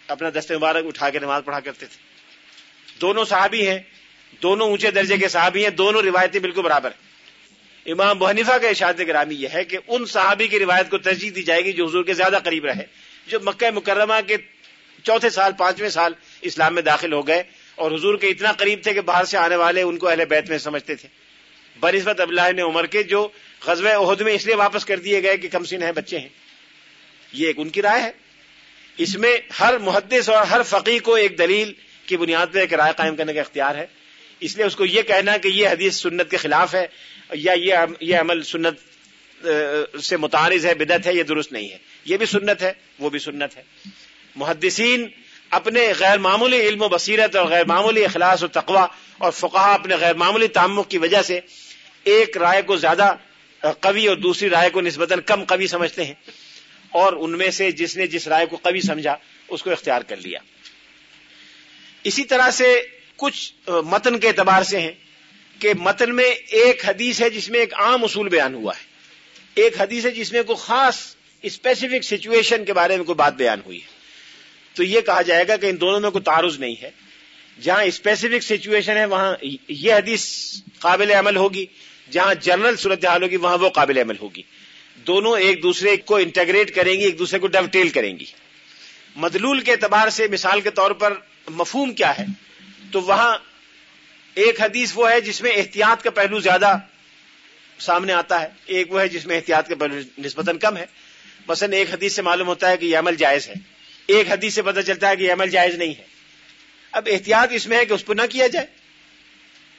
اپنا دست مبارک اٹھا کے نماز پڑھا کرتے تھے۔ دونوں صحابی ہیں، دونوں اونچے درجے کے صحابی ہیں، دونوں روایتیں بالکل برابر ہیں۔ امام بحنیفہ کا اشاعت گرامی یہ ہے کہ ان صحابی کی روایت کو ترجیح دی جائے گی جو حضور کے زیادہ قریب رہے، جو مکہ مکرمہ کے چوتھے سال، پانچویں سال اسلام میں داخل ہو گئے اور حضور کے اتنا قریب تھے کہ باہر سے آنے والے ان کو اہل بیت میں سمجھتے تھے۔ بنسبت ابلا نے عمر کے جو غزب عہد میں اس لیے واپس کر دیے گئے کہ کم سن ہیں بچے ہیں۔ یہ ایک ان کی رائے ہے۔ اس میں ہر محدث اور ہر فقی کو ایک دلیل کی بنیاد پہ ایک رائے قائم کرنے کا اختیار ہے۔ اس لیے اس کو یہ کہنا کہ یہ حدیث سنت کے خلاف ہے یا یہ عمل سنت سے متعارض ہے بدت ہے، یہ درست نہیں ہے۔ یہ بھی سنت ہے، وہ بھی سنت ہے۔ محدثین اپنے غیر معمولی علم و بصیرت اور غیر معمولی اخلاص و تقوا اور فقہ اپنے غیر معمولی تعمق کی وجہ سے ایک رائے کو زیادہ قوی اور دوسری رائے کو نسبتاً کم قوی سمجھتے ہیں۔ اور ان میں سے جس نے جس رائے کو قوی سمجھا، اس کو اختیار کر لیا۔ اسی طرح سے کچھ متن کے اعتبار سے ہیں کہ متن میں ایک حدیث ہے جس میں ایک عام اصول بیان ہوا ہے۔ ایک حدیث ہے جس میں کوئی خاص اسپیسیفک سچویشن کے بارے میں کوئی بات بیان ہوئی ہے۔ تو یہ کہا جائے گا کہ ان دونوں میں کوئی تعارض نہیں ہے۔ جہاں اسپیسیفک سچویشن ہے، وہاں یہ حدیث قابل عمل ہوگی۔ جہاں جنرل صورتحال ہوگی، وہاں وہ قابل عمل ہوگی۔ دونوں ایک دوسرے کو انٹیگریٹ کریں گی، ایک دوسرے کو ڈب ٹیل کریں گی۔ مدلول کے اعتبار سے مثال کے طور پر مفہوم کیا ہے؟ تو وہاں ایک حدیث وہ ہے جس میں احتیاط کا پہلو زیادہ سامنے آتا ہے۔ ایک وہ ہے جس میں احتیاط کا پہلو نسبتاً کم ہے۔ مثلا ایک حدیث سے معلوم ہوتا ہے کہ یہ عمل جائز ہے۔ ایک حدیث سے پتہ چلتا ہے کہ یہ عمل جائز نہیں ہے۔ اب احتیاط اس میں ہے کہ اس پہ نہ کیا جائے۔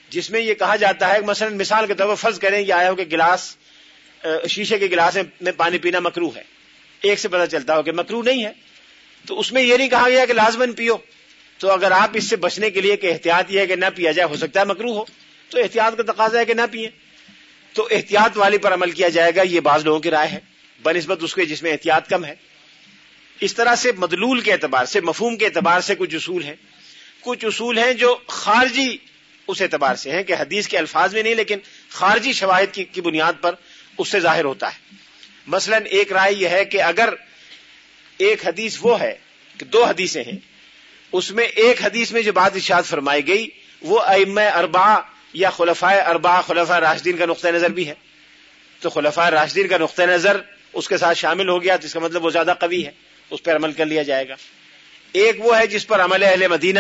جس میں یہ کہا جاتا ہے، مثلا مثال کے طور پر فرض کریں یہ آیا ہو کہ گلاس شیشے کے گلاس میں پانی پینا مکرو ہے۔ ایک سے پتہ چلتا ہو کہ مکرو نہیں ہے۔ تو اس میں یہ نہیں کہا گیا کہ لازمن پیو۔ تو اگر آپ اس سے بچنے کے لیے کہ احتیاط یہ ہے کہ نہ پیا جائے، ہو سکتا ہے مکرو ہو۔ تو احتیاط کا تقاضا ہے کہ نہ پیئے تو احتیاط والی پر عمل کیا جائے گا، یہ بعض لوگوں کی رائے ہے۔ بنسبت اس کے جس میں احتیاط کم ہے۔ اس طرح سے مدلول کے اعتبار سے، مفہوم کے اعتبار سے کچھ اصول ہیں۔ کچھ اصول ہیں جو خارجی اس اعتبار سے ہیں کہ حدیث کے الفاظ میں نہیں، لیکن خارجی شواہد کی کی بنیاد پر اس سے ظاہر ہوتا ہے۔ مثلا ایک رائے یہ ہے کہ اگر ایک حدیث وہ ہے کہ دو حدیثیں ہیں، اس میں ایک حدیث میں جو بات اشاد فرمائی گئی، وہ ام اربا یا خلفۂ اربا خلفۂ راشدین کا نقطۂ نظر بھی ہے۔ تو خلفۂ راشدین کا نقطۂ نظر اس کے ساتھ شامل ہو گیا تو اس کا مطلب وہ زیادہ قوی ہے، اس پر عمل کر لیا جائے گا۔ ایک وہ ہے جس پر عمل اہل مدینہ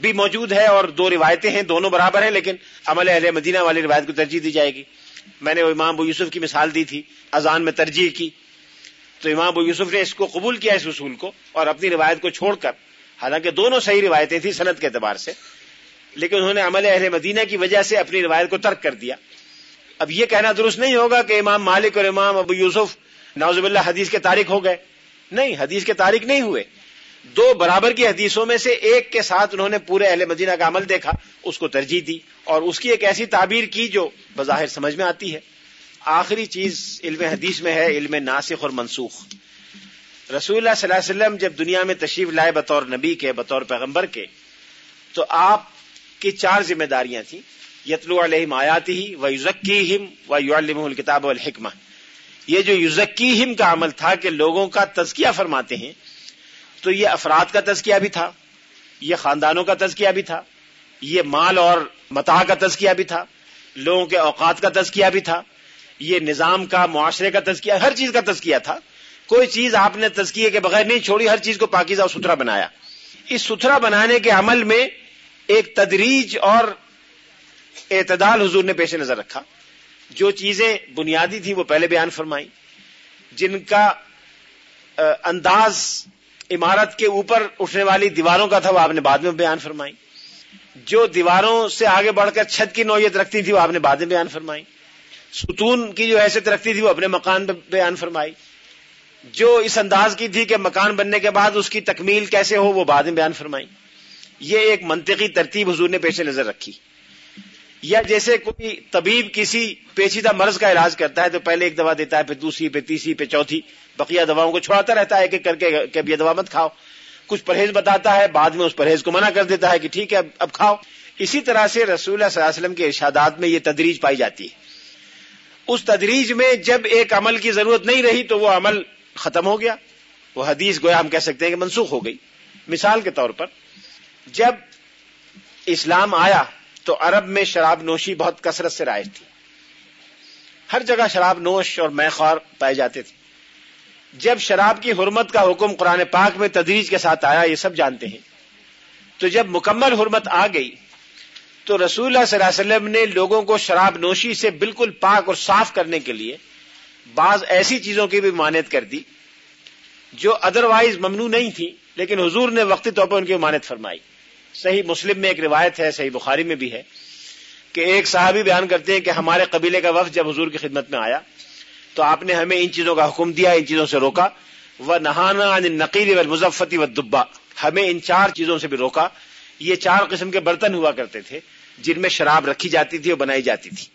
بھی موجود ہے اور دو روایتیں ہیں، دونوں برابر ہیں، لیکن عمل اہل مدینہ والی روایت کو ترجیح دی جائے گی۔ میں نے امام ابو یوسف کی مثال دی تھی، اذان میں ترجیح کی۔ تو امام ابو یوسف نے اس کو قبول کیا اس اصول کو اور اپنی روایت کو چھوڑ کر، حالانکہ دونوں صحیح روایتیں تھیں صنعت کے اعتبار سے، لیکن انہوں نے عمل اہل مدینہ کی وجہ سے اپنی روایت کو ترک کر دیا۔ اب یہ کہنا درست نہیں ہوگا کہ امام مالک اور امام ابو یوسف نوزب اللہ حدیث کے تاریخ ہو گئے۔ نہیں، حدیث کے تاریخ نہیں ہوئے۔ دو برابر کی حدیثوں میں سے ایک کے ساتھ انہوں نے پورے اہل مدینہ کا عمل دیکھا، اس کو ترجیح دی اور اس کی ایک ایسی تعبیر کی جو بظاہر سمجھ میں آتی ہے۔ آخری چیز علم حدیث میں ہے، علم ناسخ اور منسوخ۔ رسول اللہ صلی اللہ علیہ وسلم جب دنیا میں تشریف لائے بطور نبی کے، بطور پیغمبر کے، تو آپ کی چار ذمہ داریاں تھیں۔ یتلو علیہم آیاتی ہی و یوزکی ہم و یو الکتاب الحکمہ یہ جو یوزکی ہم کا عمل تھا کہ لوگوں کا تزکیہ فرماتے ہیں تو یہ افراد کا تزکیہ بھی تھا، یہ خاندانوں کا تزکیہ بھی تھا، یہ مال اور متا کا تزکیہ بھی تھا، لوگوں کے اوقات کا تزکیہ بھی تھا، یہ نظام کا، معاشرے کا تزکیہ، ہر چیز کا تزکیہ تھا۔ کوئی چیز آپ نے تزکیے کے بغیر نہیں چھوڑی، ہر چیز کو پاکیزہ اور ستھرا بنایا۔ اس ستھرا بنانے کے عمل میں ایک تدریج اور اعتدال حضور نے پیش نظر رکھا۔ جو چیزیں بنیادی تھیں وہ پہلے بیان فرمائی جن کا انداز عمارت کے اوپر اٹھنے والی دیواروں کا تھا وہ آپ نے بعد میں بیان فرمائی۔ جو دیواروں سے آگے بڑھ کر چھت کی نوعیت رکھتی تھی وہ آپ نے بعد میں بیان فرمائی۔ ستون کی جو حیثیت رکھتی تھی وہ اپنے مکان پہ بیان فرمائی۔ جو اس انداز کی تھی کہ مکان بننے کے بعد اس کی تکمیل کیسے ہو وہ بعد میں بیان فرمائی۔ یہ ایک منطقی ترتیب حضور نے پیش نظر رکھی۔ یا جیسے کوئی طبیب کسی پیچیدہ مرض کا علاج کرتا ہے تو پہلے ایک دوا دیتا ہے، پھر دوسری پہ تیسری پہ چوتھی۔ بقیہ دواؤں کو چھوڑاتا رہتا ہے کہ کر کے کہ اب یہ دوا مت کھاؤ۔ کچھ پرہیز بتاتا ہے، بعد میں اس پرہیز کو منع کر دیتا ہے کہ ٹھیک ہے، اب کھاؤ۔ اسی طرح سے رسول اللہ صلی اللہ علیہ وسلم کے ارشادات میں یہ تدریج پائی جاتی ہے۔ اس تدریج میں جب ایک عمل کی ضرورت نہیں رہی تو وہ عمل ختم ہو گیا۔ وہ حدیث گویا ہم کہہ سکتے ہیں کہ منسوخ ہو گئی۔ مثال کے طور پر، جب اسلام آیا تو عرب میں شراب نوشی بہت کثرت سے رائج تھی۔ ہر جگہ شراب نوش اور میں خوار پائے جاتے تھے۔ جب شراب کی حرمت کا حکم قرآن پاک میں تدریج کے ساتھ آیا، یہ سب جانتے ہیں۔ تو جب مکمل حرمت آ گئی، تو رسول اللہ صلی اللہ علیہ وسلم نے لوگوں کو شراب نوشی سے بالکل پاک اور صاف کرنے کے لیے بعض ایسی چیزوں کی بھی مانت کر دی، جو ادروائز ممنوع نہیں تھی، لیکن حضور نے وقتی طور پر ان کی مانت فرمائی۔ صحیح مسلم میں ایک روایت ہے، صحیح بخاری میں بھی ہے، کہ ایک صحابی بیان کرتے ہیں کہ ہمارے قبیلے کا وقت جب حضور کی خدمت میں آیا تو آپ نے ہمیں ان چیزوں کا حکم دیا، ان چیزوں سے روکا۔ وہ نہانا نقیل و مظفتی و دبا ہمیں ان چار چیزوں سے بھی روکا۔ یہ چار قسم کے برتن ہوا کرتے تھے، جن میں شراب رکھی جاتی تھی اور بنائی جاتی تھی۔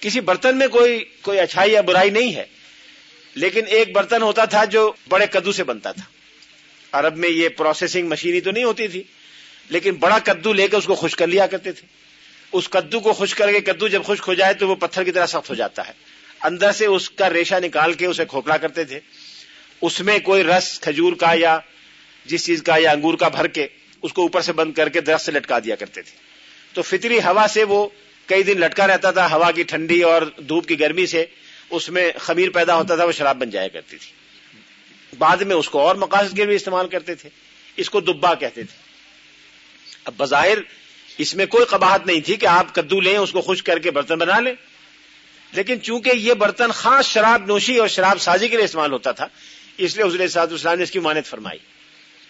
کسی برتن میں کوئی کوئی اچھائی یا برائی نہیں ہے، لیکن ایک برتن ہوتا تھا جو بڑے کدو سے بنتا تھا۔ عرب میں یہ پروسیسنگ مشینری تو نہیں ہوتی تھی، لیکن بڑا کدو لے کے اس کو خشک کر لیا کرتے تھے۔ اس کدو کو خشک کر کے، کدو جب خشک ہو جائے تو وہ پتھر کی طرح سخت ہو جاتا ہے۔ اندر سے اس کا ریشہ نکال کے اسے کھوپڑا کرتے تھے۔ اس میں کوئی رس، کھجور کا یا جس چیز کا یا انگور کا بھر کے اس کو اوپر سے بند کر کے درخت سے لٹکا دیا کرتے تھے۔ تو فطری ہوا سے وہ کئی دن لٹکا رہتا تھا، ہوا کی ٹھنڈی اور دھوپ کی گرمی سے اس میں خمیر پیدا ہوتا تھا، وہ شراب بن جایا کرتی تھی۔ بعد میں اس کو اور مقاصد کے بھی استعمال کرتے تھے۔ اس کو دبا کہتے تھے۔ اب بظاہر اس میں کوئی قباہت نہیں تھی کہ آپ کدو لیں، اس کو خشک کر کے برتن بنا لیں۔ لیکن چونکہ یہ برتن خاص شراب نوشی اور شراب سازی کے لیے استعمال ہوتا تھا، اس لیے حضور صاحب اسلام نے اس کی مانت فرمائی۔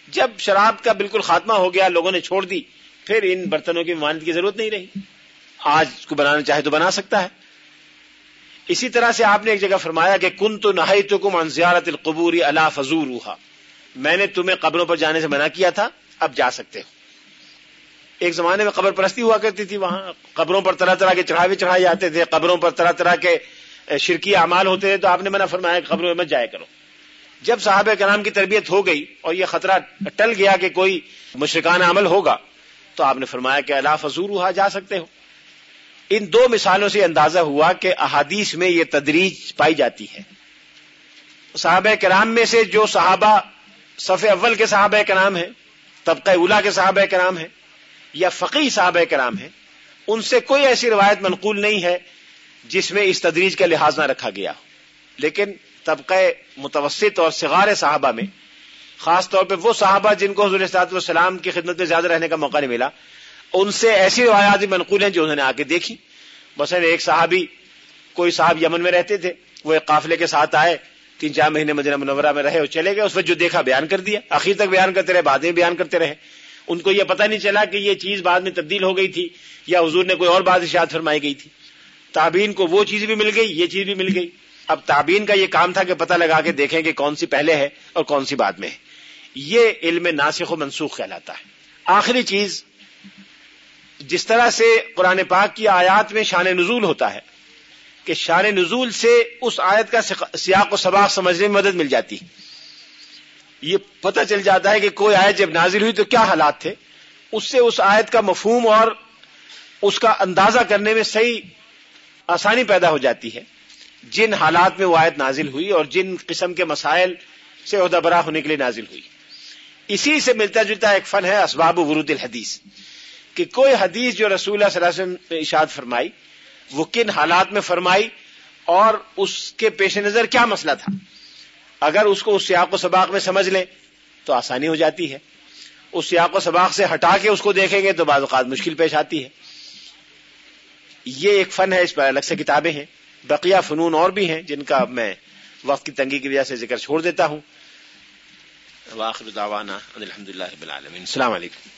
جب شراب کا بالکل خاتمہ ہو گیا، لوگوں نے چھوڑ دی، پھر ان برتنوں کی مانت کی ضرورت نہیں رہی۔ آج اس کو بنانا چاہے تو بنا سکتا ہے۔ اسی طرح سے آپ نے ایک جگہ فرمایا کہ کن تو نہ تو کم زیارت القبوری اللہ فضور میں نے تمہیں قبروں پر جانے سے منع کیا تھا، اب جا سکتے ہو۔ ایک زمانے میں قبر پرستی ہوا کرتی تھی، وہاں قبروں پر طرح طرح کے چڑھاوے چڑھائے جاتے تھے، قبروں پر طرح طرح کے شرکی اعمال ہوتے تھے تو آپ نے منع فرمایا کہ قبروں میں مت جایا کرو۔ جب صحابہ کرام کی تربیت ہو گئی اور یہ خطرہ ٹل گیا کہ کوئی مشرکانہ عمل ہوگا، تو آپ نے فرمایا کہ اللہ فضور ہوا جا سکتے ہو۔ ان دو مثالوں سے اندازہ ہوا کہ احادیث میں یہ تدریج پائی جاتی ہے۔ صحابہ کرام میں سے جو صحابہ صف اول کے صحابہ کرام ہیں، طبقہ اولا کے صحابہ کرام ہیں یا فقی صحابہ کرام ہیں، ان سے کوئی ایسی روایت منقول نہیں ہے جس میں اس تدریج کا لحاظ نہ رکھا گیا لیکن طبقہ متوسط اور صغار صحابہ میں، خاص طور پہ وہ صحابہ جن کو حضور صاحب السلام کی خدمت میں زیادہ رہنے کا موقع نہیں ملا، ان سے ایسی روایات بھی منقول ہیں جو انہوں نے آ کے دیکھی۔ مثلا ایک صحابی کوئی صاحب یمن میں رہتے تھے، وہ ایک قافلے کے ساتھ آئے، تین چار مہینے مدینہ منورہ میں رہے اور چلے گئے، اس وقت جو دیکھا بیان کر دیا آخر تک بیان کرتے رہے، بعد میں بیان کرتے رہے۔ ان کو یہ پتہ نہیں چلا کہ یہ چیز بعد میں تبدیل ہو گئی تھی یا حضور نے کوئی اور بات اشاعت فرمائی گئی تھی۔ تابین کو وہ چیز بھی مل گئی، یہ چیز بھی مل گئی۔ اب تابین کا یہ کام تھا کہ پتہ لگا کے دیکھیں کہ کون سی پہلے ہے اور کون سی بعد میں ہے۔ یہ علم ناسخ و منسوخ کہلاتا ہے۔ آخری چیز، جس طرح سے قرآن پاک کی آیات میں شان نزول ہوتا ہے کہ شان نزول سے اس آیت کا سیاق و سباق سمجھنے میں مدد مل جاتی۔ ہے یہ پتہ چل جاتا ہے کہ کوئی آیت جب نازل ہوئی تو کیا حالات تھے؟ اس سے اس آیت کا مفہوم اور اس کا اندازہ کرنے میں صحیح آسانی پیدا ہو جاتی ہے۔ جن حالات میں وہ آیت نازل ہوئی اور جن قسم کے مسائل سے عہدہ برا ہونے کے لیے نازل ہوئی۔ اسی سے ملتا جلتا ایک فن ہے اسباب ورود الحدیث۔ کہ کوئی حدیث جو رسول اللہ صلی اللہ علیہ وسلم نے اشاد فرمائی، وہ کن حالات میں فرمائی اور اس کے پیش نظر کیا مسئلہ تھا؟ اگر اس کو اس سیاق و سباق میں سمجھ لیں، تو آسانی ہو جاتی ہے۔ اس سیاق و سباق سے ہٹا کے اس کو دیکھیں گے تو بعض اوقات مشکل پیش آتی ہے۔ یہ ایک فن ہے، اس پر الگ سے کتابیں ہیں۔ بقیہ فنون اور بھی ہیں جن کا میں وقت کی تنگی کی وجہ سے ذکر چھوڑ دیتا ہوں۔ واخر دعوانا الحمد للہ السلام علیکم۔